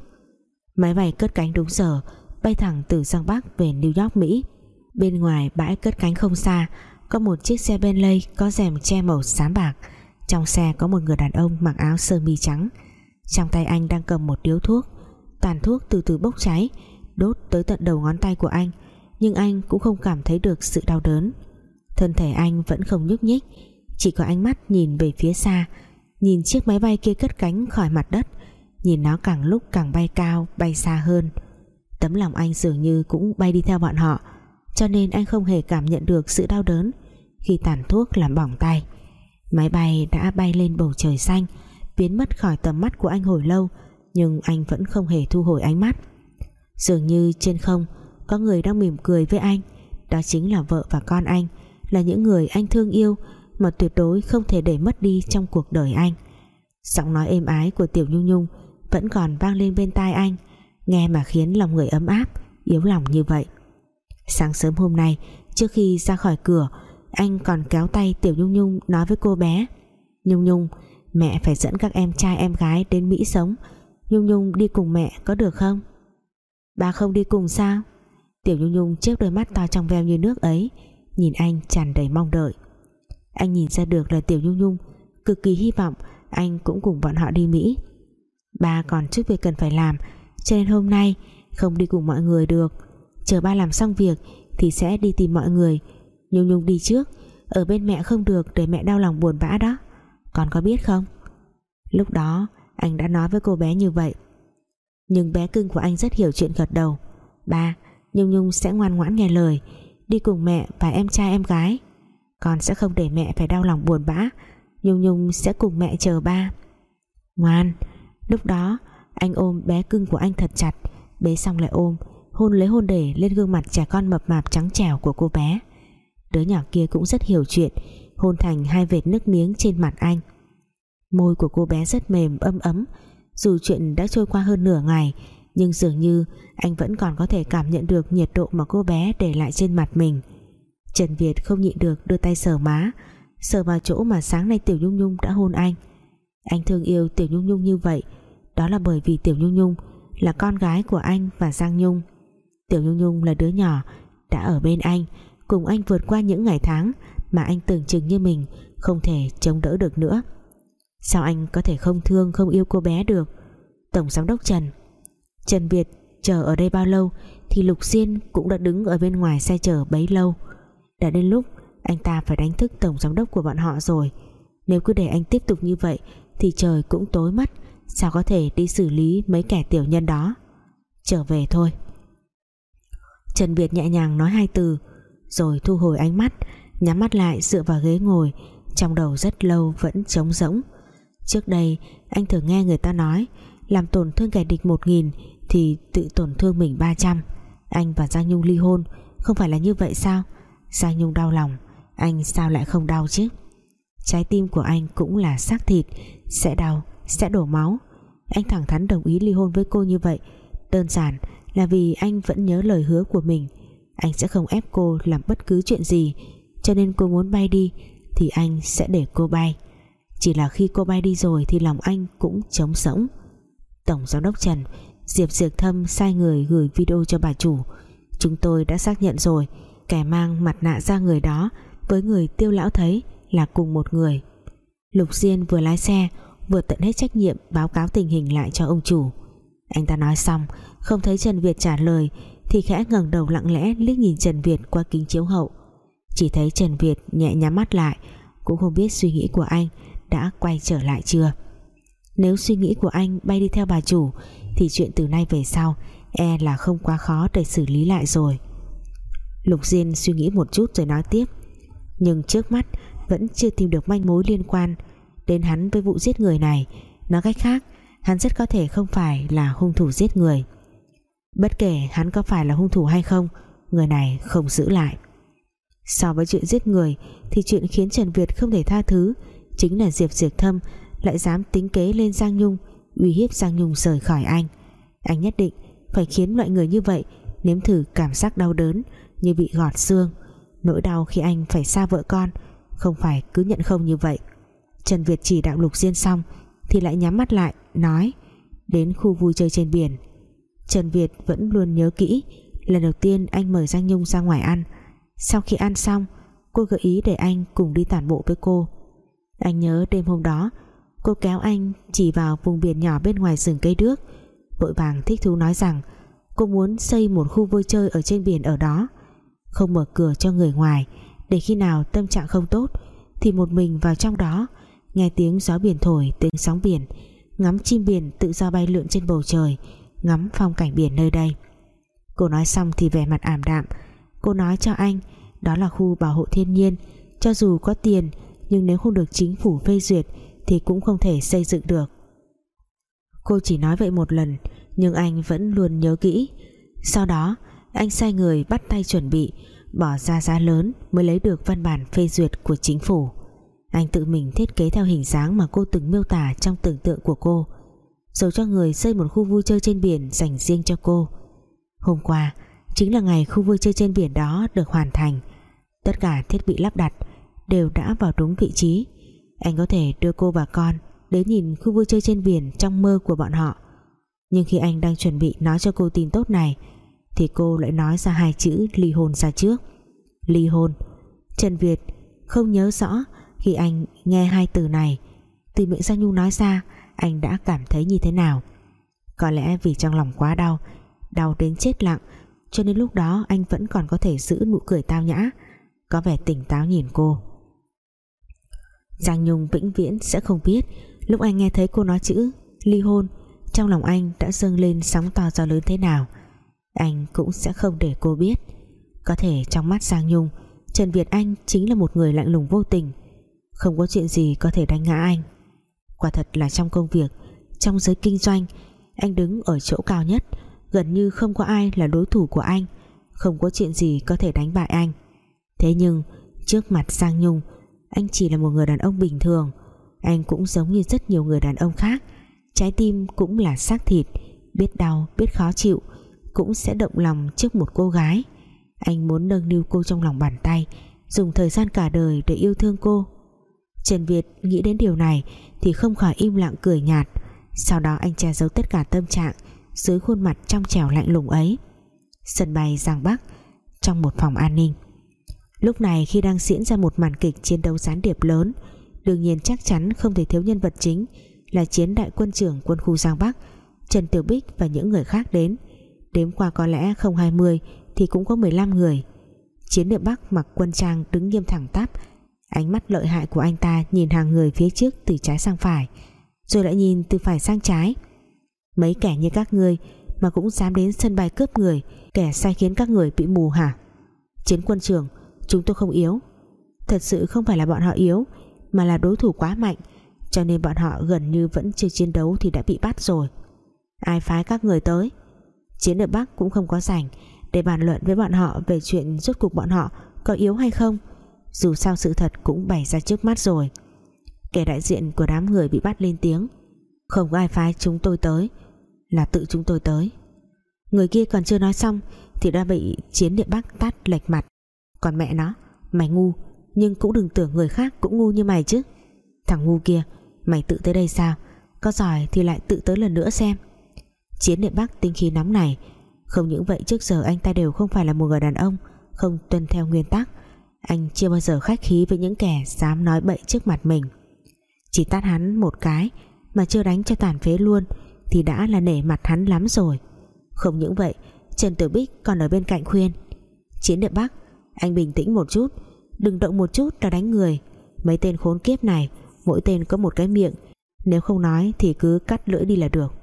Máy bay cất cánh đúng giờ, bay thẳng từ sang Bắc về New York, Mỹ. Bên ngoài bãi cất cánh không xa, có một chiếc xe Bentley có rèm che màu xám bạc. Trong xe có một người đàn ông mặc áo sơ mi trắng. Trong tay anh đang cầm một điếu thuốc. Tàn thuốc từ từ bốc cháy, đốt tới tận đầu ngón tay của anh nhưng anh cũng không cảm thấy được sự đau đớn. Thân thể anh vẫn không nhúc nhích, chỉ có ánh mắt nhìn về phía xa, nhìn chiếc máy bay kia cất cánh khỏi mặt đất, nhìn nó càng lúc càng bay cao, bay xa hơn. Tấm lòng anh dường như cũng bay đi theo bọn họ, cho nên anh không hề cảm nhận được sự đau đớn khi tàn thuốc làm bỏng tay. Máy bay đã bay lên bầu trời xanh, biến mất khỏi tầm mắt của anh hồi lâu, nhưng anh vẫn không hề thu hồi ánh mắt. Dường như trên không có người đang mỉm cười với anh. Đó chính là vợ và con anh, là những người anh thương yêu mà tuyệt đối không thể để mất đi trong cuộc đời anh. Giọng nói êm ái của Tiểu Nhung Nhung vẫn còn vang lên bên tai anh, nghe mà khiến lòng người ấm áp, yếu lòng như vậy. Sáng sớm hôm nay, trước khi ra khỏi cửa, anh còn kéo tay Tiểu Nhung Nhung nói với cô bé, Nhung Nhung, mẹ phải dẫn các em trai em gái đến Mỹ sống. Nhung Nhung, đi cùng mẹ có được không? Ba không đi cùng sao? Tiểu Nhung Nhung trước đôi mắt to trong veo như nước ấy, Nhìn anh tràn đầy mong đợi. Anh nhìn ra được là Tiểu Nhung Nhung, Cực kỳ hy vọng Anh cũng cùng bọn họ đi Mỹ. Ba còn chút việc cần phải làm, Cho nên hôm nay không đi cùng mọi người được. Chờ ba làm xong việc Thì sẽ đi tìm mọi người. Nhung Nhung đi trước, Ở bên mẹ không được để mẹ đau lòng buồn bã đó. Con có biết không? Lúc đó, anh đã nói với cô bé như vậy. Nhưng bé cưng của anh rất hiểu chuyện gật đầu. Ba Nhung Nhung sẽ ngoan ngoãn nghe lời. Đi cùng mẹ và em trai em gái. Con sẽ không để mẹ phải đau lòng buồn bã. Nhung Nhung sẽ cùng mẹ chờ ba. Ngoan. Lúc đó, anh ôm bé cưng của anh thật chặt. Bế xong lại ôm, hôn lấy hôn để lên gương mặt trẻ con mập mạp trắng trẻo của cô bé. Đứa nhỏ kia cũng rất hiểu chuyện, hôn thành hai vệt nước miếng trên mặt anh. Môi của cô bé rất mềm âm ấm. Dù chuyện đã trôi qua hơn nửa ngày nhưng dường như anh vẫn còn có thể cảm nhận được nhiệt độ mà cô bé để lại trên mặt mình. Trần Việt không nhịn được đưa tay sờ má, sờ vào chỗ mà sáng nay Tiểu Nhung Nhung đã hôn anh. Anh thương yêu Tiểu Nhung Nhung như vậy, đó là bởi vì Tiểu Nhung Nhung là con gái của anh và Giang Nhung. Tiểu Nhung Nhung là đứa nhỏ đã ở bên anh, cùng anh vượt qua những ngày tháng mà anh tưởng chừng như mình không thể chống đỡ được nữa. Sao anh có thể không thương, không yêu cô bé được? Tổng Giám đốc Trần Trần Việt chờ ở đây bao lâu thì Lục Diên cũng đã đứng ở bên ngoài xe chờ bấy lâu. Đã đến lúc anh ta phải đánh thức Tổng Giám đốc của bọn họ rồi. Nếu cứ để anh tiếp tục như vậy thì trời cũng tối mất, sao có thể đi xử lý mấy kẻ tiểu nhân đó? Trở về thôi. Trần Việt nhẹ nhàng nói hai từ, rồi thu hồi ánh mắt, nhắm mắt lại dựa vào ghế ngồi, trong đầu rất lâu vẫn trống rỗng. Trước đây, anh thường nghe người ta nói, làm tổn thương kẻ địch một nghìn thì tự tổn thương mình ba trăm. Anh và Giang Nhung ly hôn không phải là như vậy sao? Giang Nhung đau lòng anh sao lại không đau chứ? Trái tim của anh cũng là xác thịt sẽ đau, sẽ đổ máu. Anh thẳng thắn đồng ý ly hôn với cô như vậy. Đơn giản là vì anh vẫn nhớ lời hứa của mình. Anh sẽ không ép cô làm bất cứ chuyện gì. Cho nên cô muốn bay đi thì anh sẽ để cô bay. Chỉ là khi cô bay đi rồi thì lòng anh cũng trống rỗng. Tổng Giám đốc Trần Diệp Diệp Thâm sai người gửi video cho bà chủ. Chúng tôi đã xác nhận rồi, kẻ mang mặt nạ ra người đó với người tiêu lão thấy là cùng một người. Lục Diên vừa lái xe, vừa tận hết trách nhiệm báo cáo tình hình lại cho ông chủ. Anh ta nói xong, không thấy Trần Việt trả lời, thì khẽ ngẩng đầu lặng lẽ liếc nhìn Trần Việt qua kính chiếu hậu. Chỉ thấy Trần Việt nhẹ nhắm mắt lại, cũng không biết suy nghĩ của anh đã quay trở lại chưa. Nếu suy nghĩ của anh bay đi theo bà chủ thì chuyện từ nay về sau e là không quá khó để xử lý lại rồi. Lục Diên suy nghĩ một chút rồi nói tiếp. Nhưng trước mắt, vẫn chưa tìm được manh mối liên quan đến hắn với vụ giết người này. Nói cách khác, hắn rất có thể không phải là hung thủ giết người. Bất kể hắn có phải là hung thủ hay không, người này không giữ lại. So với chuyện giết người, thì chuyện khiến Trần Việt không thể tha thứ, chính là Diệp Diệp Thâm lại dám tính kế lên Giang Nhung uy hiếp Giang Nhung rời khỏi anh. Anh nhất định phải khiến loại người như vậy nếm thử cảm giác đau đớn như bị gọt xương. Nỗi đau khi anh phải xa vợ con, không phải cứ nhận không như vậy. Trần Việt chỉ đạo Lục Diên xong thì lại nhắm mắt lại, nói, đến khu vui chơi trên biển. Trần Việt vẫn luôn nhớ kỹ, lần đầu tiên anh mời Giang Nhung ra ngoài ăn. Sau khi ăn xong, cô gợi ý để anh cùng đi tản bộ với cô. Anh nhớ đêm hôm đó cô kéo anh chỉ vào vùng biển nhỏ bên ngoài rừng cây đước. Vội vàng thích thú nói rằng, cô muốn xây một khu vui chơi ở trên biển ở đó. Không mở cửa cho người ngoài, để khi nào tâm trạng không tốt, thì một mình vào trong đó. Nghe tiếng gió biển thổi, tiếng sóng biển, ngắm chim biển tự do bay lượn trên bầu trời, ngắm phong cảnh biển nơi đây. Cô nói xong thì vẻ mặt ảm đạm. Cô nói cho anh, đó là khu bảo hộ thiên nhiên, cho dù có tiền, nhưng nếu không được chính phủ phê duyệt thì cũng không thể xây dựng được. Cô chỉ nói vậy một lần, nhưng anh vẫn luôn nhớ kỹ. Sau đó, anh sai người bắt tay chuẩn bị, bỏ ra giá lớn mới lấy được văn bản phê duyệt của chính phủ. Anh tự mình thiết kế theo hình dáng mà cô từng miêu tả trong tưởng tượng của cô, rồi cho người xây một khu vui chơi trên biển dành riêng cho cô. Hôm qua, chính là ngày khu vui chơi trên biển đó được hoàn thành. Tất cả thiết bị lắp đặt đều đã vào đúng vị trí anh có thể đưa cô và con đến nhìn khu vui chơi trên biển trong mơ của bọn họ. Nhưng khi anh đang chuẩn bị nói cho cô tin tốt này, thì cô lại nói ra hai chữ ly hôn ra trước. Ly hôn. Trần Việt không nhớ rõ khi anh nghe hai từ này. Từ miệng Giang Nhung nói ra, anh đã cảm thấy như thế nào? Có lẽ vì trong lòng quá đau đau đến chết lặng, cho nên lúc đó anh vẫn còn có thể giữ nụ cười tao nhã, có vẻ tỉnh táo nhìn cô. Giang Nhung vĩnh viễn sẽ không biết. Lúc anh nghe thấy cô nói chữ ly hôn, trong lòng anh đã dâng lên sóng to gió lớn thế nào. Anh cũng sẽ không để cô biết. Có thể trong mắt Giang Nhung, Trần Việt Anh chính là một người lạnh lùng vô tình. Không có chuyện gì có thể đánh ngã anh. Quả thật là trong công việc, trong giới kinh doanh, anh đứng ở chỗ cao nhất, gần như không có ai là đối thủ của anh. Không có chuyện gì có thể đánh bại anh. Thế nhưng, trước mặt Giang Nhung anh chỉ là một người đàn ông bình thường. Anh cũng giống như rất nhiều người đàn ông khác. Trái tim cũng là xác thịt. Biết đau, biết khó chịu, cũng sẽ động lòng trước một cô gái. Anh muốn nâng niu cô trong lòng bàn tay, dùng thời gian cả đời để yêu thương cô. Trần Việt nghĩ đến điều này thì không khỏi im lặng cười nhạt. Sau đó anh che giấu tất cả tâm trạng dưới khuôn mặt trong trẻo lạnh lùng ấy. Sân bay Giang Bắc, trong một phòng an ninh lúc này khi đang diễn ra một màn kịch chiến đấu gián điệp lớn, đương nhiên chắc chắn không thể thiếu nhân vật chính là chiến đại quân trưởng quân khu Giang Bắc, Trần Tiểu Bích và những người khác đến. Đếm qua có lẽ không 20 thì cũng có 15 người. Chiến địa Bắc mặc quân trang đứng nghiêm thẳng tắp, ánh mắt lợi hại của anh ta nhìn hàng người phía trước từ trái sang phải, rồi lại nhìn từ phải sang trái. Mấy kẻ như các ngươi mà cũng dám đến sân bay cướp người, kẻ sai khiến các người bị mù hả? Chiến quân trưởng chúng tôi không yếu. Thật sự không phải là bọn họ yếu, mà là đối thủ quá mạnh, cho nên bọn họ gần như vẫn chưa chiến đấu thì đã bị bắt rồi. Ai phái các người tới? Chiến ở Bắc cũng không có rảnh để bàn luận với bọn họ về chuyện rốt cuộc bọn họ có yếu hay không. Dù sao sự thật cũng bày ra trước mắt rồi. Kẻ đại diện của đám người bị bắt lên tiếng. Không có ai phái chúng tôi tới, là tự chúng tôi tới. Người kia còn chưa nói xong thì đã bị chiến địa bắc tát lệch mặt còn mẹ nó, mày ngu, nhưng cũng đừng tưởng người khác cũng ngu như mày chứ. Thằng ngu kia, mày tự tới đây sao? Có giỏi thì lại tự tới lần nữa xem. Chiến địa bắc tinh khí nóng này, không những vậy trước giờ anh ta đều không phải là một người đàn ông, không tuân theo nguyên tắc. Anh chưa bao giờ khách khí với những kẻ dám nói bậy trước mặt mình. Chỉ tát hắn một cái mà chưa đánh cho tàn phế luôn thì đã là nể mặt hắn lắm rồi. Không những vậy, Trần Tử Bích còn ở bên cạnh khuyên, Chiến địa Bắc anh bình tĩnh một chút, Đừng động một chút là đánh người. Mấy tên khốn kiếp này, Mỗi tên có một cái miệng. Nếu không nói thì cứ cắt lưỡi đi là được.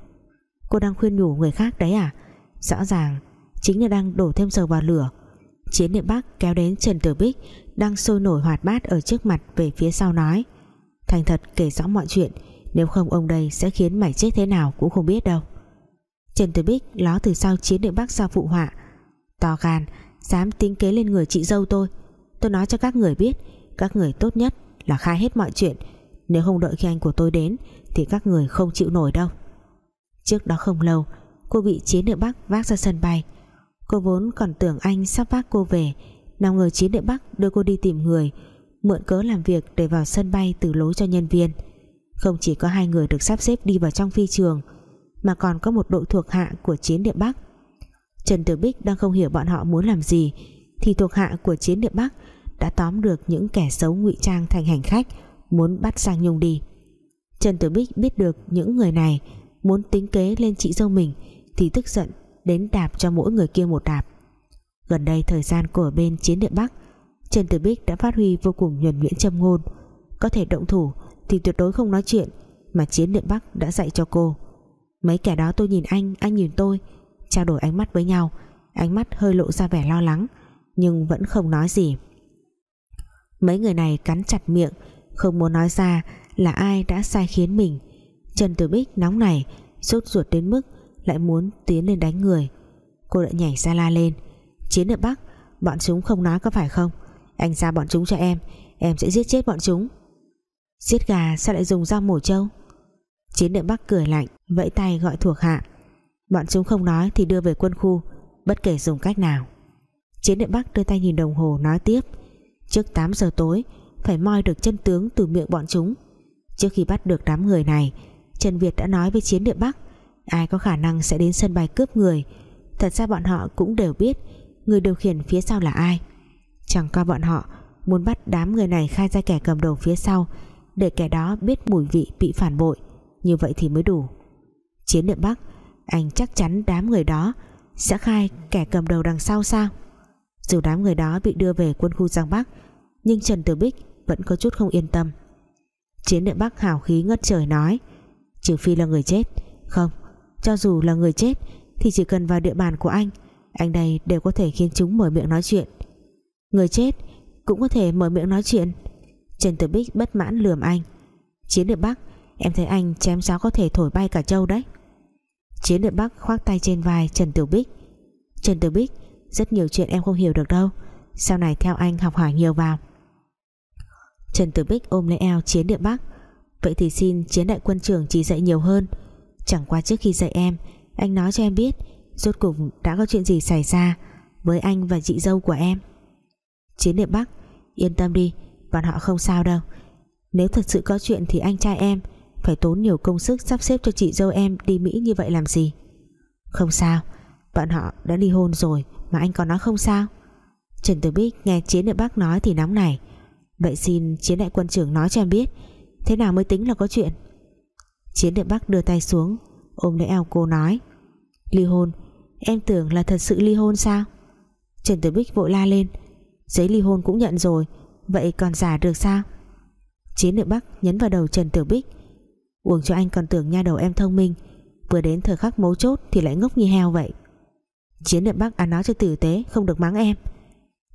Cô đang khuyên nhủ người khác đấy à? Rõ ràng, Chính là đang đổ thêm dầu vào lửa. Chiến địa Bắc kéo đến Trần Tử Bích Đang sôi nổi hoạt bát ở trước mặt Về phía sau nói. Thành thật kể rõ mọi chuyện, Nếu không ông đây sẽ khiến mày chết thế nào cũng không biết đâu. Trần Tử Bích ló từ sau chiến địa Bắc ra phụ họa. To gan Dám tính kế lên người chị dâu tôi. Tôi nói cho các người biết, Các người tốt nhất là khai hết mọi chuyện. Nếu không đợi khi anh của tôi đến, Thì các người không chịu nổi đâu. Trước đó không lâu, Cô bị chiến địa Bắc vác ra sân bay. Cô vốn còn tưởng anh sắp vác cô về. Nào ngờ chiến địa Bắc đưa cô đi tìm người, Mượn cớ làm việc để vào sân bay từ lối cho nhân viên. Không chỉ có hai người được sắp xếp đi vào trong phi trường, Mà còn có một đội thuộc hạ của chiến địa Bắc Trần Tử Bích đang không hiểu bọn họ muốn làm gì, Thì thuộc hạ của chiến địa Bắc Đã tóm được những kẻ xấu ngụy trang thành hành khách, Muốn bắt Giang Nhung đi. Trần Tử Bích biết được những người này Muốn tính kế lên chị dâu mình, Thì tức giận đến đạp cho mỗi người kia một đạp. Gần đây thời gian của bên chiến địa Bắc, Trần Tử Bích đã phát huy vô cùng nhuần nhuyễn châm ngôn. Có thể động thủ thì tuyệt đối không nói chuyện mà chiến địa Bắc đã dạy cho cô. Mấy kẻ đó tôi nhìn anh anh nhìn tôi trao đổi ánh mắt với nhau. Ánh mắt hơi lộ ra vẻ lo lắng, nhưng vẫn không nói gì. Mấy người này cắn chặt miệng, không muốn nói ra là ai đã sai khiến mình. Trần Tử Bích nóng này sốt ruột đến mức lại muốn tiến lên đánh người. Cô đã nhảy ra la lên. Chiến ở Bắc, bọn chúng không nói có phải không? Anh ra bọn chúng cho em em sẽ giết chết bọn chúng. Giết gà sao lại dùng dao mổ trâu? Chiến đội Bắc cười lạnh, vẫy tay gọi thuộc hạ bọn chúng không nói thì đưa về quân khu, bất kể dùng cách nào. Chiến địa Bắc đưa tay nhìn đồng hồ nói tiếp, trước 8 giờ tối, phải moi được chân tướng từ miệng bọn chúng. Trước khi bắt được đám người này, Trần Việt đã nói với chiến địa Bắc, ai có khả năng sẽ đến sân bay cướp người. Thật ra bọn họ cũng đều biết người điều khiển phía sau là ai. Chẳng qua bọn họ muốn bắt đám người này khai ra kẻ cầm đầu phía sau, để kẻ đó biết mùi vị bị phản bội, như vậy thì mới đủ. Chiến địa Bắc anh chắc chắn đám người đó sẽ khai kẻ cầm đầu đằng sau sao? Dù đám người đó bị đưa về quân khu Giang Bắc, nhưng Trần Tử Bích vẫn có chút không yên tâm. Chiến địa Bắc hào khí ngất trời nói, trừ phi là người chết. Không, cho dù là người chết thì chỉ cần vào địa bàn của anh anh đây đều có thể khiến chúng mở miệng nói chuyện. Người chết cũng có thể mở miệng nói chuyện. Trần Tử Bích bất mãn lườm anh. Chiến địa Bắc, em thấy anh chém giáo có thể thổi bay cả châu đấy. Chiến địa Bắc khoác tay trên vai Trần Tiểu Bích. Trần Tiểu Bích, Rất nhiều chuyện em không hiểu được đâu. Sau này theo anh học hỏi nhiều vào. Trần Tử Bích ôm lấy eo Chiến địa Bắc. Vậy thì xin Chiến đại quân trưởng chỉ dạy nhiều hơn. Chẳng qua trước khi dạy em, Anh nói cho em biết, Rốt cuộc đã có chuyện gì xảy ra Với anh và chị dâu của em. Chiến địa Bắc, Yên tâm đi, Bọn họ không sao đâu. Nếu thật sự có chuyện thì anh trai em phải tốn nhiều công sức sắp xếp cho chị dâu em Đi Mỹ như vậy làm gì? Không sao, Bọn họ đã ly hôn rồi Mà anh còn nói không sao? Trần Tử Bích nghe Chiến đại Bắc nói thì nóng này Vậy xin Chiến đại quân trưởng nói cho em biết, Thế nào mới tính là có chuyện? Chiến đại Bắc đưa tay xuống, Ôm lấy eo cô nói, Ly hôn, Em tưởng là thật sự ly hôn sao? Trần Tử Bích vội la lên, Giấy ly hôn cũng nhận rồi, Vậy còn giả được sao? Chiến đại Bắc nhấn vào đầu Trần Tiểu Bích Uổng cho anh còn tưởng nha đầu em thông minh. Vừa đến thời khắc mấu chốt Thì lại ngốc như heo vậy. Chiến địa bác ăn nói cho tử tế Không được mắng em.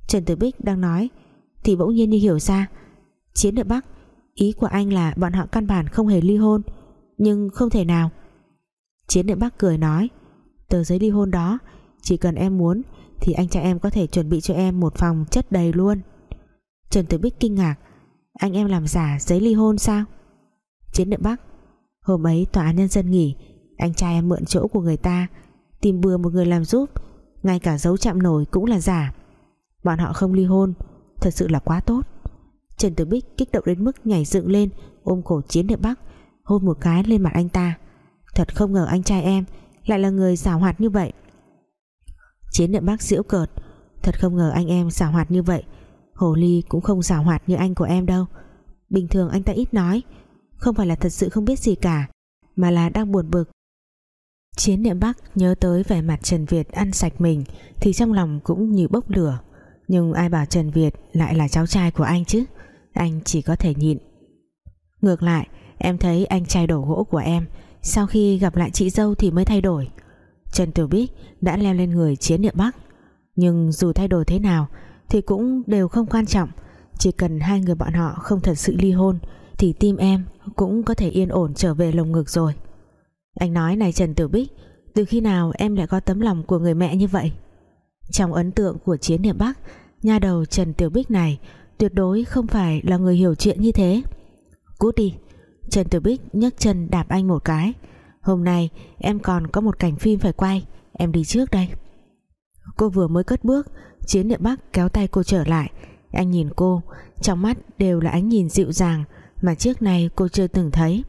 Trần Tử Bích đang nói, Thì bỗng nhiên như hiểu ra. Chiến địa bác Ý của anh là bọn họ căn bản không hề ly hôn, Nhưng không thể nào. Chiến địa bác cười nói, Tờ giấy ly hôn đó, Chỉ cần em muốn Thì anh trai em có thể chuẩn bị cho em một phòng chất đầy luôn. Trần Tử Bích kinh ngạc, Anh em làm giả giấy ly hôn sao? Chiến địa Bắc Hôm ấy tòa án nhân dân nghỉ, Anh trai em mượn chỗ của người ta, Tìm bừa một người làm giúp, Ngay cả dấu chạm nổi cũng là giả. Bọn họ không ly hôn, Thật sự là quá tốt. Trần Tử Bích kích động đến mức nhảy dựng lên, Ôm cổ Chiến địa Bắc, Hôn một cái lên mặt anh ta. Thật không ngờ anh trai em Lại là người xảo hoạt như vậy. Chiến địa Bắc giễu cợt, Thật không ngờ anh em xảo hoạt như vậy. Hồ Ly cũng không xảo hoạt như anh của em đâu. Bình thường anh ta ít nói không phải là thật sự không biết gì cả, Mà là đang buồn bực. Chiến niệm Bắc nhớ tới vẻ mặt Trần Việt ăn sạch mình Thì trong lòng cũng như bốc lửa. Nhưng ai bảo Trần Việt lại là cháu trai của anh chứ? Anh chỉ có thể nhịn. Ngược lại, Em thấy anh trai đổ gỗ của em, Sau khi gặp lại chị dâu thì mới thay đổi. Trần Tiểu Bích đã leo lên người Chiến niệm Bắc. Nhưng dù thay đổi thế nào Thì cũng đều không quan trọng. Chỉ cần hai người bọn họ không thật sự ly hôn thì tim em cũng có thể yên ổn trở về lồng ngực rồi. Anh nói này Trần Tiểu Bích, Từ khi nào em lại có tấm lòng của người mẹ như vậy? Trong ấn tượng của Chiến Niệm Bắc, Nha đầu Trần Tiểu Bích này Tuyệt đối không phải là người hiểu chuyện như thế. Cút đi, Trần Tiểu Bích nhấc chân đạp anh một cái. Hôm nay em còn có một cảnh phim phải quay, Em đi trước đây. Cô vừa mới cất bước, Chiến Niệm Bắc kéo tay cô trở lại. Anh nhìn cô, Trong mắt đều là ánh nhìn dịu dàng mà trước này cô chưa từng thấy.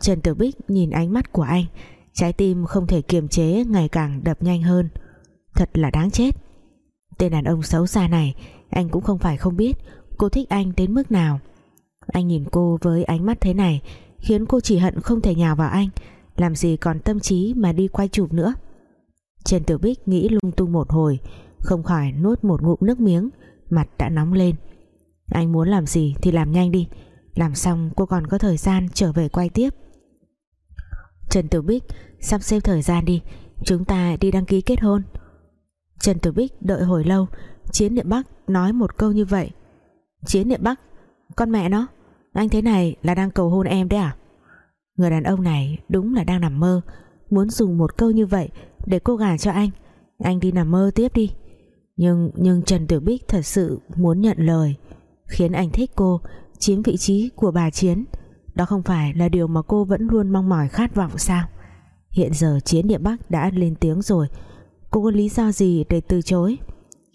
Trần Tử Bích nhìn ánh mắt của anh, Trái tim không thể kiềm chế Ngày càng đập nhanh hơn. Thật là đáng chết. Tên đàn ông xấu xa này, Anh cũng không phải không biết cô thích anh đến mức nào. Anh nhìn cô với ánh mắt thế này, Khiến cô chỉ hận không thể nhào vào anh, Làm gì còn tâm trí mà đi quay chụp nữa. Trần Tử Bích nghĩ lung tung một hồi, Không khỏi nuốt một ngụm nước miếng, Mặt đã nóng lên. Anh muốn làm gì thì làm nhanh đi làm xong, cô còn có thời gian trở về quay tiếp. Trần Tiểu Bích, sắp xếp thời gian đi, Chúng ta đi đăng ký kết hôn. Trần Tiểu Bích đợi hồi lâu, Chiến Niệm Bắc nói một câu như vậy. Chiến Niệm Bắc, Con mẹ nó, Anh thế này là đang cầu hôn em đấy à? Người đàn ông này đúng là đang nằm mơ, Muốn dùng một câu như vậy Để cô gả cho anh. Anh đi nằm mơ tiếp đi. Nhưng nhưng Trần Tiểu Bích thật sự muốn nhận lời, Khiến anh thích cô Chiếm vị trí của bà Chiến. Đó không phải là điều mà cô vẫn luôn mong mỏi khát vọng sao? Hiện giờ chiến địa Bắc đã lên tiếng rồi. Cô có lý do gì để từ chối?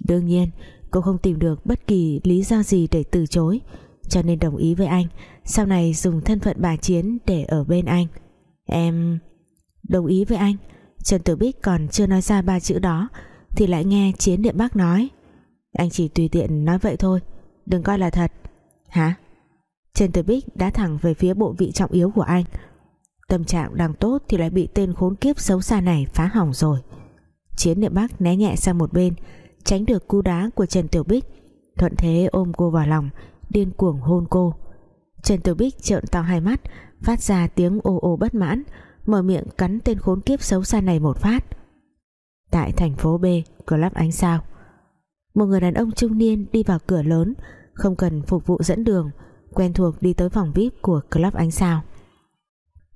Đương nhiên, cô không tìm được bất kỳ lý do gì để từ chối. Cho nên đồng ý với anh, Sau này dùng thân phận bà Chiến để ở bên anh. Em đồng ý với anh. Trần Tử Bích còn chưa nói ra ba chữ đó, Thì lại nghe Chiến niệm Bắc nói. Anh chỉ tùy tiện nói vậy thôi, Đừng coi là thật. Hả? Trần Tử Bích đã thẳng về phía bộ vị trọng yếu của anh. Tâm trạng đang tốt Thì lại bị tên khốn kiếp xấu xa này phá hỏng rồi. Chiến niệm Bắc né nhẹ sang một bên, Tránh được cú đá của Trần Tiểu Bích, Thuận thế ôm cô vào lòng, Điên cuồng hôn cô. Trần Tiểu Bích trợn to hai mắt, Phát ra tiếng ô ô bất mãn, Mở miệng cắn tên khốn kiếp xấu xa này một phát. Tại thành phố B, Club ánh sao. Một người đàn ông trung niên đi vào cửa lớn, Không cần phục vụ dẫn đường quen thuộc đi tới phòng VIP của Club Ánh Sao.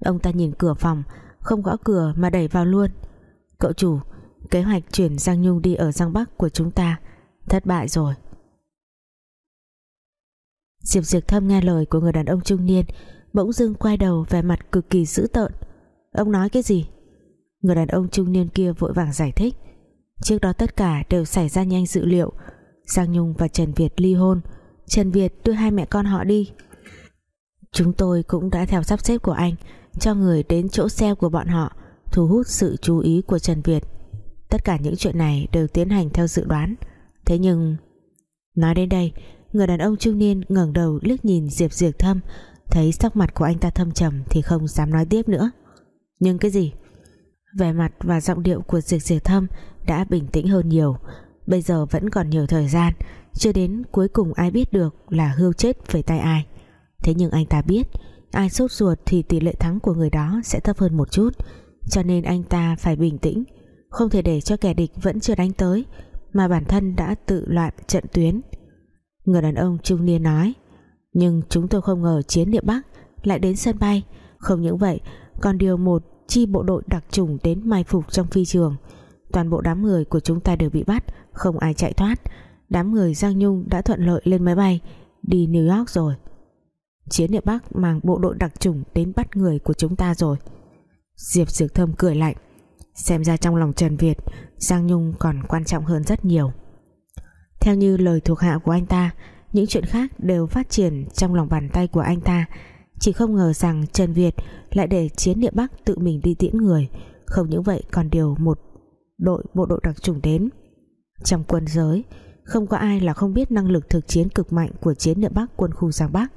Ông ta nhìn cửa phòng, Không gõ cửa mà đẩy vào luôn. Cậu chủ, Kế hoạch chuyển Giang Nhung đi ở Giang Bắc của chúng ta, Thất bại rồi. Diệp Diệp Thâm nghe lời của người đàn ông trung niên, Bỗng dưng quay đầu vẻ mặt cực kỳ dữ tợn. Ông nói cái gì? Người đàn ông trung niên kia vội vàng giải thích. Trước đó tất cả đều xảy ra nhanh dự liệu. Giang Nhung và Trần Việt ly hôn Trần Việt đưa hai mẹ con họ đi. Chúng tôi cũng đã theo sắp xếp của anh, Cho người đến chỗ xe của bọn họ, Thu hút sự chú ý của Trần Việt. Tất cả những chuyện này đều tiến hành theo dự đoán. Thế nhưng, Nói đến đây, Người đàn ông trung niên ngẩng đầu liếc nhìn Diệp Diệp Thâm, Thấy sắc mặt của anh ta thâm trầm Thì không dám nói tiếp nữa. Nhưng cái gì? Vẻ mặt và giọng điệu của Diệp Diệp Thâm Đã bình tĩnh hơn nhiều, Bây giờ vẫn còn nhiều thời gian chưa đến cuối cùng ai biết được Là hưu chết về tay ai. Thế nhưng anh ta biết, Ai sốt ruột thì tỷ lệ thắng của người đó sẽ thấp hơn một chút. Cho nên anh ta phải bình tĩnh, Không thể để cho kẻ địch vẫn chưa đánh tới, Mà bản thân đã tự loạn trận tuyến. Người đàn ông trung niên nói, Nhưng chúng tôi không ngờ chiến địa Bắc Lại đến sân bay. Không những vậy, còn điều một chi bộ đội đặc trùng đến mai phục trong phi trường. Toàn bộ đám người của chúng ta đều bị bắt, không ai chạy thoát đám người Giang Nhung đã thuận lợi lên máy bay, đi New York rồi. Chiến địa Bắc mang bộ đội đặc trùng đến bắt người của chúng ta rồi. Diệp Dược Thâm cười lạnh. Xem ra trong lòng Trần Việt, Giang Nhung còn quan trọng hơn rất nhiều. Theo như lời thuộc hạ của anh ta, những chuyện khác đều phát triển trong lòng bàn tay của anh ta. Chỉ không ngờ rằng Trần Việt lại để chiến địa Bắc tự mình đi tiễn người. Không những vậy, còn điều một đội, bộ đội đặc trùng đến. Trong quân giới không có ai là không biết năng lực thực chiến cực mạnh của chiến địa Bắc quân khu Giang Bắc.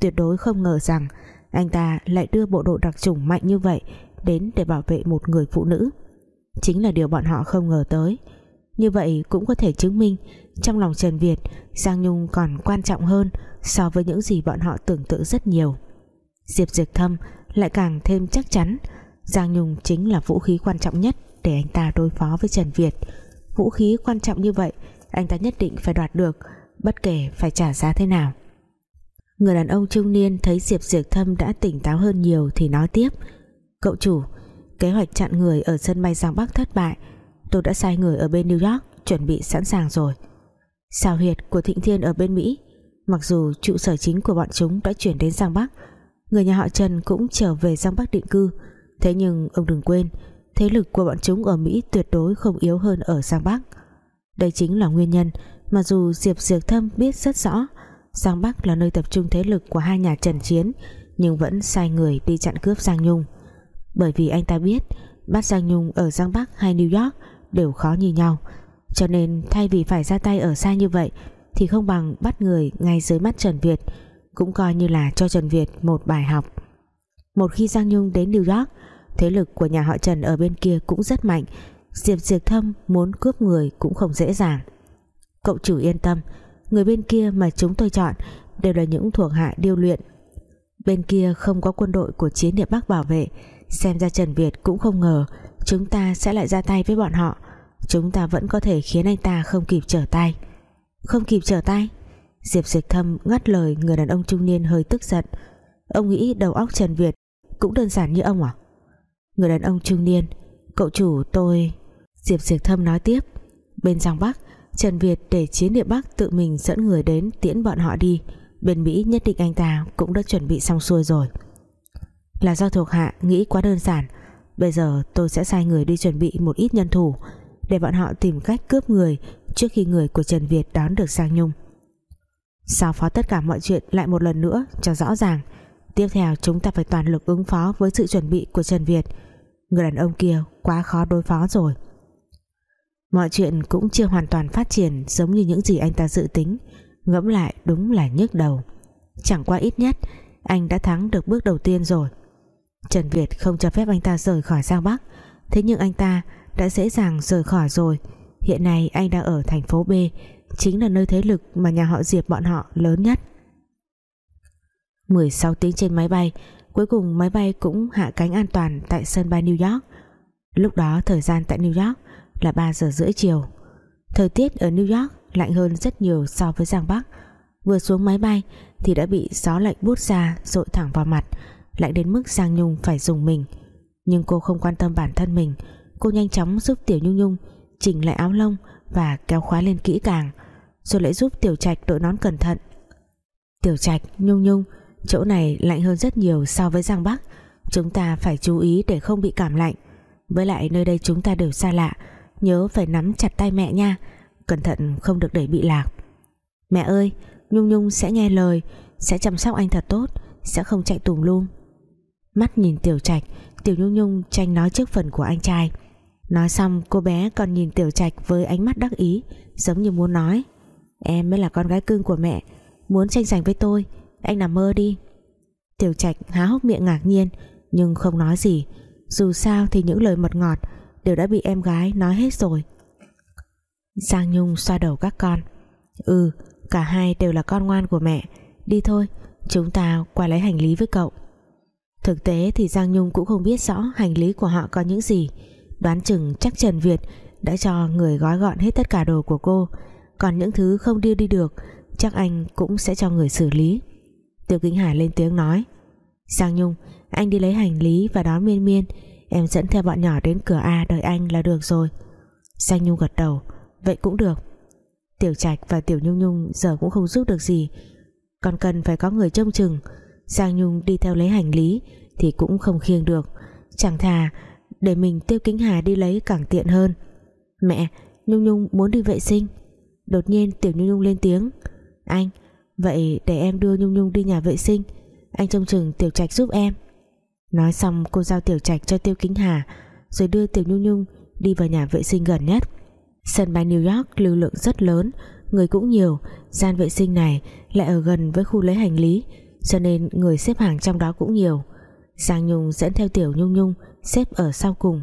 Tuyệt đối không ngờ rằng anh ta lại đưa bộ đội đặc chủng mạnh như vậy đến để bảo vệ một người phụ nữ. Chính là điều bọn họ không ngờ tới. Như vậy cũng có thể chứng minh trong lòng Trần Việt, Giang Nhung còn quan trọng hơn so với những gì bọn họ tưởng tượng rất nhiều. Diệp Diệp Thâm lại càng thêm chắc chắn Giang Nhung chính là vũ khí quan trọng nhất để anh ta đối phó với Trần Việt. Vũ khí quan trọng như vậy anh ta nhất định phải đoạt được, bất kể phải trả giá thế nào. Người đàn ông trung niên thấy Diệp Diệp Thâm đã tỉnh táo hơn nhiều thì nói tiếp. Cậu chủ, kế hoạch chặn người ở sân bay Giang Bắc thất bại. Tôi đã sai người ở bên New York, chuẩn bị sẵn sàng rồi. Xào huyệt của Thịnh Thiên ở bên Mỹ. Mặc dù trụ sở chính của bọn chúng đã chuyển đến Giang Bắc, người nhà họ Trần cũng trở về Giang Bắc định cư. Thế nhưng, ông đừng quên, thế lực của bọn chúng ở Mỹ tuyệt đối không yếu hơn ở Giang Bắc đây chính là nguyên nhân mà dù Diệp Diệp Thâm biết rất rõ Giang Bắc là nơi tập trung thế lực của hai nhà Trần Chiến, nhưng vẫn sai người đi chặn cướp Giang Nhung. Bởi vì anh ta biết, bắt Giang Nhung ở Giang Bắc hay New York đều khó như nhau. Cho nên thay vì phải ra tay ở xa như vậy, thì không bằng bắt người ngay dưới mắt Trần Việt, cũng coi như là cho Trần Việt một bài học. Một khi Giang Nhung đến New York, thế lực của nhà họ Trần ở bên kia cũng rất mạnh Diệp Diệp Thâm muốn cướp người cũng không dễ dàng. Cậu chủ yên tâm, người bên kia mà chúng tôi chọn đều là những thuộc hạ điêu luyện. Bên kia không có quân đội của chiến địa Bắc bảo vệ, xem ra Trần Việt cũng không ngờ chúng ta sẽ lại ra tay với bọn họ. Chúng ta vẫn có thể khiến anh ta không kịp trở tay. Không kịp trở tay? Diệp Diệp Thâm ngắt lời người đàn ông trung niên hơi tức giận. Ông nghĩ đầu óc Trần Việt cũng đơn giản như ông à? Người đàn ông trung niên, cậu chủ tôi Diệp Diệp Thâm nói tiếp. Bên Giang Bắc, Trần Việt để chiến địa Bắc tự mình dẫn người đến tiễn bọn họ đi. Bên Mỹ nhất định anh ta cũng đã chuẩn bị xong xuôi rồi. Là do thuộc hạ nghĩ quá đơn giản, bây giờ tôi sẽ sai người đi chuẩn bị một ít nhân thủ, để bọn họ tìm cách cướp người trước khi người của Trần Việt đón được Sang Nhung. Sao phó tất cả mọi chuyện lại một lần nữa cho rõ ràng. Tiếp theo chúng ta phải toàn lực ứng phó với sự chuẩn bị của Trần Việt. Người đàn ông kia quá khó đối phó rồi mọi chuyện cũng chưa hoàn toàn phát triển giống như những gì anh ta dự tính. Ngẫm lại đúng là nhức đầu. Chẳng qua ít nhất, anh đã thắng được bước đầu tiên rồi. Trần Việt không cho phép anh ta rời khỏi Giang Bắc. Thế nhưng anh ta đã dễ dàng rời khỏi rồi. Hiện nay anh đang ở thành phố B, chính là nơi thế lực mà nhà họ Diệp bọn họ lớn nhất. 16 tiếng trên máy bay, cuối cùng máy bay cũng hạ cánh an toàn tại sân bay New York. Lúc đó thời gian tại New York là 3 giờ rưỡi chiều. Thời tiết ở New York lạnh hơn rất nhiều so với Giang Bắc. Vừa xuống máy bay thì đã bị gió lạnh bút ra rội thẳng vào mặt, lạnh đến mức Giang Nhung phải dùng mình. Nhưng cô không quan tâm bản thân mình. Cô nhanh chóng giúp Tiểu Nhung Nhung chỉnh lại áo lông và kéo khóa lên kỹ càng, rồi lại giúp Tiểu Trạch đội nón cẩn thận. Tiểu Trạch, Nhung Nhung, chỗ này lạnh hơn rất nhiều so với Giang Bắc. Chúng ta phải chú ý để không bị cảm lạnh. Với lại nơi đây chúng ta đều xa lạ nhớ phải nắm chặt tay mẹ nha. Cẩn thận không được để bị lạc. Mẹ ơi, Nhung Nhung sẽ nghe lời, sẽ chăm sóc anh thật tốt, sẽ không chạy tùm lum. Mắt nhìn Tiểu Trạch, Tiểu Nhung Nhung tranh nói trước phần của anh trai. Nói xong, cô bé còn nhìn Tiểu Trạch với ánh mắt đắc ý, giống như muốn nói, em mới là con gái cưng của mẹ, muốn tranh giành với tôi, anh nằm mơ đi. Tiểu Trạch há hốc miệng ngạc nhiên, nhưng không nói gì. Dù sao thì những lời mật ngọt đều đã bị em gái nói hết rồi. Giang Nhung xoa đầu các con. Ừ cả hai đều là con ngoan của mẹ. Đi thôi, chúng ta qua lấy hành lý với cậu. Thực tế thì Giang Nhung cũng không biết rõ hành lý của họ có những gì. Đoán chừng chắc Trần Việt đã cho người gói gọn hết tất cả đồ của cô. Còn những thứ không đưa đi được, chắc anh cũng sẽ cho người xử lý. Tiêu Kính Hải lên tiếng nói, Giang Nhung, anh đi lấy hành lý và đón Miên Miên em dẫn theo bọn nhỏ đến cửa A đợi anh là được rồi. Xanh Nhung gật đầu, vậy cũng được. Tiểu Trạch và Tiểu Nhung Nhung giờ cũng không giúp được gì, còn cần phải có người trông chừng. Giang Nhung đi theo lấy hành lý thì cũng không khiêng được. Chẳng thà để mình Tiêu Kính Hà đi lấy càng tiện hơn. Mẹ, Nhung Nhung muốn đi vệ sinh. Đột nhiên Tiểu Nhung Nhung lên tiếng. Anh, vậy để em đưa Nhung Nhung đi nhà vệ sinh. Anh trông chừng Tiểu Trạch giúp em nói xong, cô giao Tiểu Trạch cho Tiêu Kính Hà, rồi đưa Tiểu Nhung Nhung đi vào nhà vệ sinh gần nhất. Sân bay New York lưu lượng rất lớn, người cũng nhiều. Gian vệ sinh này lại ở gần với khu lấy hành lý, cho nên người xếp hàng trong đó cũng nhiều. Giang Nhung dẫn theo Tiểu Nhung Nhung xếp ở sau cùng.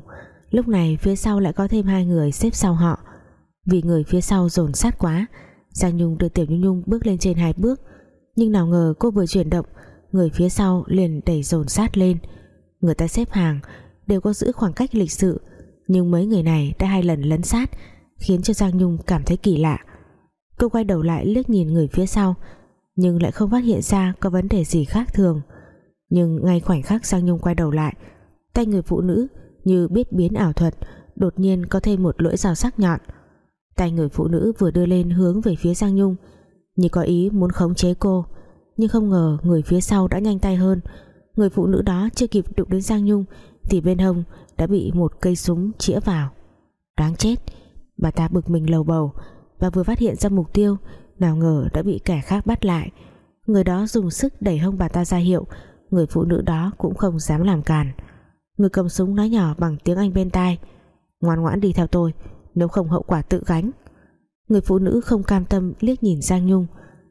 Lúc này phía sau lại có thêm hai người xếp sau họ. Vì người phía sau dồn sát quá, Giang Nhung đưa Tiểu Nhung Nhung bước lên trên hai bước. Nhưng nào ngờ cô vừa chuyển động, người phía sau liền đẩy dồn sát lên người ta xếp hàng, đều có giữ khoảng cách lịch sự. Nhưng mấy người này đã hai lần lấn sát, khiến cho Giang Nhung cảm thấy kỳ lạ. Cô quay đầu lại liếc nhìn người phía sau, nhưng lại không phát hiện ra có vấn đề gì khác thường. Nhưng ngay khoảnh khắc Giang Nhung quay đầu lại, tay người phụ nữ như biết biến ảo thuật, đột nhiên có thêm một lưỡi dao sắc nhọn. Tay người phụ nữ vừa đưa lên hướng về phía Giang Nhung, như có ý muốn khống chế cô, nhưng không ngờ người phía sau đã nhanh tay hơn người phụ nữ đó chưa kịp đụng đến Giang Nhung, thì bên hông đã bị một cây súng chĩa vào. Đáng chết, bà ta bực mình lầu bầu và vừa phát hiện ra mục tiêu, nào ngờ đã bị kẻ khác bắt lại. Người đó dùng sức đẩy hông bà ta ra hiệu, người phụ nữ đó cũng không dám làm càn. người cầm súng nói nhỏ bằng tiếng Anh bên tai, ngoan ngoãn đi theo tôi, nếu không hậu quả tự gánh. Người phụ nữ không cam tâm liếc nhìn Giang Nhung,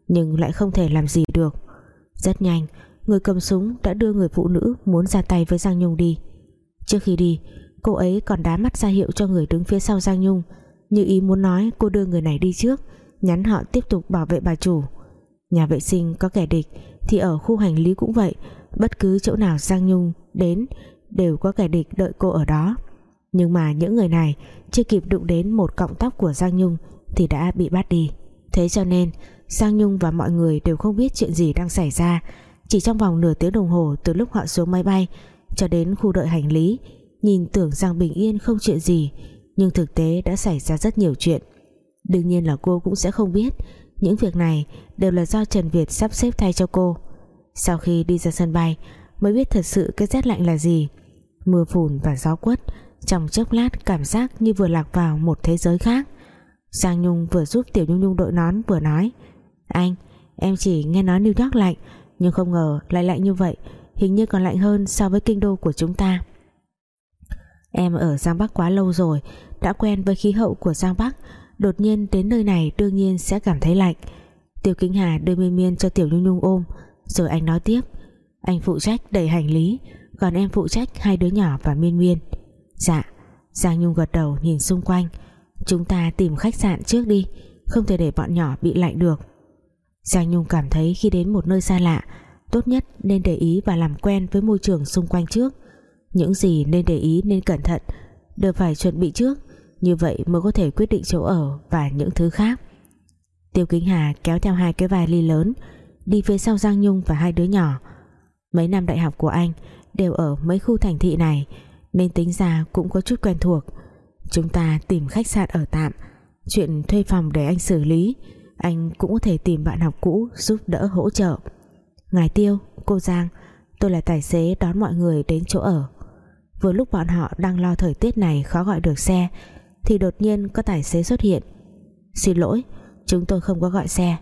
nhưng lại không thể làm gì được. Rất nhanh người cầm súng đã đưa người phụ nữ muốn ra tay với Giang Nhung đi. Trước khi đi, cô ấy còn đá mắt ra hiệu cho người đứng phía sau Giang Nhung, như ý muốn nói cô đưa người này đi trước, nhắn họ tiếp tục bảo vệ bà chủ. Nhà vệ sinh có kẻ địch thì ở khu hành lý cũng vậy, bất cứ chỗ nào Giang Nhung đến đều có kẻ địch đợi cô ở đó. Nhưng mà những người này chưa kịp đụng đến một cọng tóc của Giang Nhung thì đã bị bắt đi. Thế cho nên, Giang Nhung và mọi người đều không biết chuyện gì đang xảy ra chỉ trong vòng nửa tiếng đồng hồ từ lúc họ xuống máy bay cho đến khu đợi hành lý nhìn tưởng rằng bình yên không chuyện gì nhưng thực tế đã xảy ra rất nhiều chuyện. Đương nhiên là cô cũng sẽ không biết những việc này đều là do Trần Việt sắp xếp thay cho cô. Sau khi đi ra sân bay mới biết thật sự cái rét lạnh là gì. Mưa phùn và gió quất trong chốc lát cảm giác như vừa lạc vào một thế giới khác. Giang Nhung vừa giúp Tiểu Nhung Nhung đội nón vừa nói Anh, em chỉ nghe nói New York lạnh nhưng không ngờ lại lạnh như vậy, Hình như còn lạnh hơn so với kinh đô của chúng ta. Em ở Giang Bắc quá lâu rồi, Đã quen với khí hậu của Giang Bắc, Đột nhiên đến nơi này đương nhiên sẽ cảm thấy lạnh. Tiêu Kính Hà đưa miên miên cho Tiểu Nhung Nhung ôm, Rồi anh nói tiếp. Anh phụ trách đẩy hành lý, Còn em phụ trách hai đứa nhỏ và miên miên. Dạ Giang Nhung gật đầu nhìn xung quanh. Chúng ta tìm khách sạn trước đi, Không thể để bọn nhỏ bị lạnh được. Giang Nhung cảm thấy khi đến một nơi xa lạ, Tốt nhất nên để ý và làm quen với môi trường xung quanh trước. Những gì nên để ý nên cẩn thận, Đều phải chuẩn bị trước, Như vậy mới có thể quyết định chỗ ở Và những thứ khác. Tiêu Kính Hà kéo theo hai cái vali lớn, Đi phía sau Giang Nhung và hai đứa nhỏ. Mấy năm đại học của anh Đều ở mấy khu thành thị này, Nên tính ra cũng có chút quen thuộc. Chúng ta tìm khách sạn ở tạm, Chuyện thuê phòng để anh xử lý. Anh cũng có thể tìm bạn học cũ Giúp đỡ hỗ trợ. Ngài Tiêu, cô Giang Tôi là tài xế đón mọi người đến chỗ ở. Vừa lúc bọn họ đang lo thời tiết này Khó gọi được xe Thì đột nhiên có tài xế xuất hiện. Xin lỗi, chúng tôi không có gọi xe.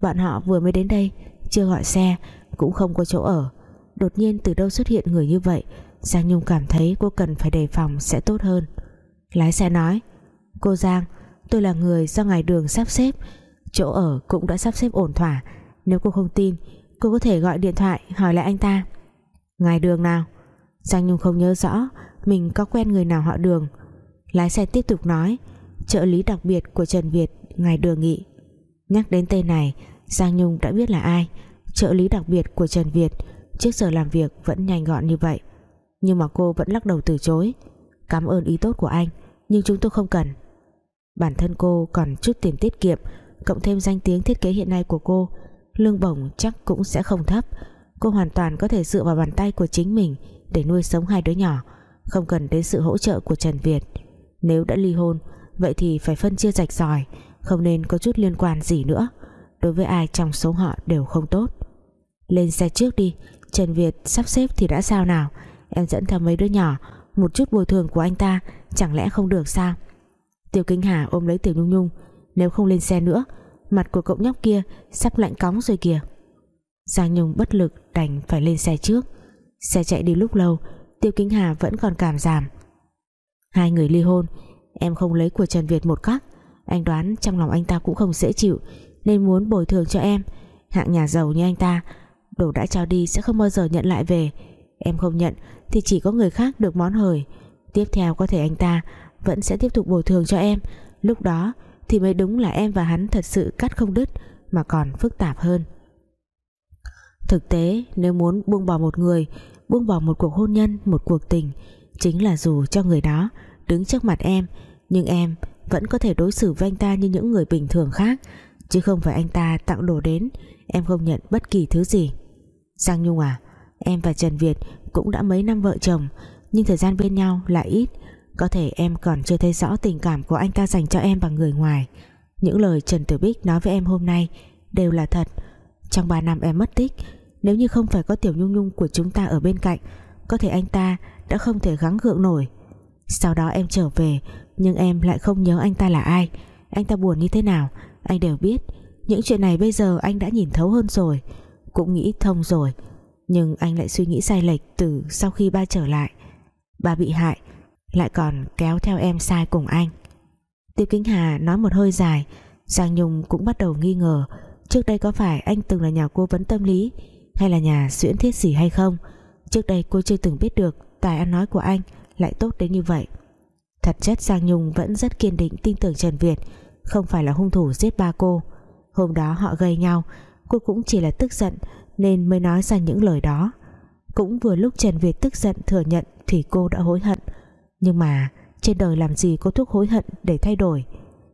Bọn họ vừa mới đến đây Chưa gọi xe Cũng không có chỗ ở. Đột nhiên từ đâu xuất hiện người như vậy Giang Nhung cảm thấy cô cần phải đề phòng sẽ tốt hơn. Lái xe nói Cô Giang Tôi là người do ngài đường sắp xếp Chỗ ở cũng đã sắp xếp ổn thỏa. Nếu cô không tin, Cô có thể gọi điện thoại, hỏi lại anh ta. Ngài đường nào? Giang Nhung không nhớ rõ Mình có quen người nào họ đường. Lái xe tiếp tục nói, Trợ lý đặc biệt của Trần Việt, Ngài đường nghị. Nhắc đến tên này, Giang Nhung đã biết là ai. Trợ lý đặc biệt của Trần Việt, Trước giờ làm việc vẫn nhanh gọn như vậy. Nhưng mà cô vẫn lắc đầu từ chối. Cảm ơn ý tốt của anh, Nhưng chúng tôi không cần. Bản thân cô còn chút tiền tiết kiệm Cộng thêm danh tiếng thiết kế hiện nay của cô, Lương bổng chắc cũng sẽ không thấp. Cô hoàn toàn có thể dựa vào bàn tay của chính mình Để nuôi sống hai đứa nhỏ, Không cần đến sự hỗ trợ của Trần Việt. Nếu đã ly hôn, Vậy thì phải phân chia rạch ròi, Không nên có chút liên quan gì nữa. Đối với ai trong số họ đều không tốt. Lên xe trước đi, Trần Việt sắp xếp thì đã sao nào? Em dẫn theo mấy đứa nhỏ, Một chút bồi thường của anh ta Chẳng lẽ không được sao? Tiêu Kính Hà ôm lấy Tiểu Nhung Nhung nếu không lên xe nữa. Mặt của cậu nhóc kia sắp lạnh cóng rồi kìa. Giang Nhung bất lực đành phải lên xe trước. Xe chạy đi lúc lâu, Tiêu Kính Hà vẫn còn cảm giảm. Hai người ly hôn, Em không lấy của Trần Việt một khắc. Anh đoán trong lòng anh ta cũng không dễ chịu, Nên muốn bồi thường cho em. Hạng nhà giàu như anh ta, Đồ đã trao đi sẽ không bao giờ nhận lại về. Em không nhận thì chỉ có người khác được món hời. Tiếp theo có thể anh ta Vẫn sẽ tiếp tục bồi thường cho em. Lúc đó thì mới đúng là em và hắn Thật sự cắt không đứt, Mà còn phức tạp hơn. Thực tế, nếu muốn buông bỏ một người, Buông bỏ một cuộc hôn nhân, Một cuộc tình, Chính là dù cho người đó đứng trước mặt em, Nhưng em vẫn có thể đối xử với anh ta Như những người bình thường khác, Chứ không phải anh ta tặng đồ đến, Em không nhận bất kỳ thứ gì. Giang Nhung à Em và Trần Việt cũng đã mấy năm vợ chồng, Nhưng thời gian bên nhau là ít. Có thể em còn chưa thấy rõ tình cảm Của anh ta dành cho em bằng người ngoài. Những lời Trần Tử Bích nói với em hôm nay Đều là thật. Trong 3 năm em mất tích, Nếu như không phải có Tiểu Nhung Nhung của chúng ta ở bên cạnh, Có thể anh ta đã không thể gắng gượng nổi. Sau đó em trở về, Nhưng em lại không nhớ anh ta là ai. Anh ta buồn như thế nào, Anh đều biết. Những chuyện này bây giờ anh đã nhìn thấu hơn rồi, Cũng nghĩ thông rồi. Nhưng anh lại suy nghĩ sai lệch từ sau khi ba trở lại. Ba bị hại lại còn kéo theo em sai cùng anh. Tiêu Kính Hà nói một hơi dài, Giang Nhung cũng bắt đầu nghi ngờ trước đây có phải anh từng là nhà cố vấn tâm lý hay là nhà xuyễn thiết gì hay không. Trước đây cô chưa từng biết được tài ăn nói của anh lại tốt đến như vậy. Thật chất Giang Nhung vẫn rất kiên định tin tưởng Trần Việt, không phải là hung thủ giết ba cô. Hôm đó họ gây nhau, cô cũng chỉ là tức giận nên mới nói ra những lời đó. Cũng vừa lúc Trần Việt tức giận thừa nhận thì cô đã hối hận nhưng mà, trên đời làm gì có thuốc hối hận để thay đổi?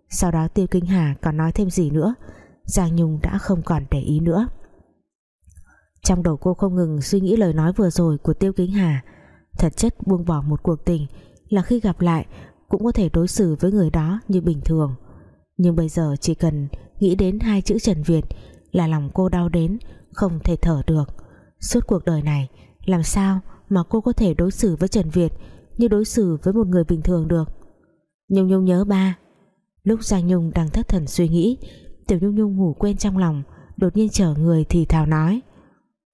Sau đó Tiêu Kinh Hà còn nói thêm gì nữa? Giang Nhung đã không còn để ý nữa. Trong đầu cô không ngừng suy nghĩ lời nói vừa rồi của Tiêu Kính Hà. Thật chất buông bỏ một cuộc tình Là khi gặp lại Cũng có thể đối xử với người đó như bình thường. Nhưng bây giờ chỉ cần Nghĩ đến hai chữ Trần Việt Là lòng cô đau đến không thể thở được. Suốt cuộc đời này, làm sao mà cô có thể đối xử với Trần Việt như đối xử với một người bình thường được. Nhung Nhung nhớ ba. Lúc Giang Nhung đang thất thần suy nghĩ, Tiểu Nhung Nhung ngủ quên trong lòng, đột nhiên chở người thì thào nói.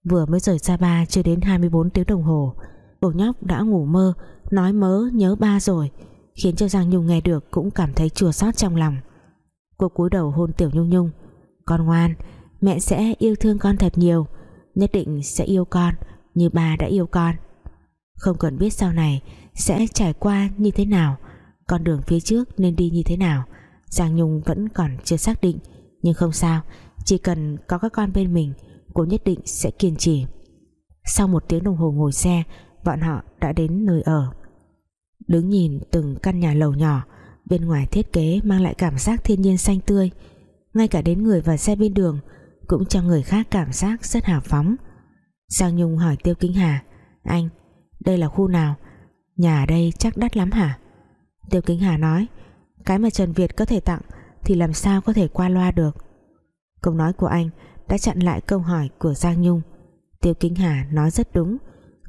Vừa mới rời xa ba chưa đến 24 tiếng đồng hồ Ổ nhóc đã ngủ mơ, nói mớ nhớ ba rồi, khiến cho Giang Nhung nghe được cũng cảm thấy chua xót trong lòng. Cô cúi đầu hôn Tiểu Nhung Nhung. Con ngoan, mẹ sẽ yêu thương con thật nhiều, nhất định sẽ yêu con như ba đã yêu con. Không cần biết sau này sẽ trải qua như thế nào con đường phía trước nên đi như thế nào. Giang Nhung vẫn còn chưa xác định nhưng không sao chỉ cần có các con bên mình cô nhất định sẽ kiên trì. Sau một tiếng đồng hồ ngồi xe bọn họ đã đến nơi ở. Đứng nhìn từng căn nhà lầu nhỏ bên ngoài thiết kế mang lại cảm giác thiên nhiên xanh tươi. Ngay cả đến người và xe bên đường cũng cho người khác cảm giác rất hào phóng. Giang Nhung hỏi Tiêu Kính Hà Anh, đây là khu nào? Nhà ở đây chắc đắt lắm hả? Tiêu Kính Hà nói, Cái mà Trần Việt có thể tặng Thì làm sao có thể qua loa được? Câu nói của anh đã chặn lại câu hỏi của Giang Nhung. Tiêu Kính Hà nói rất đúng,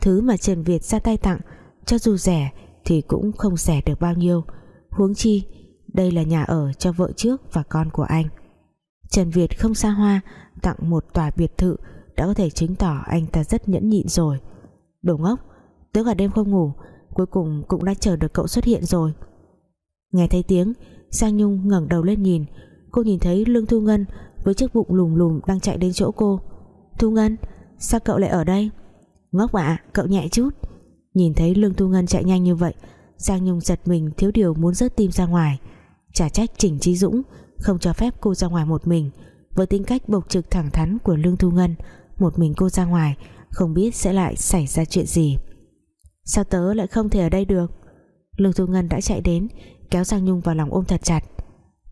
Thứ mà Trần Việt ra tay tặng, Cho dù rẻ thì cũng không rẻ được bao nhiêu. Huống chi, Đây là nhà ở cho vợ trước và con của anh. Trần Việt không xa hoa, Tặng một tòa biệt thự Đã có thể chứng tỏ anh ta rất nhẫn nhịn rồi. Đồ ngốc, Tớ cả đêm không ngủ Cuối cùng cũng đã chờ được cậu xuất hiện rồi. Nghe thấy tiếng, Giang Nhung ngẩng đầu lên nhìn. Cô nhìn thấy Lương Thu Ngân Với chiếc bụng lùm lùm đang chạy đến chỗ cô. Thu Ngân, Sao cậu lại ở đây? Ngốc ạ, cậu nhẹ chút. Nhìn thấy Lương Thu Ngân chạy nhanh như vậy, Giang Nhung giật mình thiếu điều muốn rớt tim ra ngoài. Trả trách Trình Trí Dũng Không cho phép cô ra ngoài một mình. Với tính cách bộc trực thẳng thắn của Lương Thu Ngân, Một mình cô ra ngoài Không biết sẽ lại xảy ra chuyện gì. Sao tớ lại không thể ở đây được? Lương Thu Ngân đã chạy đến, Kéo Giang Nhung vào lòng ôm thật chặt.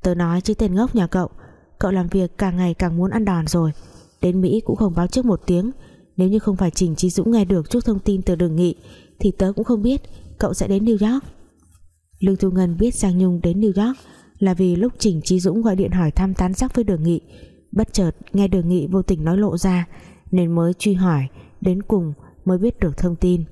Tớ nói chứ tên ngốc nhà cậu Cậu làm việc càng ngày càng muốn ăn đòn rồi. Đến Mỹ cũng không báo trước một tiếng. Nếu như không phải Trình Trí Dũng nghe được chút thông tin từ đường nghị, Thì tớ cũng không biết Cậu sẽ đến New York. Lương Thu Ngân biết Giang Nhung đến New York Là vì lúc Trình Trí Dũng gọi điện hỏi thăm tán sắc với đường nghị. Bất chợt nghe đường nghị vô tình nói lộ ra, Nên mới truy hỏi, Đến cùng mới biết được thông tin.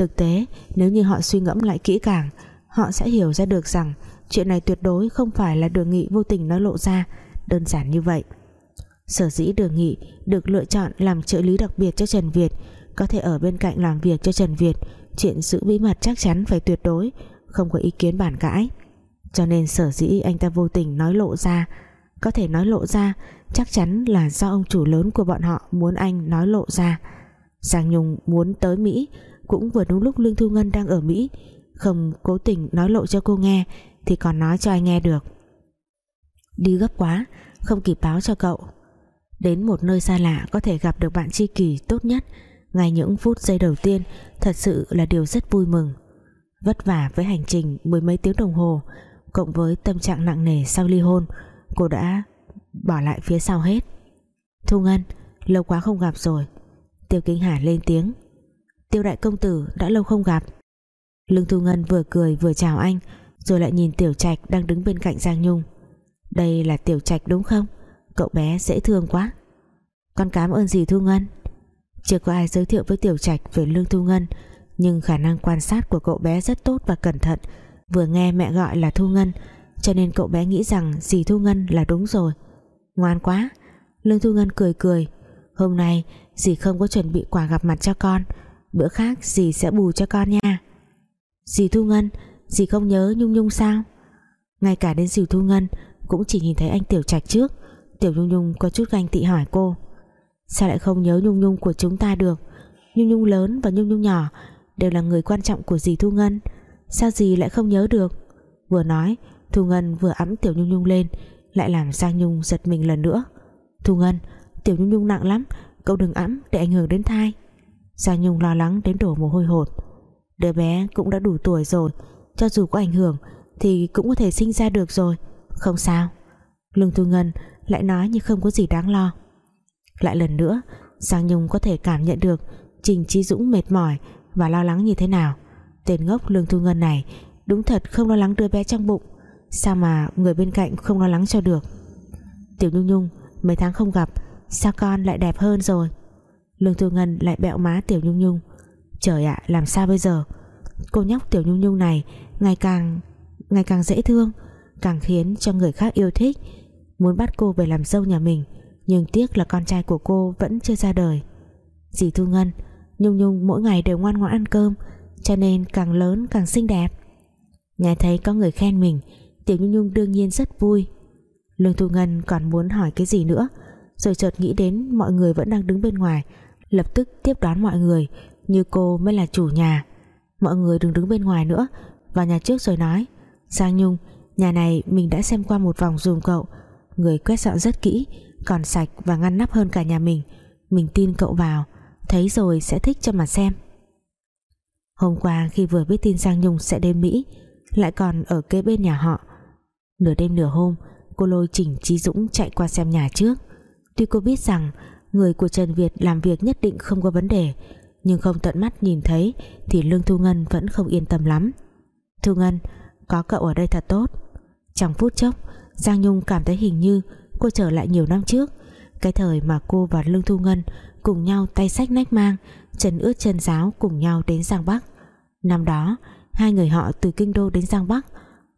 Thực tế, nếu như họ suy ngẫm lại kỹ càng, Họ sẽ hiểu ra được rằng Chuyện này tuyệt đối không phải là đường nghị vô tình nói lộ ra. Đơn giản như vậy. Sở dĩ đường nghị được lựa chọn làm trợ lý đặc biệt cho Trần Việt, Có thể ở bên cạnh làm việc cho Trần Việt, Chuyện giữ bí mật chắc chắn phải tuyệt đối, Không có ý kiến bản cãi. Cho nên sở dĩ anh ta vô tình nói lộ ra, Có thể nói lộ ra, Chắc chắn là do ông chủ lớn của bọn họ Muốn anh nói lộ ra. Giang Nhung muốn tới Mỹ cũng vừa đúng lúc Lương Thu Ngân đang ở Mỹ. Không cố tình nói lộ cho cô nghe, Thì còn nói cho ai nghe được. Đi gấp quá, Không kịp báo cho cậu. Đến một nơi xa lạ có thể gặp được bạn tri kỷ tốt nhất, Ngay những phút giây đầu tiên, Thật sự là điều rất vui mừng. Vất vả với hành trình mười mấy tiếng đồng hồ, Cộng với tâm trạng nặng nề sau ly hôn, Cô đã bỏ lại phía sau hết. Thu Ngân, Lâu quá không gặp rồi. Tiêu Kính Hà lên tiếng. Tiêu đại công tử đã lâu không gặp. Lương Thu Ngân vừa cười vừa chào anh, Rồi lại nhìn Tiểu Trạch đang đứng bên cạnh Giang Nhung. Đây là Tiểu Trạch đúng không? Cậu bé dễ thương quá. Con cảm ơn gì Thu Ngân? Chưa có ai giới thiệu với Tiểu Trạch về Lương Thu Ngân, Nhưng khả năng quan sát của cậu bé rất tốt và cẩn thận. Vừa nghe mẹ gọi là Thu Ngân, Cho nên cậu bé nghĩ rằng dì Thu Ngân là đúng rồi. Ngoan quá. Lương Thu Ngân cười cười. Hôm nay dì không có chuẩn bị quà gặp mặt cho con Bữa khác dì sẽ bù cho con nha. Dì Thu Ngân, Dì không nhớ Nhung Nhung sao? Ngay cả đến dì Thu Ngân Cũng chỉ nhìn thấy anh Tiểu Trạch trước. Tiểu Nhung Nhung có chút ganh tị hỏi cô, Sao lại không nhớ Nhung Nhung của chúng ta được? Nhung Nhung lớn và Nhung Nhung nhỏ Đều là người quan trọng của dì Thu Ngân. Sao dì lại không nhớ được? Vừa nói, Thu Ngân vừa ấm Tiểu Nhung Nhung lên, Lại làm Giang Nhung giật mình lần nữa. Thu Ngân, Tiểu Nhung Nhung nặng lắm, Cậu đừng ấm để ảnh hưởng đến thai. Giang Nhung lo lắng đến đổ mồ hôi hột. Đứa bé cũng đã đủ tuổi rồi, Cho dù có ảnh hưởng Thì cũng có thể sinh ra được rồi, Không sao. Lương Thu Ngân lại nói như không có gì đáng lo. Lại lần nữa Giang Nhung có thể cảm nhận được Trình Trí Dũng mệt mỏi và lo lắng như thế nào. Tên ngốc Lương Thu Ngân này đúng thật không lo lắng đứa bé trong bụng, sao mà người bên cạnh không lo lắng cho được. Tiểu Nhung Nhung, mấy tháng không gặp, sao con lại đẹp hơn rồi? Lương Thu Ngân lại bẹo má Tiểu Nhung Nhung. Trời ạ, làm sao bây giờ? Cô nhóc Tiểu Nhung Nhung này ngày càng ngày càng dễ thương, càng khiến cho người khác yêu thích. Muốn bắt cô về làm dâu nhà mình, nhưng tiếc là con trai của cô vẫn chưa ra đời. Dì Thu Ngân, Nhung Nhung mỗi ngày đều ngoan ngoãn ăn cơm, cho nên càng lớn càng xinh đẹp. Nghe thấy có người khen mình, Tiểu Nhung Nhung đương nhiên rất vui. Lương Thu Ngân còn muốn hỏi cái gì nữa, rồi chợt nghĩ đến mọi người vẫn đang đứng bên ngoài lập tức tiếp đón mọi người, như cô mới là chủ nhà. Mọi người đừng đứng bên ngoài nữa, vào nhà trước rồi nói, Giang Nhung, nhà này mình đã xem qua một vòng dùm cậu. Người quét dọn rất kỹ, còn sạch và ngăn nắp hơn cả nhà mình. Mình tin cậu vào, thấy rồi sẽ thích cho mà xem. Hôm qua khi vừa biết tin Giang Nhung sẽ đến Mỹ, lại còn ở kế bên nhà họ. Nửa đêm nửa hôm, cô lôi chỉnh Trí Dũng chạy qua xem nhà trước. Tuy cô biết rằng người của Trần Việt làm việc nhất định không có vấn đề. Nhưng không tận mắt nhìn thấy, thì Lương Thu Ngân vẫn không yên tâm lắm. Thu Ngân, có cậu ở đây thật tốt. Trong phút chốc, Giang Nhung cảm thấy hình như cô trở lại nhiều năm trước. Cái thời mà cô và Lương Thu Ngân cùng nhau tay sách nách mang chân ướt chân giáo cùng nhau đến Giang Bắc. Năm đó, hai người họ từ Kinh Đô đến Giang Bắc,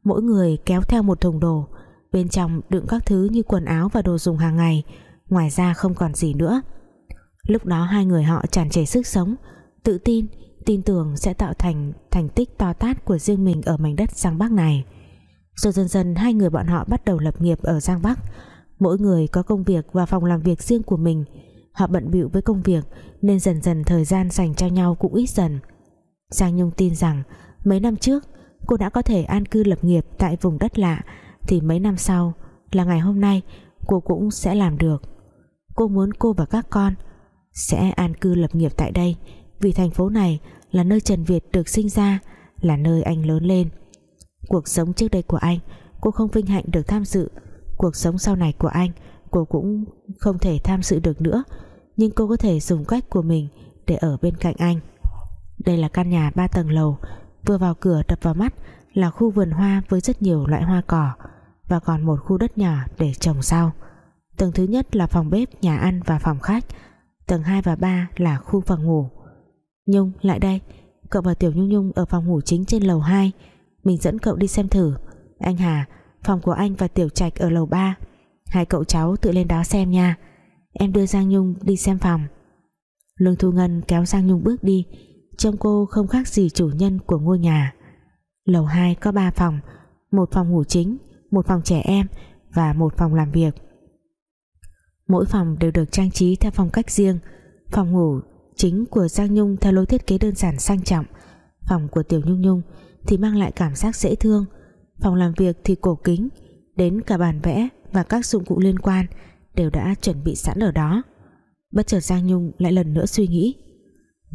mỗi người kéo theo một thùng đồ, bên trong đựng các thứ như quần áo và đồ dùng hàng ngày ngoài ra không còn gì nữa. Lúc đó hai người họ tràn trề sức sống, tự tin tin tưởng sẽ tạo thành thành tích to tát của riêng mình ở mảnh đất Giang Bắc này. Rồi dần dần hai người bọn họ bắt đầu lập nghiệp ở Giang Bắc. Mỗi người có công việc và phòng làm việc riêng của mình. Họ bận bịu với công việc nên dần dần thời gian dành cho nhau cũng ít dần. Giang Nhung tin rằng mấy năm trước, cô đã có thể an cư lập nghiệp tại vùng đất lạ, thì mấy năm sau là ngày hôm nay, cô cũng sẽ làm được cô muốn cô và các con sẽ an cư lập nghiệp tại đây. Vì thành phố này là nơi Trần Việt được sinh ra, là nơi anh lớn lên. Cuộc sống trước đây của anh, cô không vinh hạnh được tham dự. Cuộc sống sau này của anh, cô cũng không thể tham dự được nữa. Nhưng cô có thể dùng cách của mình để ở bên cạnh anh. Đây là căn nhà ba tầng lầu, vừa vào cửa đập vào mắt là khu vườn hoa với rất nhiều loại hoa cỏ và còn một khu đất nhỏ để trồng rau tầng thứ nhất là phòng bếp, nhà ăn và phòng khách. Tầng 2 và 3 là khu phòng ngủ. Nhung, lại đây. Cậu và Tiểu Nhung Nhung ở phòng ngủ chính trên lầu 2 mình dẫn cậu đi xem thử. Anh Hà, phòng của anh và Tiểu Trạch ở lầu 3 hai cậu cháu tự lên đó xem nha. Em đưa Giang Nhung đi xem phòng. Lương Thu Ngân kéo Giang Nhung bước đi. Trông cô không khác gì chủ nhân của ngôi nhà. Lầu 2 có 3 phòng. Một phòng ngủ chính, một phòng trẻ em và một phòng làm việc mỗi phòng đều được trang trí theo phong cách riêng. Phòng ngủ chính của Giang Nhung theo lối thiết kế đơn giản sang trọng. Phòng của Tiểu Nhung Nhung thì mang lại cảm giác dễ thương. Phòng làm việc thì cổ kính, đến cả bàn vẽ và các dụng cụ liên quan đều đã chuẩn bị sẵn ở đó. Bất chợt Giang Nhung lại lần nữa suy nghĩ.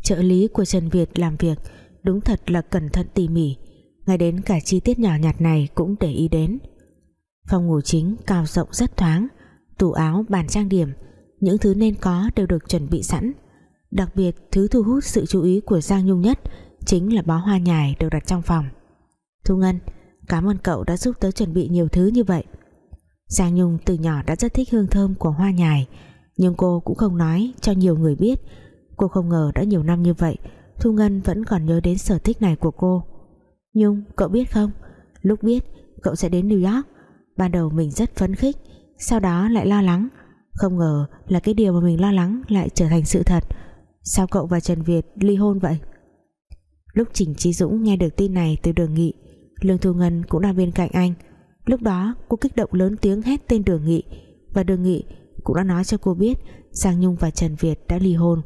Trợ lý của Trần Việt làm việc đúng thật là cẩn thận tỉ mỉ, ngay đến cả chi tiết nhỏ nhặt này cũng để ý đến. Phòng ngủ chính cao rộng rất thoáng tủ áo, bàn trang điểm. Những thứ nên có đều được chuẩn bị sẵn. Đặc biệt, thứ thu hút sự chú ý của Giang Nhung nhất chính là bó hoa nhài được đặt trong phòng. Thu Ngân, cảm ơn cậu đã giúp tớ chuẩn bị nhiều thứ như vậy. Giang Nhung từ nhỏ đã rất thích hương thơm của hoa nhài, nhưng cô cũng không nói cho nhiều người biết. Cô không ngờ đã nhiều năm như vậy, Thu Ngân vẫn còn nhớ đến sở thích này của cô. Nhung, cậu biết không? Lúc biết, cậu sẽ đến New York. Ban đầu mình rất phấn khích sau đó lại lo lắng. Không ngờ là cái điều mà mình lo lắng lại trở thành sự thật. Sao cậu và Trần Việt ly hôn vậy? Lúc Trình Trí Dũng nghe được tin này từ đường nghị, Lương Thu Ngân cũng đang bên cạnh anh. Lúc đó, cô kích động lớn tiếng hét tên đường nghị và đường nghị cũng đã nói cho cô biết Giang Nhung và Trần Việt đã ly hôn.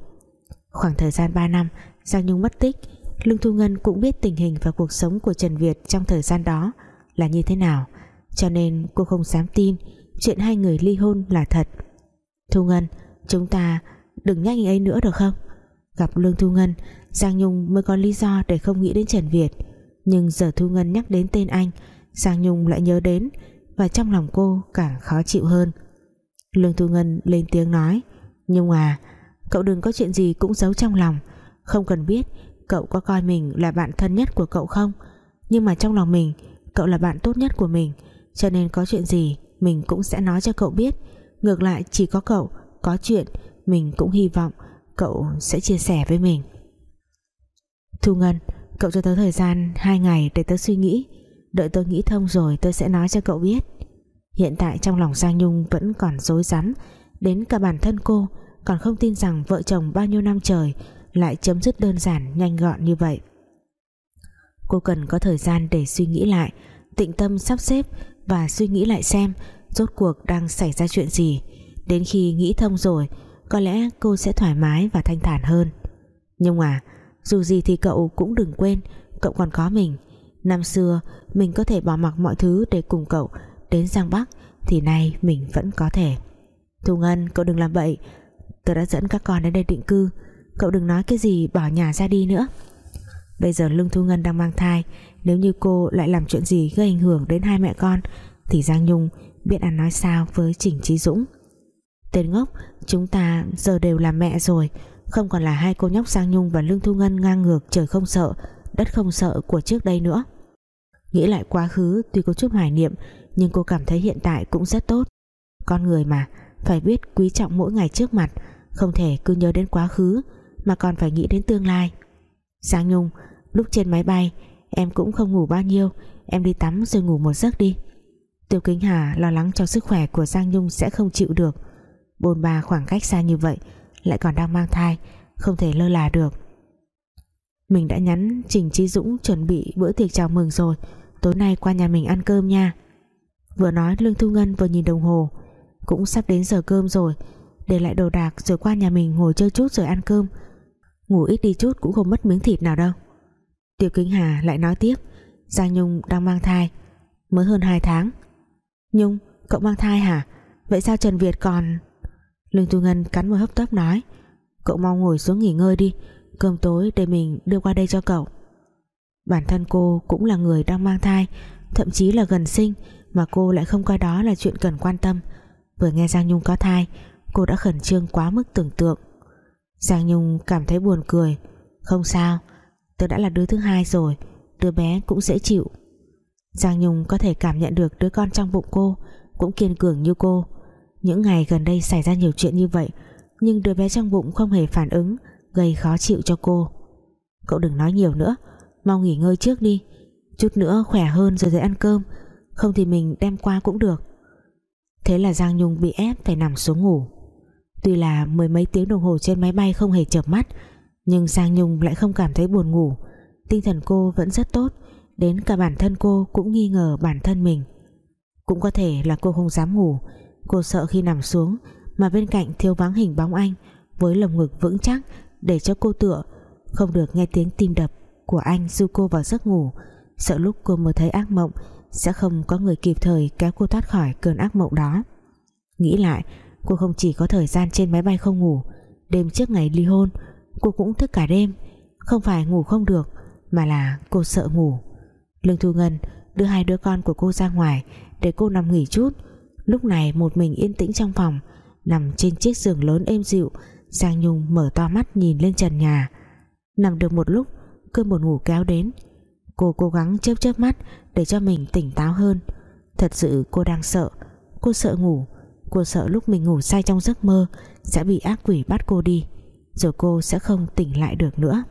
Khoảng thời gian 3 năm, Giang Nhung mất tích, Lương Thu Ngân cũng biết tình hình và cuộc sống của Trần Việt trong thời gian đó là như thế nào, cho nên cô không dám tin chuyện hai người ly hôn là thật. Thu Ngân, chúng ta đừng nhắc anh ấy nữa được không? Gặp Lương Thu Ngân, Giang Nhung mới có lý do để không nghĩ đến Trần Việt. Nhưng giờ Thu Ngân nhắc đến tên anh, Giang Nhung lại nhớ đến và trong lòng cô càng khó chịu hơn. Lương Thu Ngân lên tiếng nói, Nhung à cậu đừng có chuyện gì cũng giấu trong lòng. Không cần biết cậu có coi mình là bạn thân nhất của cậu không, nhưng mà trong lòng mình, cậu là bạn tốt nhất của mình, cho nên có chuyện gì mình cũng sẽ nói cho cậu biết. Ngược lại, chỉ có cậu, có chuyện, mình cũng hy vọng cậu sẽ chia sẻ với mình. Thu Ngân, cậu cho tớ thời gian 2 ngày để tớ suy nghĩ. Đợi tớ nghĩ thông rồi, tớ sẽ nói cho cậu biết. Hiện tại trong lòng Giang Nhung vẫn còn dối rắm. Đến cả bản thân cô, còn không tin rằng vợ chồng bao nhiêu năm trời lại chấm dứt đơn giản, nhanh gọn như vậy. Cô cần có thời gian để suy nghĩ lại, tịnh tâm sắp xếp và suy nghĩ lại xem rốt cuộc đang xảy ra chuyện gì. Đến khi nghĩ thông rồi, có lẽ cô sẽ thoải mái và thanh thản hơn. Nhưng mà, dù gì thì cậu cũng đừng quên, cậu còn có mình. Năm xưa, mình có thể bỏ mặc mọi thứ để cùng cậu đến Giang Bắc, thì nay mình vẫn có thể. Thu Ngân, cậu đừng làm vậy. tôi đã dẫn các con đến đây định cư. Cậu đừng nói cái gì bỏ nhà ra đi nữa. Bây giờ Lương Thu Ngân đang mang thai nếu như cô lại làm chuyện gì gây ảnh hưởng đến hai mẹ con, thì Giang Nhung biết ăn nói sao với Trình Trí Dũng. Tên ngốc, chúng ta giờ đều là mẹ rồi, không còn là hai cô nhóc Giang Nhung và Lương Thu Ngân ngang ngược trời không sợ, đất không sợ của trước đây nữa. Nghĩ lại quá khứ, tuy có chút hoài niệm, nhưng cô cảm thấy hiện tại cũng rất tốt. Con người mà, phải biết quý trọng mỗi ngày trước mặt, không thể cứ nhớ đến quá khứ, mà còn phải nghĩ đến tương lai. Giang Nhung, lúc trên máy bay em cũng không ngủ bao nhiêu. Em đi tắm rồi ngủ một giấc đi. Tiêu Kính Hà lo lắng cho sức khỏe của Giang Nhung sẽ không chịu được. Bồn bà khoảng cách xa như vậy, lại còn đang mang thai, không thể lơ là được. Mình đã nhắn Trình Trí Dũng chuẩn bị bữa tiệc chào mừng rồi. Tối nay qua nhà mình ăn cơm nha. Vừa nói, Lương Thu Ngân vừa nhìn đồng hồ. Cũng sắp đến giờ cơm rồi. Để lại đồ đạc rồi qua nhà mình ngồi chơi chút rồi ăn cơm. Ngủ ít đi chút cũng không mất miếng thịt nào đâu. Tiêu Kính Hà lại nói tiếp. Giang Nhung đang mang thai, mới hơn 2 tháng. Nhung, cậu mang thai hả? Vậy sao Trần Việt còn? Lương Thu Ngân cắn môi hấp tấp nói. Cậu mau ngồi xuống nghỉ ngơi đi, Cơm tối để mình đưa qua đây cho cậu. Bản thân cô cũng là người đang mang thai, Thậm chí là gần sinh, Mà cô lại không coi đó là chuyện cần quan tâm. Vừa nghe Giang Nhung có thai, Cô đã khẩn trương quá mức tưởng tượng. Giang Nhung cảm thấy buồn cười. Không sao Tôi đã là đứa thứ hai rồi, Đứa bé cũng dễ chịu. Giang Nhung có thể cảm nhận được đứa con trong bụng cô Cũng kiên cường như cô. Những ngày gần đây xảy ra nhiều chuyện như vậy, Nhưng đứa bé trong bụng không hề phản ứng, Gây khó chịu cho cô. Cậu đừng nói nhiều nữa, Mau nghỉ ngơi trước đi, Chút nữa khỏe hơn rồi dậy ăn cơm, Không thì mình đem qua cũng được. Thế là Giang Nhung bị ép phải nằm xuống ngủ. Tuy là mười mấy tiếng đồng hồ trên máy bay không hề chợp mắt nhưng Giang Nhung lại không cảm thấy buồn ngủ. Tinh thần cô vẫn rất tốt, Đến cả bản thân cô cũng nghi ngờ bản thân mình. Cũng có thể là cô không dám ngủ. Cô sợ khi nằm xuống, Mà bên cạnh thiếu vắng hình bóng anh, Với lồng ngực vững chắc Để cho cô tựa, Không được nghe tiếng tim đập của anh du cô vào giấc ngủ. Sợ lúc cô mơ thấy ác mộng, Sẽ không có người kịp thời kéo cô thoát khỏi cơn ác mộng đó. Nghĩ lại, Cô không chỉ có thời gian trên máy bay không ngủ, Đêm trước ngày ly hôn Cô cũng thức cả đêm. Không phải ngủ không được, Mà là cô sợ ngủ. Lương Thu Ngân đưa hai đứa con của cô ra ngoài Để cô nằm nghỉ chút. Lúc này một mình yên tĩnh trong phòng, Nằm trên chiếc giường lớn êm dịu, Giang Nhung mở to mắt nhìn lên trần nhà. Nằm được một lúc, Cơn buồn ngủ kéo đến. Cô cố gắng chớp chớp mắt Để cho mình tỉnh táo hơn. Thật sự cô đang sợ. Cô sợ ngủ. Cô sợ lúc mình ngủ say trong giấc mơ Sẽ bị ác quỷ bắt cô đi. Rồi cô sẽ không tỉnh lại được nữa.